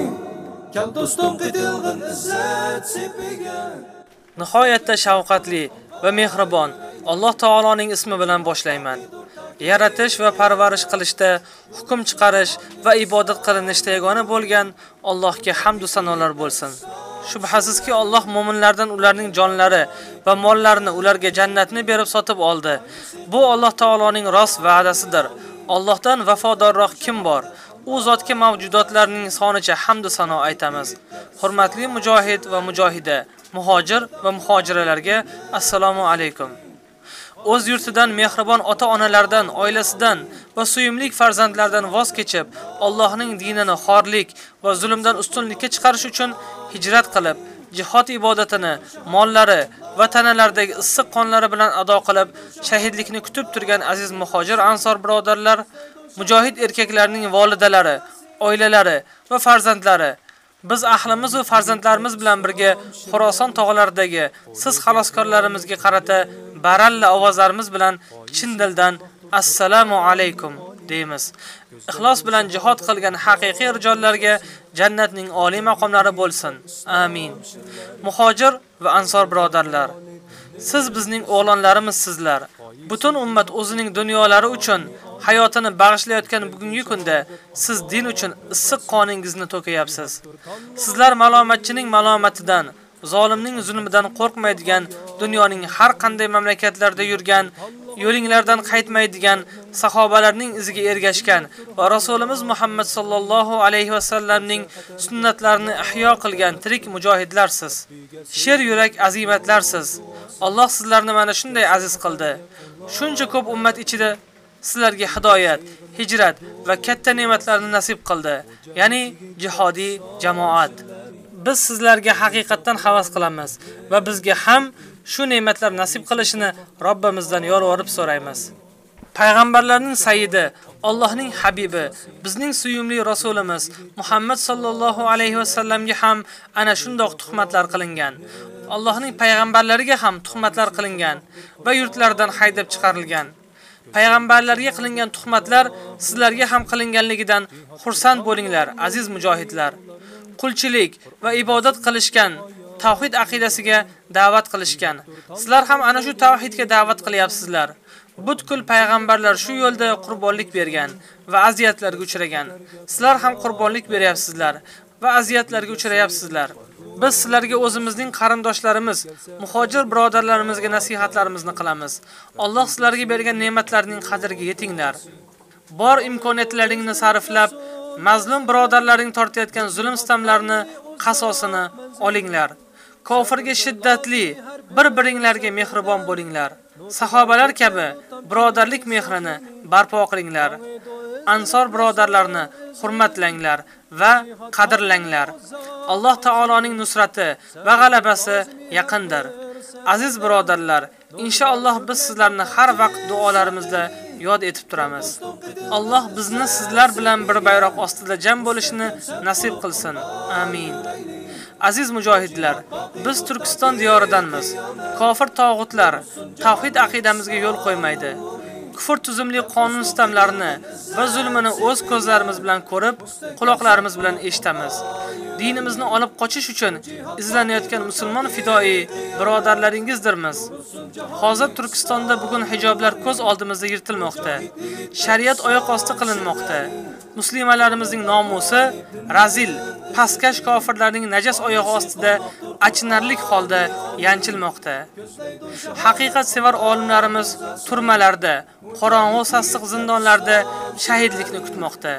Speaker 30: Kel dostum qitilg'in izzet sipige
Speaker 8: Nihoyatda shafqatli va mehribon Alloh taoloning ismi bilan boshlayman. Yaratish va parvarish qilishda, hukm chiqarish va ibodat qilinishda yagona bo'lgan Allohga hamd va sanolar bo'lsin. Shubhasizki Alloh mu'minlardan ularning jonlari va mollarini ularga jannatni berib sotib oldi. Bu Alloh taoloning rost va'dasidir. Allohdan vafodorroq kim bor? U zotga mavjudotlarning sonicha hamd sano aytamiz. Hurmatli mujohid va mujohida, muhojir va muhojiralarga assalomu alaykum. O'z yurtidan mehribon ota-onalardan, oilasidan va suyumlik farzandlardan voz kechib, Allohning dinini xorlik va zulmdan ustunlikka chiqarish uchun hijrat qilib, jihod ibodatini, mollari va tanalaridagi issiq qonlari bilan ado qilib, shahidlikni kutib turgan aziz muhojir ansor birodarlar, mujohid erkaklarning volidalari, oilalari va farzandlari biz ahlimiz va farzandlarimiz bilan birga Xorason tog'laridagi siz xaloskorlarimizga qarata baralla ovozlarimiz bilan chin dildan assalomu alaykum deymiz. Ixlos bilan jihad qilgan haqiqiy rijollarga jannatning oliy maqomlari bo'lsin. Amin. Muhojir va ansor birodarlar, siz bizning o'g'lonlarimiz sizlar. Butun ummat o'zining dunyolari uchun hayotini bag'ishlayotgan bugungi kunda siz din uchun issiq qoningizni to'kayapsiz. Sizlar malomatchining malomatidan, zolimning zulmidan qo'rqmaydigan, dunyoning har qanday mamlakatlarida yurgan, yo'linglardan qaytmaydigan sahobalarning iziga ergashgan va Rasulimiz Muhammad sallallohu alayhi va sallamning sunnatlarini ihyo qilgan tirik mujohidlarsiz. Sher yurak azimatlarsiz. Alloh sizlarni mana shunday aziz qildi. Shuncha ko'p ummat ichida sizlarga hidoyat, hijrat va katta ne'matlarni nasib qildi. Ya'ni jihodiy jamoat. Biz sizlarga haqiqatdan havas qilamiz va bizga ham shu ne'matlar nasib qilishini Robbimizdan yolvorib so'raymiz. Payg'ambarlarning sayyidi, Allohning habibi, bizning suyumli rasulimiz Muhammad sallallohu alayhi va sallamga ham ana shundoq tuhmatlar qilingan. Allohning payg'ambarlariga ham tuhmatlar qilingan va yurtlaridan haydab chiqarilgan. Payg'ambarlarga qilingan tuhmatlar sizlarga ham qilinganligidan xursand bo'linglar, aziz mujohidlar. Qulchilik va ibodat qilishgan tavhid aqidasiga da'vat qilishgan. Sizlar ham ana shu tavhidga da'vat qilyapsizlar. Butkul payg'ambarlar shu yo'lda qurbonlik bergan va aziyatlarga uchragan. Sizlar ham qurbonlik beryapsizlar va aziyatlarga uchrayapsizlar. Biz sizlarga o'zimizning qarindoshlarimiz, muhojir birodarlarimizga nasihatlarimizni qilamiz. Alloh sizlarga bergan ne'matlarning qadriga yetinglar. Bor imkoniyatlaringni sarflab, mazlum birodarlaring tortayotgan zulm sitamlarni qasosini olinglar. Kofirga shiddatli, bir-biringlarga mehribon bo'linglar. Sahobalar kabi birodarlik mehrini barpo qilinglar. Ansor birodarlarni hurmatlanglar va qadrlanglar. Alloh taoloning nusrati va g'alabasi yaqindir. Aziz birodarlar, inshaalloh biz sizlarni har vaqt duolarimizda yod etib turamiz. Alloh bizni sizlar bilan bir bayroq ostida jam bo'lishni nasib qilsin. Amin. Aziz mujohidlar, biz Turkiston diyoridanmiz. Kofir tog'utlar tavhid aqidamizga yo'l qo'ymaydi. Kufr tuzumli qonun sistemlarini va zulmini o'z ko'zlarimiz bilan ko'rib, quloqlarimiz bilan eshitamiz. Dinimizni olib qochish uchun izlanayotgan musulmon fidoi birodarlaringizdirmiz. Hozir Turkistonda bugun hijoblar ko'z oldimizda yirtilmoqda. Shariat oyoq osti qilinmoqda. Muslimalarimizning nomusi razil, pastkash kofirlarning najas oyog'i ostida achinarlik holda yanchilmoqda. Haqiqat sevar olimlarimiz turmalarda, qorong'u sassiq zindonlarda shahidlikni kutmoqda.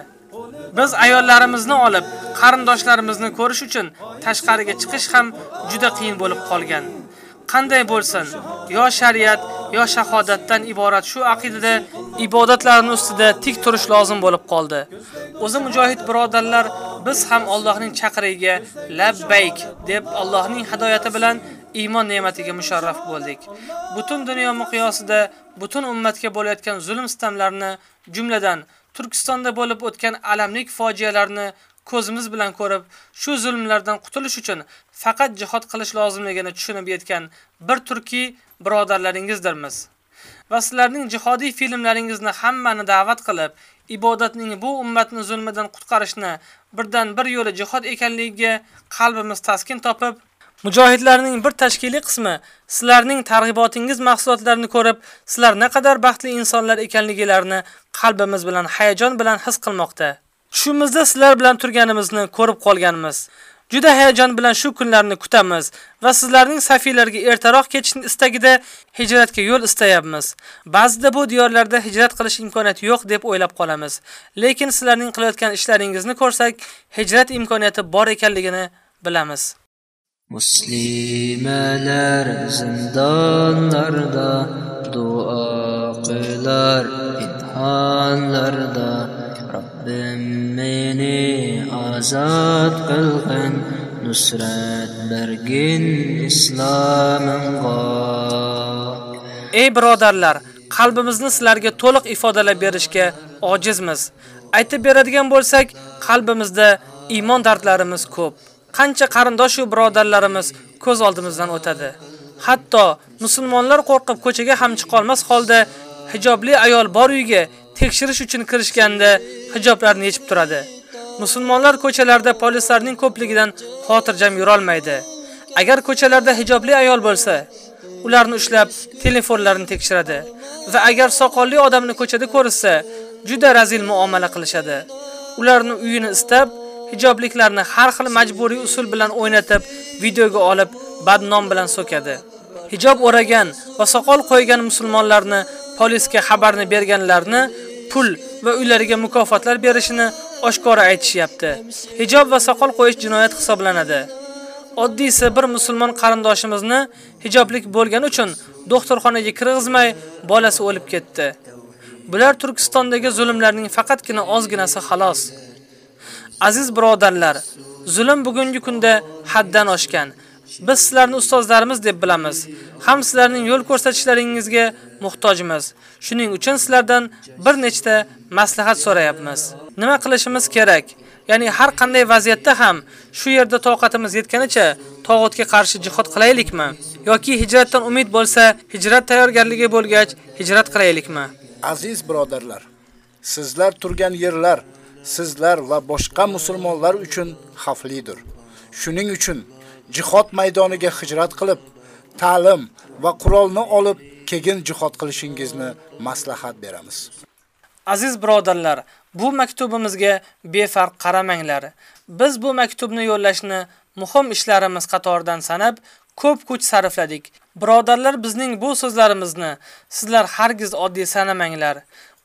Speaker 8: Biz ayollarimizni olib, qarindoshlarimizni ko'rish uchun tashqariga chiqish ham juda qiyin bo'lib qolgan. Qanday bo'lsin, yo shariat, yo shahodatdan iborat shu aqidada ibodatlarning ustida tik turish lozim bo'lib qoldi. O'zi mujohid birodarlar, biz ham Allohning chaqirigiga labbayk deb Allohning hidoyati bilan iymon ne'matiga musharraf bo'ldik. Butun dunyo miqyosida butun ummatga bo'layotgan zulm sitamlarni, jumladan Turkistonda bo'lib o'tgan alamlik fojialarni ko'zimiz bilan ko'rib, shu zulmlardan qutulish uchun faqat jihad qilish lozimligini tushunib yetgan bir turkiy birodarlaringizdirmiz. Va sizlarning jihodiy filmlaringizni hammani da'vat qilib, ibodatning bu ummatni zulmidan qutqarishni birdan bir yo'li jihad ekanligiga qalbimiz taskin topib, Mujohidlarning bir tashkiliy qismi sizlarning targ'ibotingiz mahsulotlarini ko'rib, sizlar naqadar baxtli insonlar ekanligingizni qalbimiz bilan hayajon bilan his qilmoqda. Tushimizda sizlar bilan turganimizni ko'rib qolganmiz. Juda hayajon bilan shu kunlarni kutamiz va sizlarning safiylarga ertaroq ketishni istagida hijratga yo'l istayapmiz. Ba'zida bu diyorlarda hijrat qilish imkoniyati yo'q deb o'ylab qolamiz. Lekin sizlarning qilayotgan ishlaringizni ko'rsak, hijrat imkoniyati bor ekanligini bilamiz.
Speaker 31: Muslimalar zindonlarda duo qilar imtihonlarda robbim meni ozod qilgin nusrat bergin islomimga
Speaker 8: Ey birodarlar, qalbimizni sizlarga to'liq ifodalab berishga ojizmiz. Aytib beradigan bo'lsak, qalbimizda iymon dardlarimiz ko'p. Qancha qarindosh va birodarlarimiz ko'z oldimizdan o'tadi. Hatto musulmonlar qo'rqib ko'chaga ham chiqa olmas holda hijobli ayol bor uyga tekshirish uchun kirishganda hijoblarni yechib turadi. Musulmonlar ko'chalarda polislarning ko'pligidan xotirjam yura olmaydi. Agar ko'chalarda hijobli ayol bo'lsa, ularni ushlab telefonlarini tekshiradi va agar soqolli odamni ko'chada ko'rsa, juda razil muomala qilishadi. Ularni uyini istab, hijobliklarni har xil majburiy usul bilan o'ynatib, videoga olib, badnom bilan so'kadi. Hijob o'ragan va soqol qo'ygan musulmonlarni polisga xabarni berganlarni pul va uylariga mukofotlar berishini oshkora aytishyapti. Hijob va soqol qo'yish jinoyat hisoblanadi. Oddiysi bir musulmon qarindoshimizni hijoblik bo'lgani uchun doktorxonaga kirgizmay bolasi o'lib ketdi. Bular Turkistondagi zulmlarning faqatgina ozginasi xolos. Aziz birodarlar, zulm bugungi kunda haddan oshgan. Biz sizlarni ustozlarimiz deb bilamiz. Ham sizlarning yo'l ko'rsatishlaringizga muhtojmiz. Shuning uchun sizlardan bir nechta maslahat so'rayapmiz. Nima qilishimiz kerak? Ya'ni har qanday vaziyatda ham shu yerda toqatimiz yetganicha tog'otga qarshi jihad qilaylikmi? yoki hijratdan umid bo'lsa, hijrat tayyorgarligi bo'lgach, hijrat qilaylikmi?
Speaker 2: Aziz birodarlar, sizlar turgan yerlar sizlar va boshqa musulmonlar uchun xavflidir. Shuning uchun jihod maydoniga hijrat qilib, ta'lim va qurolni olib, keyin jihod qilishingizni maslahat beramiz.
Speaker 8: Aziz birodarlar, bu maktubimizga befarq qaramanglar. Biz bu maktubni yo'llashni muhim ishlarimiz qatoridan sanab, ko'p kuch sarfladik. Birodarlar, bizning bu so'zlarimizni sizlar hargiz oddiy sanamanglar.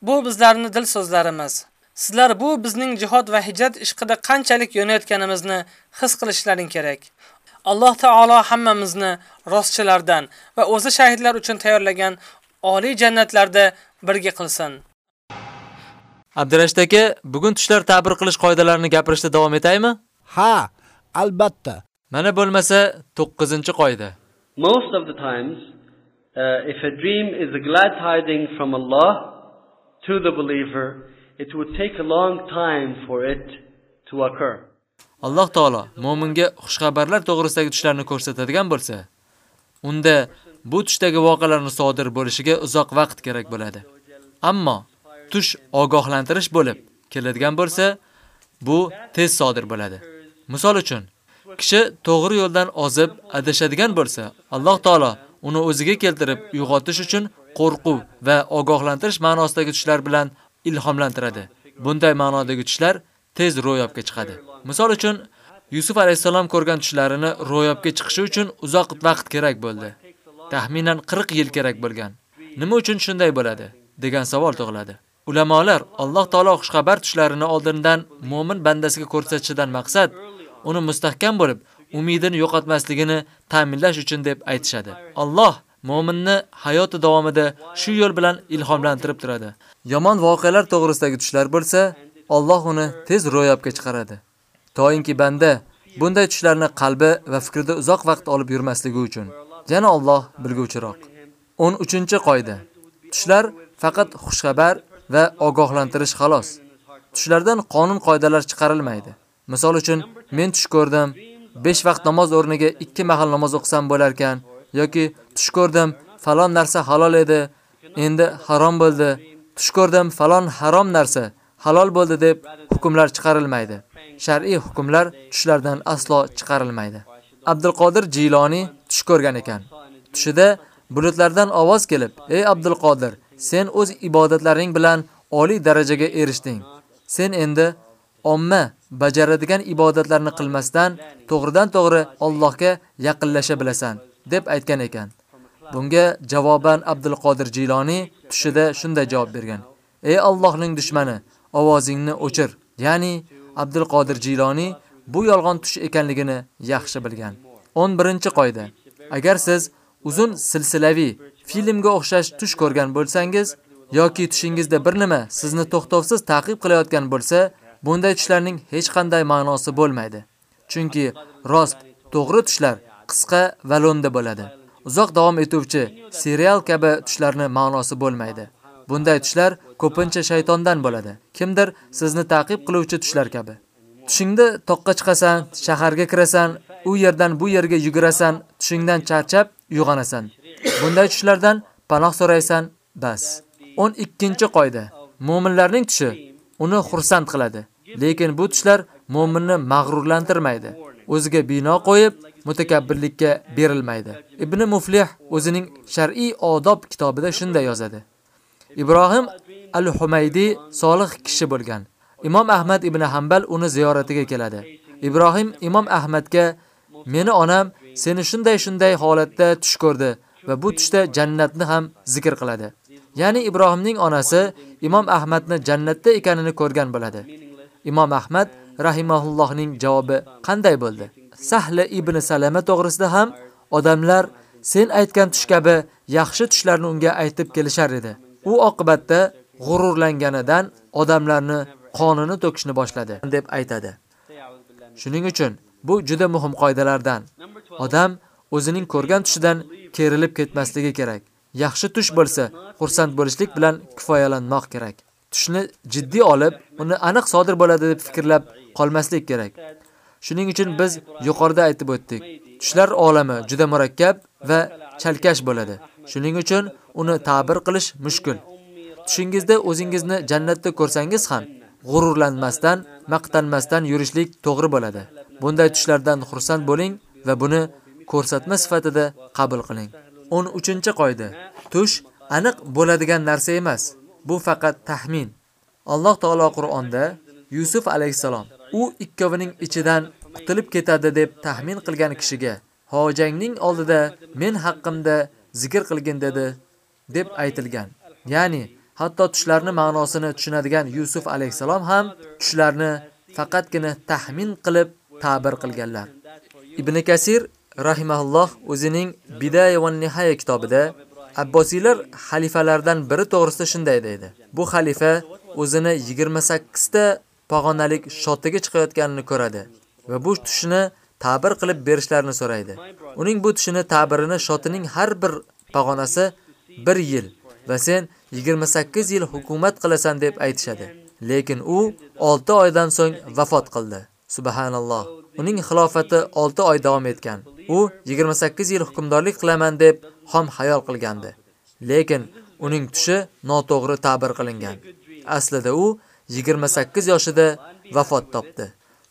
Speaker 8: Bu bizlarning dil so'zlarimiz. Sizlar bu bizning jihad va hijrat ishqida qanchalik yonayotganimizni his qilishlaring kerak. Alloh taolo hammamizni rostchilardan va o'zi shahidlar uchun tayyorlagan oliy jannatlarda birga qilsin.
Speaker 9: Abdurashid aka, bugun tushlar ta'bir qilish qoidalarini gapirishda davom etaymi?
Speaker 2: Ha, albatta.
Speaker 9: Mana bo'lmasa 9-qoida.
Speaker 10: Most of the times, uh, if a dream is a glad tidings from Allah to the believer, it would take a long time for it to occur.
Speaker 9: Alloh taolo mu'minga xushxabarlar to'g'risidagi tushlarni ko'rsatadigan bo'lsa, unda bu tushdagi voqealarning sodir bo'lishiga uzoq vaqt kerak bo'ladi. Ammo tush ogohlantirish bo'lib keladigan bo'lsa, bu tez sodir bo'ladi. Misol uchun, kishi to'g'ri yo'ldan ozib adashadigan bo'lsa, Alloh taolo uni o'ziga keltirib uyg'otish uchun qo'rquv va ogohlantirish ma'nosidagi tushlar bilan ilhomlantiradi. Bunday ma'nodagi tushlar tez ro'yobga chiqadi. Misol uchun, Yusuf alayhisalom ko'rgan tushlarini ro'yobga chiqishi uchun uzoq vaqt kerak bo'ldi. Taxminan 40 yil kerak bo'lgan. Nima uchun shunday bo'ladi? degan savol tug'iladi. Ulamolar Alloh taolo xushxabar tushlarini oldindan mu'min bandasiga ko'rsatishidan maqsad uni mustahkam bo'lib, umidini yo'qotmasligini ta'minlash uchun deb aytishadi. Alloh mu'minni hayoti davomida shu yo'l bilan ilhomlantirib turadi. Yomon voqealar to'g'risidagi tushlar bo'lsa, Alloh uni tez ro'yobga chiqaradi. To'yinki banda bunday tushlarni qalbi va fikrida uzoq vaqt olib yurmasligi uchun. Yana Alloh bilguvchiroq. 13-qoida. Tushlar faqat xushxabar va ogohlantirish xolos. Tushlardan qonun qoidalar chiqarilmaydi. Misol uchun, men tush ko'rdim, 5 vaqt namoz o'rniga 2 mahal namoz o'qisam bo'lar ekan, yoki tush ko'rdim, falon narsa halol edi, endi harom bo'ldi. Tush ko'rdim, falon harom narsa halol bo'ldi deb hukmlar chiqarilmaydi. Shar'iy hukmlar tushlardan aslo chiqarilmaydi. Abdulqodir Jiloni tush ko'rgan ekan. Tushida bulutlardan ovoz kelib: "Ey Abdulqodir, sen o'z ibodatlaring bilan oliy darajaga erishding. Sen endi omma bajaradigan ibodatlarni qilmasdan to'g'ridan-to'g'ri Allohga yaqinlasha bilasan" deb aytgan ekan. Bunga javoban Abdulqodir Jiloni tushida shunday javob bergan: "Ey Allohning dushmani, ovozingni o'chir." Ya'ni Abdulqodir Jiloni bu yolg'on tush ekanligini yaxshi bilgan. 11-qoida. Agar siz uzun silsilaviy filmga o'xshash tush ko'rgan bo'lsangiz yoki tushingizda bir nima sizni to'xtovsiz ta'qib qilayotgan bo'lsa, bunday tushlarning hech qanday ma'nosi bo'lmaydi. Chunki rost, to'g'ri tushlar qisqa va lo'nda bo'ladi. Uzoq davom etuvchi serial kabi tushlarning ma'nosi bo'lmaydi. Bunday tushlar ko'pincha shaytondan bo'ladi. Kimdir sizni ta'qib qiluvchi tushlar kabi. Tushingda toqqa chiqasan, shaharga kirasan, u yerdan bu yerga yugurasan, tushingdan charchab uyg'onasan. Bunday tushlardan panoh so'raysan, bas. 12-qoida. Mo'minlarning tushi uni xursand qiladi. Lekin bu tushlar mo'minni mag'rurlantirmaydi. O'ziga bino qo'yib, mutakabbirlikka berilmaydi. Ibn Muflih o'zining Shar'iy odob kitobida shunday yozadi. Ibrohim al-Humaydi solih kishi bo'lgan. Imom Ahmad ibn Hanbal uni ziyoratiga keladi. Ibrohim Imom Ahmadga meni onam seni shunday shunday holatda tush ko'rdi va bu tushda jannatni ham zikr qiladi. Ya'ni Ibrohimning onasi Imom Ahmadni jannatda ekanini ko'rgan bo'ladi. Imom Ahmad rahimahullohning javobi qanday bo'ldi? Sahli ibn Salama to'g'risida ham odamlar sen aytgan tush kabi yaxshi tushlarni unga aytib kelishar edi. U oqibatda g'ururlanganidan odamlarni qonini to'kishni boshladi deb aytadi. Shuning uchun bu juda muhim qoidalardan. Odam o'zining ko'rgan tushidan kerilib ketmasligi kerak. Yaxshi tush bo'lsa, xursand bo'lishlik bilan kifoyalanmoq kerak. Tushni jiddiy olib, uni aniq sodir bo'ladi deb fikrlab qolmaslik kerak. Shuning uchun biz yuqorida aytib o'tdik. Tushlar olami juda murakkab va chalkash bo'ladi. Shuning uchun uni ta'bir qilish mushkul. Tushingizda o'zingizni jannatda ko'rsangiz ham g'ururlanmasdan, maqtanmasdan yurishlik to'g'ri bo'ladi. Bunday tushlardan xursand bo'ling va buni ko'rsatma sifatida qabul qiling. 13-qoida. Tush aniq bo'ladigan narsa emas. Bu faqat taxmin. Alloh taolo Qur'onda Yusuf alayhisalom u ikkovining ichidan qutulib ketadi deb taxmin qilgan kishiga hojangning oldida men haqqimda zikr qilgin dedi deb aytilgan. Ya'ni hatto tushlarni ma'nosini tushunadigan Yusuf alayhisalom ham tushlarni faqatgina taxmin qilib ta'bir qilganlar. Ibn Kasir rahimahulloh o'zining Bidaya va Nihoya kitobida Abbosiylar xalifalaridan biri to'g'risida shunday deydi. Bu xalifa o'zini 28 ta pog'onalik shotiga chiqayotganini ko'radi va bu tushini ta'bir qilib berishlarini so'raydi. Uning bu tushini ta'birini shotining har bir pog'onasi 1 yil va sen 28 yil hukumat qilasan deb aytishadi. Lekin u 6 oydan so'ng vafot qildi. Subhanalloh. Uning xilofati 6 oy davom etgan. U 28 yil hukmdorlik qilaman deb xom xayol qilgandi. Lekin uning tushi noto'g'ri ta'bir qilingan. Aslida u 28 yoshida vafot topdi.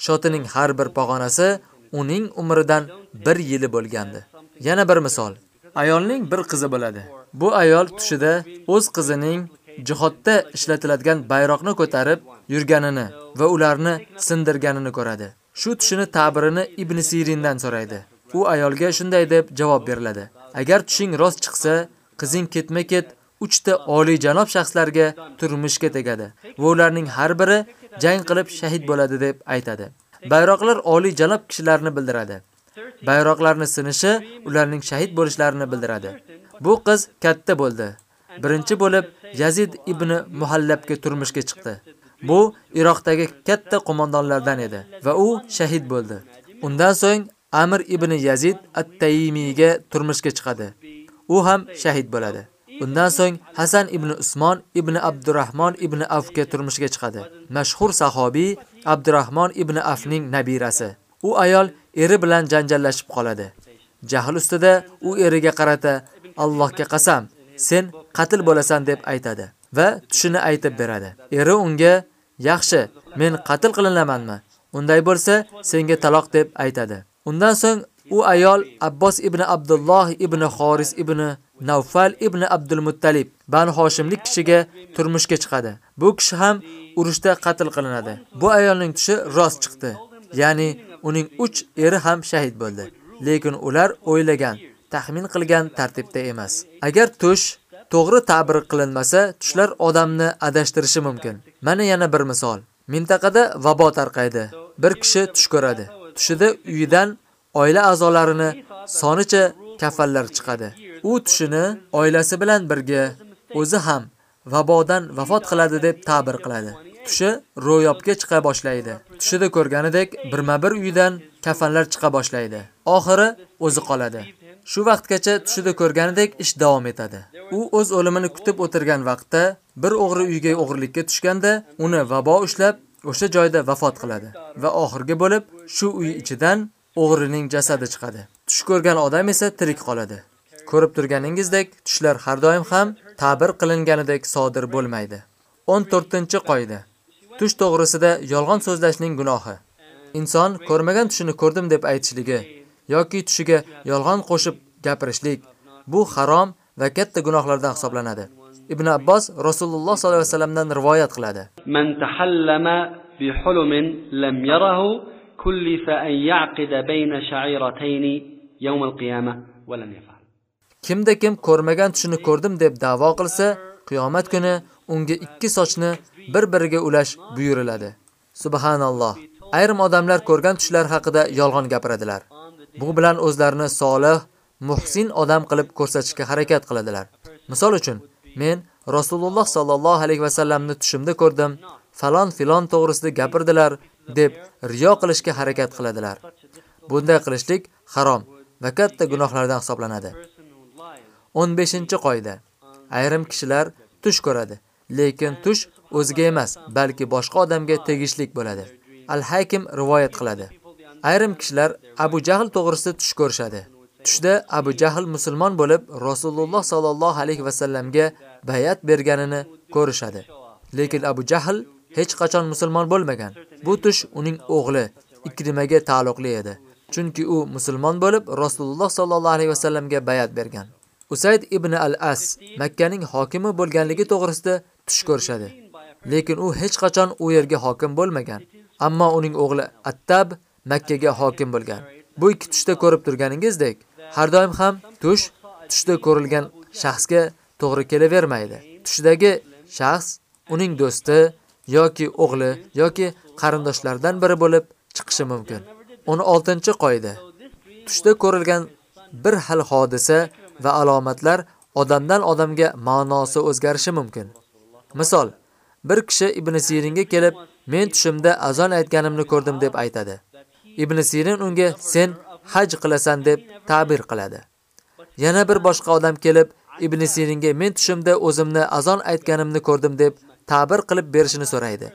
Speaker 9: Shotining har bir pog'onasi uning umridan 1 yili bo'lgandi. Yana bir misol. Ayolning bir qizi bo'ladi. Bu ayol tushida o'z qizining jihodda ishlatiladigan bayroqni ko'tarib yurganini va ularni sindirganini ko'radi. Shu tushini ta'birini Ibn Sirindan so'raydi. U ayolga shunday deb javob beriladi. Agar tushing rost chiqsa, qizing ketma-ket 3 ta oliy janob shaxslarga turmushga tegadi va ularning har biri jang qilib shahid bo'ladi deb aytadi. Bayroqlar oliy janob kishilarni bildiradi. Bayroqlarni sinishi ularning shahid bo'lishlarini bildiradi. Bu qiz katta bo'ldi. Birinchi bo'lib Yazid ibn Muhallabga turmushga chiqdi. Bu Iroqdagi katta qo'mondonlardan edi va u shahid bo'ldi. Undan so'ng Amr ibn Yazid at-Taymiyga turmushga chiqadi. U ham shahid bo'ladi. Undan so'ng Hasan ibn Usmon ibn Abdurrahmon ibn Afga turmushga chiqadi. Mashhur sahobiy Abdurrahmon ibn Afning nabirasi. U ayol eri bilan janjallashib qoladi. Jahl ustida u eriga qarata Allohga qasam, sen qatl bo'lasan deb aytadi va tushini aytib beradi. Eri unga yaxshi, men qatl qilinamanmi? Unday bo'lsa, senga taloq deb aytadi. Undan so'ng u ayol Abbos ibn Abdulloh ibn Xoris ibn Nawfal ibn Abdul Muttalib Banu Hoshimlik kishiga turmushga chiqadi. Bu kishi ham urushda qatl qilinadi. Bu ayolning tushi rost chiqdi. Ya'ni uning 3 eri ham shahid bo'ldi. Lekin ular o'ylagan, taxmin qilgan tartibda emas. Agar tush to'g'ri ta'bir qilinmasa, tushlar odamni adashtirishi mumkin. Mana yana bir misol. Mintaqada vabo tarqaydi. Bir kishi tush ko'radi. Tushida uyidan oila a'zolarini sonicha kafallar chiqadi. U tushini oilasi bilan birga o'zi ham vabodan vafot qiladi deb ta'bir qiladi. Tushi ro'yobga chiqa boshlaydi. Tushida ko'rganidek birma-bir uydan kafanlar chiqa boshlaydi. Oxiri o'zi qoladi. Shu vaqtgacha tushida ko'rganidek ish davom etadi. U o'z o'limini kutib o'tirgan vaqtda bir o'g'ri uyga o'g'irlikka tushganda, uni vabo ushlab, o'sha joyda vafot qiladi va oxirgi bo'lib shu uy ichidan o'g'rining jasadi chiqadi. Tush ko'rgan odam esa tirik qoladi. Ko'rib turganingizdek, tushlar har doim ham ta'bir qilinganidek sodir bo'lmaydi. 14-qoida. Tush to'g'risida yolg'on so'zlashning gunohi. Inson ko'rmagan tushini ko'rdim deb aytishligi yoki tushiga yolg'on qo'shib gapirishlik bu harom va katta gunohlardan hisoblanadi. Ibn Abbos Rasululloh sollallohu alayhi vasallamdan rivoyat qiladi.
Speaker 10: Man tahallama bi hulumin lam yarahu kullifa an ya'qida bayna sha'iratayn yawm al-qiyamah va lam yaf'al.
Speaker 9: Kimda kim ko'rmagan tushini ko'rdim deb da'vo qilsa, qiyomat kuni unga ikki sochni bir-biriga ulash buyuriladi. Subhanalloh. Ayrim odamlar ko'rgan tushlar haqida yolg'on gapiradilar. Bu bilan o'zlarini solih, muhsin odam qilib ko'rsatishga harakat qiladilar. Misol uchun, men Rasululloh sallallohu alayhi va sallamni tushimda ko'rdim, falon filon to'g'risida gapirdilar deb riyo qilishga harakat qiladilar. Bunday qilishlik harom va katta gunohlardan hisoblanadi. 15-qoida. Ayrim kishilar tush ko'radi, lekin tush o'ziga emas, balki boshqa odamga tegishlik bo'ladi. Al-Hakim rivoyat qiladi. Ayrim kishilar Abu Jahl to'g'risida tush ko'rishadi. Tushda Abu Jahl musulmon bo'lib, Rasululloh sallallohu alayhi va sallamga bayat berganini ko'rishadi. Lekin Abu Jahl hech qachon musulmon bo'lmagan. Bu tush uning o'g'li Ikrimaga taalluqli edi. Chunki u musulmon bo'lib, Rasululloh sallallohu alayhi va sallamga bayat bergan. Usayd ibn al-As Makkaning hokimi bo'lganligi to'g'risida tush ko'rishadi. Lekin u hech qachon u yerga hokim bo'lmagan. Ammo uning o'g'li Attab Makkaga hokim bo'lgan. Bu ikki tushda ko'rib turganingizdek, har doim ham tush tushda ko'rilgan shaxsga to'g'ri kelavermaydi. Tushdagi shaxs uning do'sti yoki o'g'li yoki qarindoshlardan biri bo'lib chiqishi mumkin. 16-qoida. Tushda ko'rilgan bir xil hodisa va alomatlar odamdan odamga ma'nosi o'zgarishi mumkin. Misol, bir kishi Ibn Siringa kelib, men tushimda azon aytganimni ko'rdim deb aytadi. Ibn Sirin unga sen haj qilasan deb ta'bir qiladi. Yana bir boshqa odam kelib, Ibn Siringa men tushimda o'zimni azon aytganimni ko'rdim deb ta'bir qilib berishini so'raydi.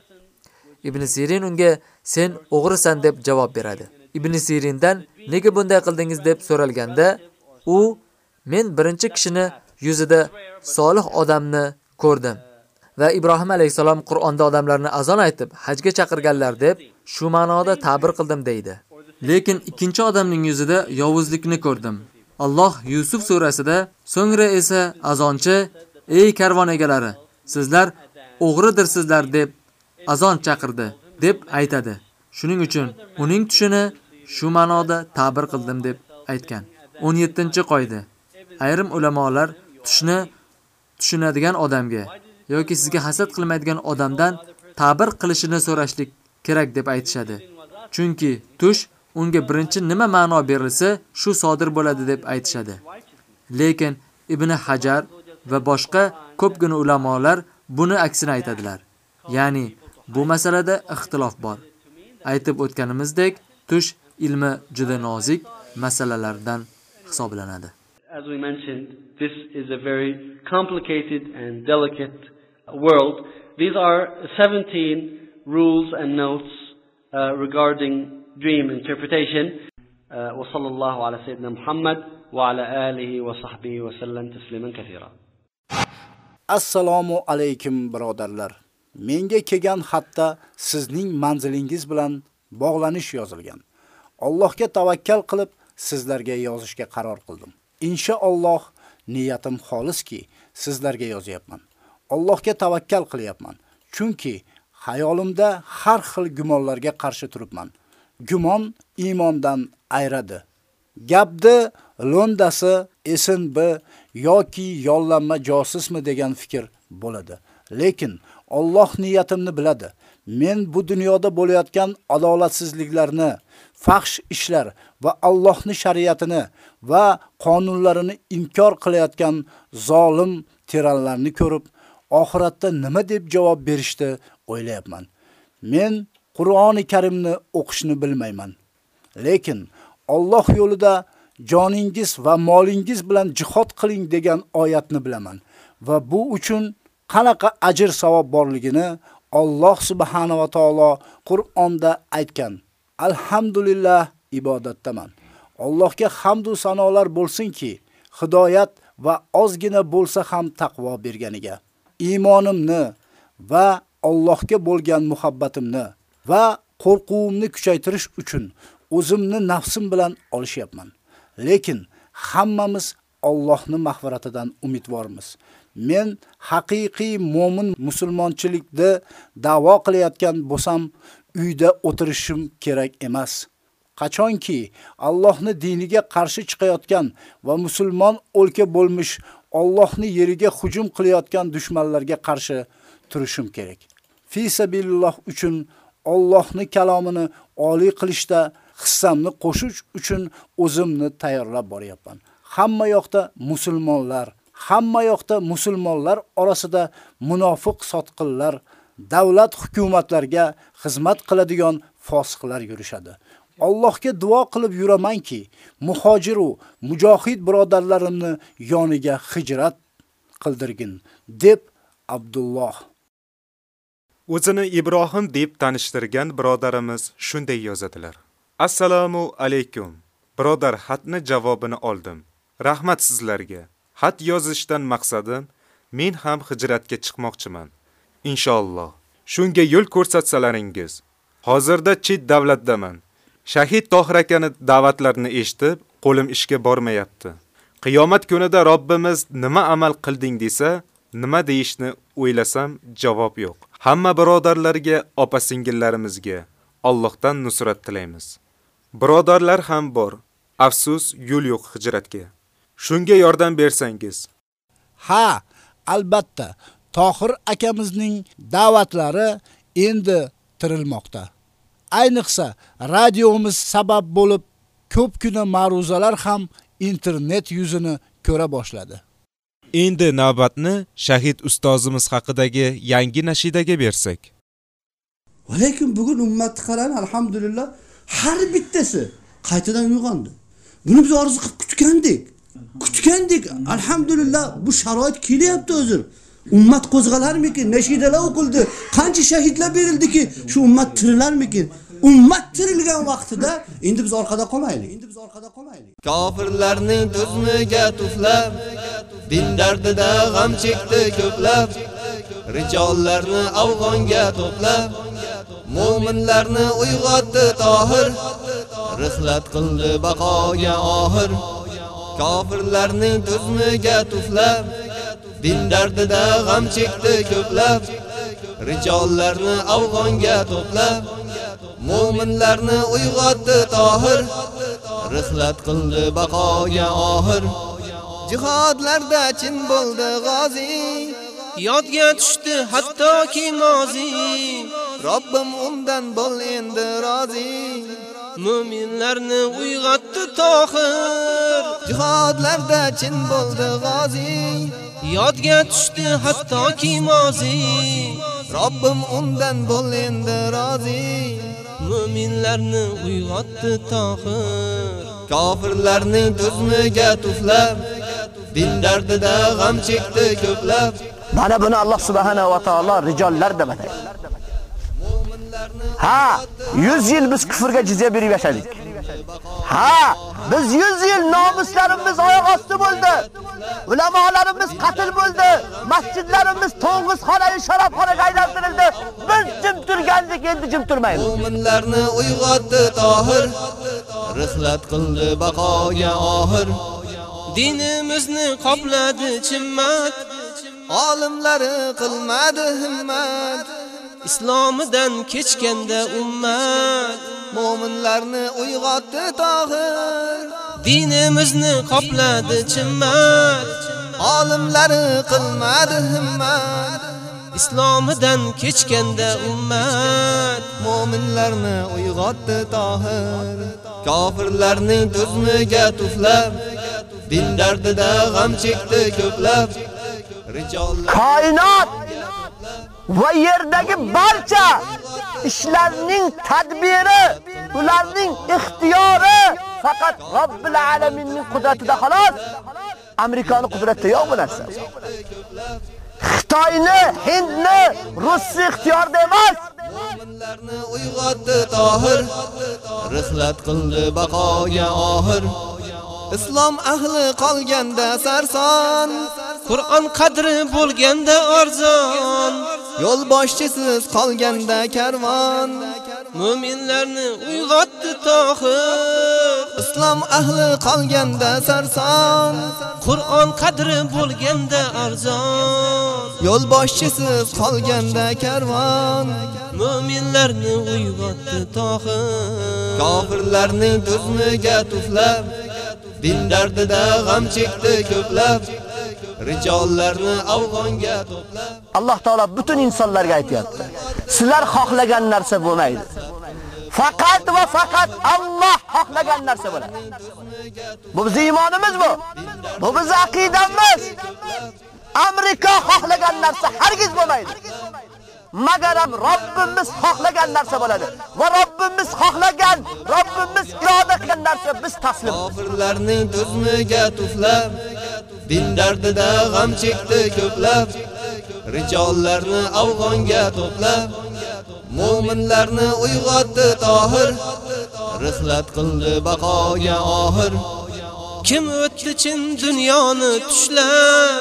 Speaker 9: Ibn Sirin unga sen o'g'risan deb javob beradi. Ibn Sirindan nega bunday qildingiz deb so'ralganda, u men birinchi kishini yuzida solih odamni ko'rdim va Ibrohim alayhisalom Qur'onda odamlarni azon aytib hajga chaqirganlar deb shu ma'noda ta'bir qildim deydi. Lekin ikkinchi odamning yuzida yovuzlikni ko'rdim. Alloh Yusuf surasida so'ngra esa azonchi ey karvon egalari sizlar o'g'ridirsizlar deb azon chaqirdi deb aytadi. Shuning uchun uning tushini shu ma'noda ta'bir qildim deb aytgan. 17-qoida. Ayrim ulamolar tushni tushunadigan odamga yoki sizga hasad qilmaydigan odamdan ta'bir qilishini so'rashlik kerak deb aytishadi. Chunki tush unga birinchi nima ma'no berilsa, shu sodir bo'ladi deb aytishadi. Lekin Ibn Hajar va boshqa ko'pgina ulamolar buni aksini aytadilar. Ya'ni bu masalada ixtilof bor. Aytib o'tganimizdek, tush ilmi juda nozik masalalardan hisoblanadi.
Speaker 10: As we mentioned, this is a very complicated and delicate world. These are 17 rules and notes uh, regarding dream interpretation. Uh, وصلى الله على سيدنا محمد وعلى آله وصحبه وسلم تسليما كثيرا.
Speaker 2: Assalomu alaykum birodarlar. Menga kelgan xatda sizning manzilingiz bilan bog'lanish yozilgan. Allohga tavakkal qilib sizlarga yozishga qaror qildim. Inshaalloh niyatim xoliski sizlarga yozyapman. Allohga tavakkal qilyapman. Chunki xayolimda har xil gumonlarga qarshi turibman. Gumon iymondan ayradi. Gapdi londasi SNB yoki yollanma josusmi degan fikr bo'ladi. Lekin Alloh niyatimni biladi. Men bu dunyoda bo'layotgan adolatsizliklarni, faxsh ishlar va Allohning shariatini va qonunlarini inkor qilayotgan zolim tiranlarni ko'rib, oxiratda nima deb javob berishni o'ylayapman. Men Qur'oni Karimni o'qishni bilmayman. Lekin Alloh yo'lida joningiz va molingiz bilan jihad qiling degan oyatni bilaman va bu uchun qanaqa ajr savob borligini Alloh subhanahu va taolo Qur'onda aytgan. Alhamdulillah ibodatdaman. Allohga hamd va sanolar bo'lsinki, hidoyat va ozgina bo'lsa ham taqvo berganiga. Iymonimni va Allohga bo'lgan muhabbatimni va qo'rquvimni kuchaytirish uchun o'zimni nafsim bilan olishyapman. Lekin hammamiz Allohning mag'firatidan umidvormiz. Men haqiqiy mo'min musulmonchilikda da'vo qilayotgan bo'lsam, uyda o'tirishim kerak emas. Qachonki Allohning diniga qarshi chiqayotgan va musulmon o'lka bo'lmish Allohning yeriga hujum qilayotgan dushmanlarga qarshi turishim kerak. Fi sabililloh uchun Allohning kalomini oliy qilishda hissamni qo'shish uchun o'zimni tayyorlab boryapman. Hamma yoqda musulmonlar, hamma yoqda musulmonlar orasida munofiq sotqinlar, davlat hukumatlarga xizmat qiladigan fosiqlar yurishadi. Allohga duo qilib yuramanki, muhojir va mujohid birodarlarimni yoniga hijrat qildirgin, deb Abdulloh
Speaker 3: O'zini Ibrohim deb tanishtirgan birodarimiz shunday yozadilar. Assalomu alaykum. Birodar xatni javobini oldim. Rahmat sizlarga. Xat yozishdan maqsadim men ham hijratga chiqmoqchiman. Inshaalloh. Shunga yo'l ko'rsatsalaringiz. Hozirda chet davlatdaman. Shahid Tohir akani da'vatlarini eshitib, qo'lim ishga bormayapti. Qiyomat kunida Robbimiz nima amal qilding desa, nima deyishni o'ylasam javob yo'q. Hamma birodarlarga, opa-singillarimizga Allohdan nusrat tilaymiz. Birodarlar ham bor. Afsus, yo'l yo'q hijratga. Shunga yordam bersangiz.
Speaker 2: Ha, albatta. Tohir akamizning da'vatlari endi tirilmoqda. Ayniqsa radiomiz sabab bo'lib ko'pgina ma'ruzalar ham internet yuzini ko'ra boshladi.
Speaker 3: Endi navbatni shahid ustozimiz haqidagi yangi nashidaga bersak.
Speaker 32: Va lekin bugun ummatni qarang, alhamdulillah, har bittasi qaytadan uyg'ondi. Buni biz orzu qilib kutgandik. Kutgandik. Alhamdulillah bu sharoit kelyapti o'zir. Ummat qo'zg'alarmikin? Nashidalar o'qildi. Qancha shahidlar berildiki, shu ummat tirilarmikin? Ummat tirilgan vaqtida endi biz orqada qolmaylik. Endi biz orqada qolmaylik.
Speaker 33: Kofirlarning tuzmiga tuflab, din dardida g'am chekdi ko'plab, rijollarni afg'onga to'plab, mo'minlarni uyg'otdi tohir, rislat qildi baqoga oxir. Kofirlarning tuzmiga tuflab, din dardida g'am chekdi ko'plab, rijollarni afg'onga to'plab, mo'minlarni uyg'otdi tohir, rislat qildi baqoga oxir. Jihodlarda chin bo'ldi g'ozi, yodga tushdi hattoki mozi. Robbim undan bo'l endi rozi. Mu'minlarni uyg'otdi tohir, jihodlarda chin bo'ldi g'ozi. Yodga tushdi hattoki mozi. Robbim undan bo'l endi rozi. Mu'minlarni uyg'otdi tohir, kofirlarning tuzmiga tuflab, din dardida g'am chekdi ko'plab.
Speaker 34: Mana buni Alloh subhanahu va taolo rijollar deb ataydi. Ha, 100 yil biz kufrga jizya berib yashadik. Ha, biz 100 yil nomuslarimiz oyoq osti bo'ldi. Ulamolarimiz qatl bo'ldi. Masjidlarimiz to'ng'izxona, sharobxonaga aylantirildi. Biz jim turgandik, endi jim turmaymiz.
Speaker 33: Mu'minlarni uyg'otdi tohir, rihlat qildi baqoga oxir. Dinimizni qopladi chimmat, olimlari qilmadi himmat. Islomidan kechganda ummat, mo'minlarni uyg'otdi tohir. Dinimizni qopladi chimmat, olimlari qilmadi himmat. Islomidan kechganda ummat, mo'minlarni uyg'otdi tohir. Kofirlarning tuzmiga tuflab, din dardida g'am chekdi ko'plab.
Speaker 34: Koinot va yerdagi barcha ishlarning tadbiri, ularning ixtiyori faqat Robbil alaminning qudratida xolos. Amerikani qudratida yo'q bu narsa. Xitoyni, Hindni, Rusni ixtiyorda emas.
Speaker 33: Mo'minlarni uyg'otdi tohir, rihlat qildi baqoga oxir. Islom ahli qolganda sarson, Qur'on qadri bo'lganda arzon, yo'l boshchisiz qolganda karvon. Mu'minlarni uyg'otdi tohir, Islom ahli qolganda sarson, Qur'on qadri bo'lganda arzon, yo'l boshchisiz qolganda karvon. Mu'minlarni uyg'otdi tohir, kofirlarning tuzmiga tuflab Din dardida g'am chekdi ko'plab Rijollarni afg'onga to'plab
Speaker 34: Alloh taolo butun insonlarga aytayapti. Sizlar xohlagan narsa bo'lmaydi. Faqat va faqat Alloh xohlagan narsa bo'ladi. Bu bizning iymonimiz bu. Bu bizning aqidamiz. Amerika xohlagan narsa hargiz bo'lmaydi. Magaram Robbimiz xohlagan narsa bo'ladi. Va Robbimiz xohlagan, Robbimiz iroda qilgan narsa biz taslim.
Speaker 33: Kofirlarning tuzmiga tuflab Din dardida g'am chekdi ko'plab Rijollarni afg'onga to'plab mu'minlarni uyg'otdi tohir Rihlat qildi baqoga oxir Kim o'tdi chin dunyoni tushlar,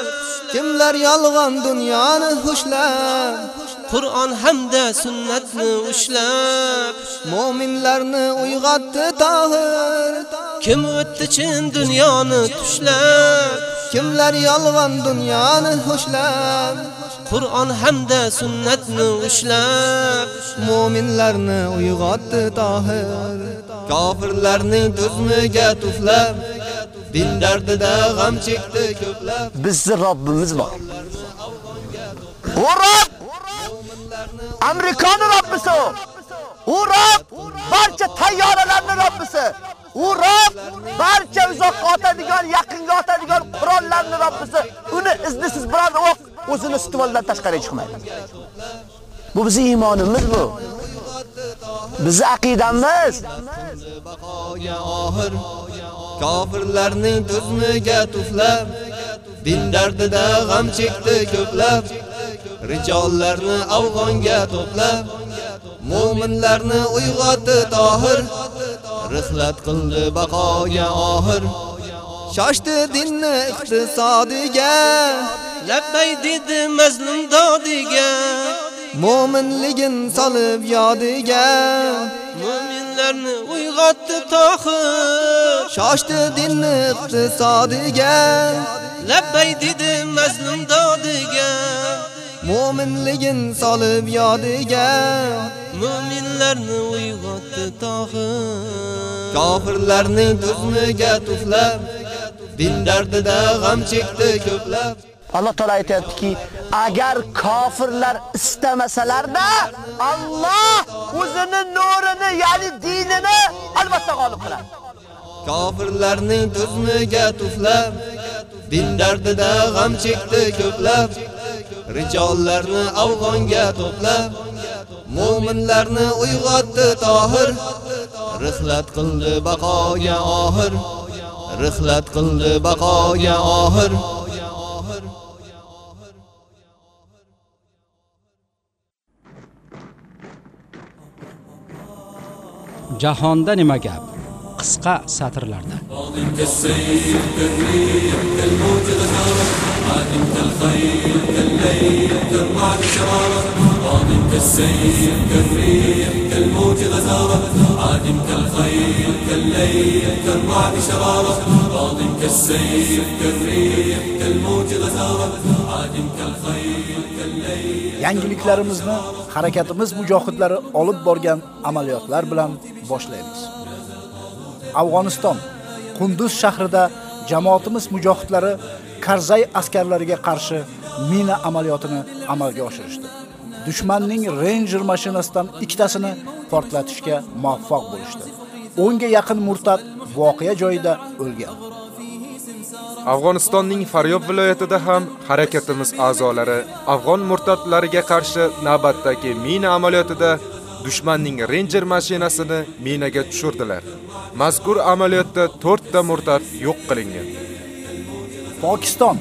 Speaker 33: Kimlar yolg'on dunyoni xushlar. Qur'on hamda sunnatni ushlab mu'minlarni uyg'otdi tohir. Kim o'tdi chin dunyoni tushlab Kimlar yolg'on dunyoni hushlab Qur'on hamda sunnatni ushlab mu'minlarni uyg'otdi tohir. Kofirlarning tuzmiga tuflab Din dardida g'am chekdi ko'plab.
Speaker 34: Bizning Robbimiz bor. U Amerikani Robbisi u. U Robb barcha tayyoralarning Robbisi. U Rob barcha uzoqqa otadigan, yaqinga otadigan qurollarning Robbisi. Uni iznisiz biror o'q o'zini stvoldan tashqariga chiqmaydi. Bu bizning iymonimiz bu. Biz aqidamiz.
Speaker 33: Kofirlarning tuzmiga tuflab Din dardida g'am chekdi ko'plab Rijollarni afg'onga to'plab Mo'minlarni uyg'otdi tohir. Rihlat qildi baqoga oxir Shoshdi dinni iqtisodiga. Labbay dedi mazlum dodiga. Mo'minligin solib yodiga. Mo'minlarni uyg'otdi tohir. Shoshdi dinni iqtisodiga. Labbay dedi mazlum dodiga Mo'minligin solib yodiga. Mo'minlarni uyg'otdi tohir Kofirlarning tuzmiga tuflab Din dardida g'am chekdi ko'plab.
Speaker 34: Alloh taolo aytayaptiki, agar kofirlar istamasalarda Alloh o'zining nurini, ya'ni dinini albatta g'olib qiladi.
Speaker 33: Kofirlarning tuzmiga tuflab Din dardida g'am chekdi ko'plab Rijollarni afg'onga to'plab Mo'minlarni uyg'otdi tohir Rihlat qildi baqoga oxir Rihlat qildi baqoga oxir
Speaker 4: Jahonda nima gap? qisqa satrlarda.
Speaker 2: Yangiliklarimizni harakatimiz mujohidlari olib borgan amaliyotlar bilan boshlaymiz. Afg'oniston Qunduz shahrida jamoatimiz mujohidlari Karzay askarlariga qarshi mina amaliyotini amalga oshirishdi. Dushmanning Ranger mashinasidan ikkitasini portlatishga muvaffaq bo'lishdi. 10 ga yaqin murtad voqea joyida o'lgan.
Speaker 3: Afg'onistonning Faryob viloyatida ham harakatimiz a'zolari afg'on murtadlariga qarshi navbatdagi mina amaliyotida dushmanning Ranger mashinasini minaga tushirdilar. Mazkur amaliyotda 4 ta murtad yo'q qilingan.
Speaker 2: Pokiston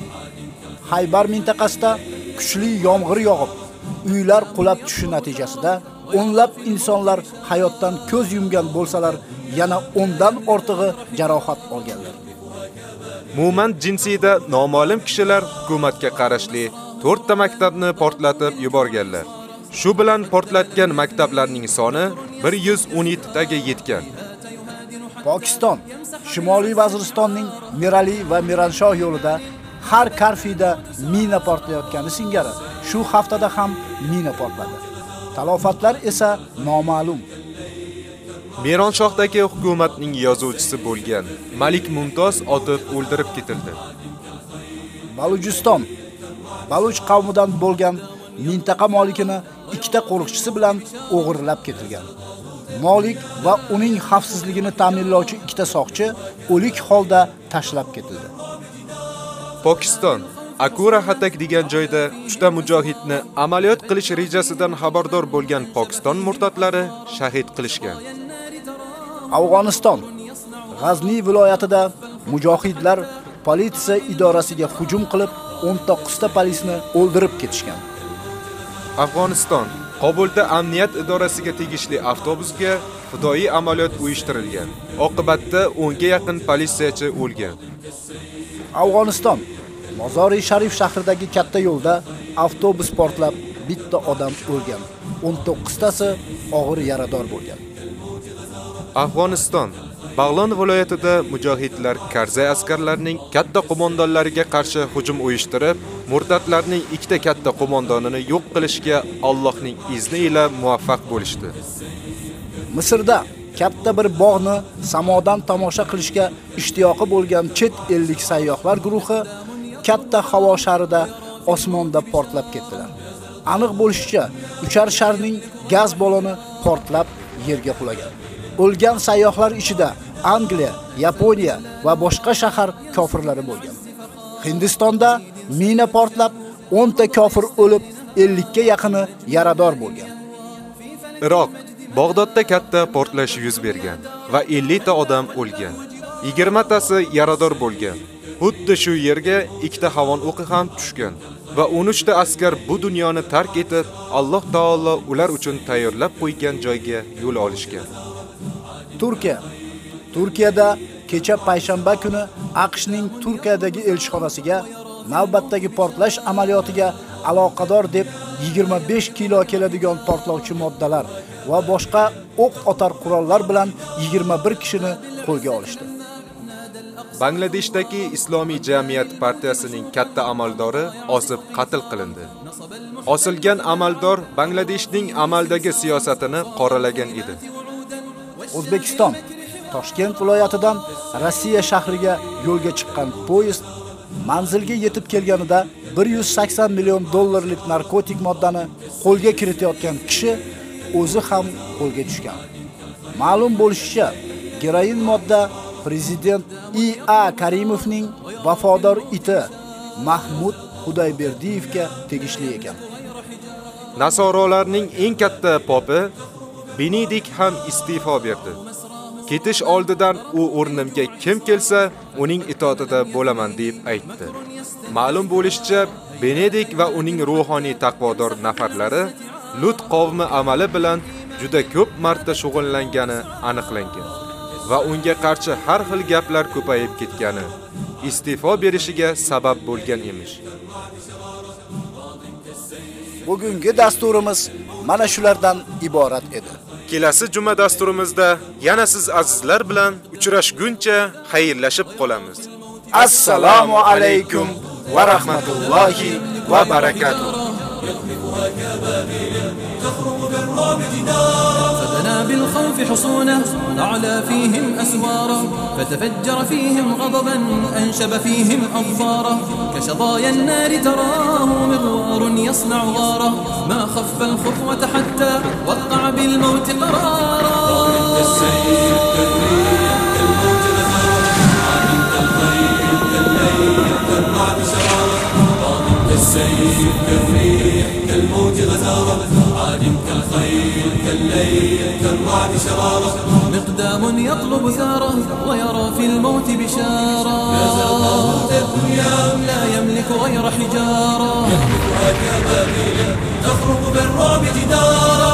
Speaker 2: Haybar mintaqasida kuchli yomg'ir yog'ib, uylar qulab tushishi natijasida o'nlab insonlar hayotdan ko'z yumgan bo'lsalar, yana 10 dan ortig'i jarohat olganlar.
Speaker 3: Mu'min jinsiyda noma'lum kishilar hukumatga qarashli 4 ta maktabni portlatib yuborganlar. Shu bilan portlatgan maktablarning soni 117 taga yetgan.
Speaker 2: Pokiston Shimoliy Vaziristonning Mirali va Miranshoh yo'lida har karfida mina portlayotgani singari shu haftada ham mina portladi. Talofatlar esa noma'lum.
Speaker 3: Mironshohdagi hukumatning yozuvchisi bo'lgan Malik Mumtoz otib o'ldirib ketildi.
Speaker 2: Balujiston Baluch qavmidan bo'lgan mintaqa molikini ikkita qo'riqchisi bilan o'g'irlab ketilgan. Molik va uning xavfsizligini ta'minlovchi ikkita soqchi o'lik holda tashlab ketildi.
Speaker 3: Pokiston Akura Hatak degan joyda 3 ta mujohidni amaliyot qilish rejasidan xabardor bo'lgan Pokiston murtatlari shahid qilishgan.
Speaker 2: Afg'oniston G'azni viloyatida mujohidlar politsiya idorasiga hujum qilib 19 ta polisni o'ldirib ketishgan.
Speaker 3: Afg'oniston Qobulda amniyat idorasiga tegishli avtobusga fidoyi amaliyot uyushtirilgan. Oqibatda 10 ga yaqin politsiyachi o'lgan.
Speaker 2: Afg'oniston Mozori Sharif shahridagi katta yo'lda avtobus portlab, bitta odam o'lgan. 19 tasi og'ir yarador bo'lgan.
Speaker 3: Afg'oniston Bag'lon viloyatida mujohidlar Karzay askarlarining katta qo'mondonlariga qarshi hujum uyushtirib, murtatlarning ikkita katta qo'mondonini yo'q qilishga Allohning izni ila muvaffaq bo'lishdi.
Speaker 2: Misrda katta bir bog'ni samodan tomosha qilishga ishtiyoqi bo'lgan chet ellik sayyohlar guruhi katta havo sharida osmonda portlab ketdilar. Aniq bo'lishicha, uchar sharning gaz baloni portlab yerga qulagan. O'lgan sayyohlar ichida Angliya, Yaponiya va boshqa shahar kofirlari bo'lgan. Hindistonda mina portlab 10 ta kofir o'lib, 50 ga yaqini yarador bo'lgan.
Speaker 3: Iroq Bag'dodda katta portlash yuz bergan va 50 ta odam o'lgan. 20 tasi yarador bo'lgan. Xuddi shu yerga ikkita havon o'qi ham tushgan va 13 ta askar bu dunyoni tark etib, Alloh taolo ular uchun tayyorlab qo'ygan joyga yo'l olishgan.
Speaker 2: Turkiya Turkiyada kecha payshanba kuni AQShning Turkiyadagi elchixonasiga navbatdagi portlash amaliyotiga aloqador deb 25 kilo keladigan portlovchi moddalar va boshqa o'q otar qurollar bilan 21 kishini qo'lga olishdi.
Speaker 3: Bangladeshdagi Islomiy jamiyat partiyasining katta amaldori osib qatl qilindi. Osilgan amaldor Bangladeshning amaldagi siyosatini qoralagan edi.
Speaker 2: O'zbekiston Toshkent viloyatidan Rossiya shahriga yo'lga chiqqan poyezd manzilga yetib kelganida 180 million dollarlik narkotik moddani qo'lga kiritayotgan kishi o'zi ham qo'lga tushgan. Ma'lum bo'lishicha, geroin modda prezident I.A. Karimovning vafodor iti Mahmud Xudoyberdiyevga tegishli ekan.
Speaker 3: Nasorolarning eng katta popi Benedikt ham iste'fo berdi. Ketish oldidan u o'rnimga kim kelsa, uning itoatida bo'laman deb aytdi. Ma'lum bo'lishicha, Benedik va uning ruhoniy taqvodor nafarlari Lut qavmi amali bilan juda ko'p marta shug'ullangani aniqlangan va unga qarshi har xil gaplar ko'payib ketgani iste'fo berishiga sabab bo'lgan emish.
Speaker 2: Bugungi dasturimiz mana shulardan iborat edi.
Speaker 3: Kelasi juma dasturimizda yana siz azizlar bilan uchrashguncha xayrlashib qolamiz.
Speaker 2: Assalomu alaykum va rahmatullohi va barakatuh.
Speaker 30: فبنى بالخوف حصونه أعلى فيهم أسواره فتفجر فيهم غضبا أنشب فيهم أظفاره كشظايا النار تراه مغوار يصنع غاره ما خف الخطوة حتى وقع بالموت قرارا. السيف كالريح كالموت ذخارة عادمت الخيل كالليل كالرعد شرارة كالسيف كالريح كالموج غزارة عاد كالخيل كالليل كالرعد شرارة. مقدام يطلب ثاره ويرى في الموت بشارة. لا يملك غير حجارة. يهبطها كبابيل تخرق بالرعب جدارا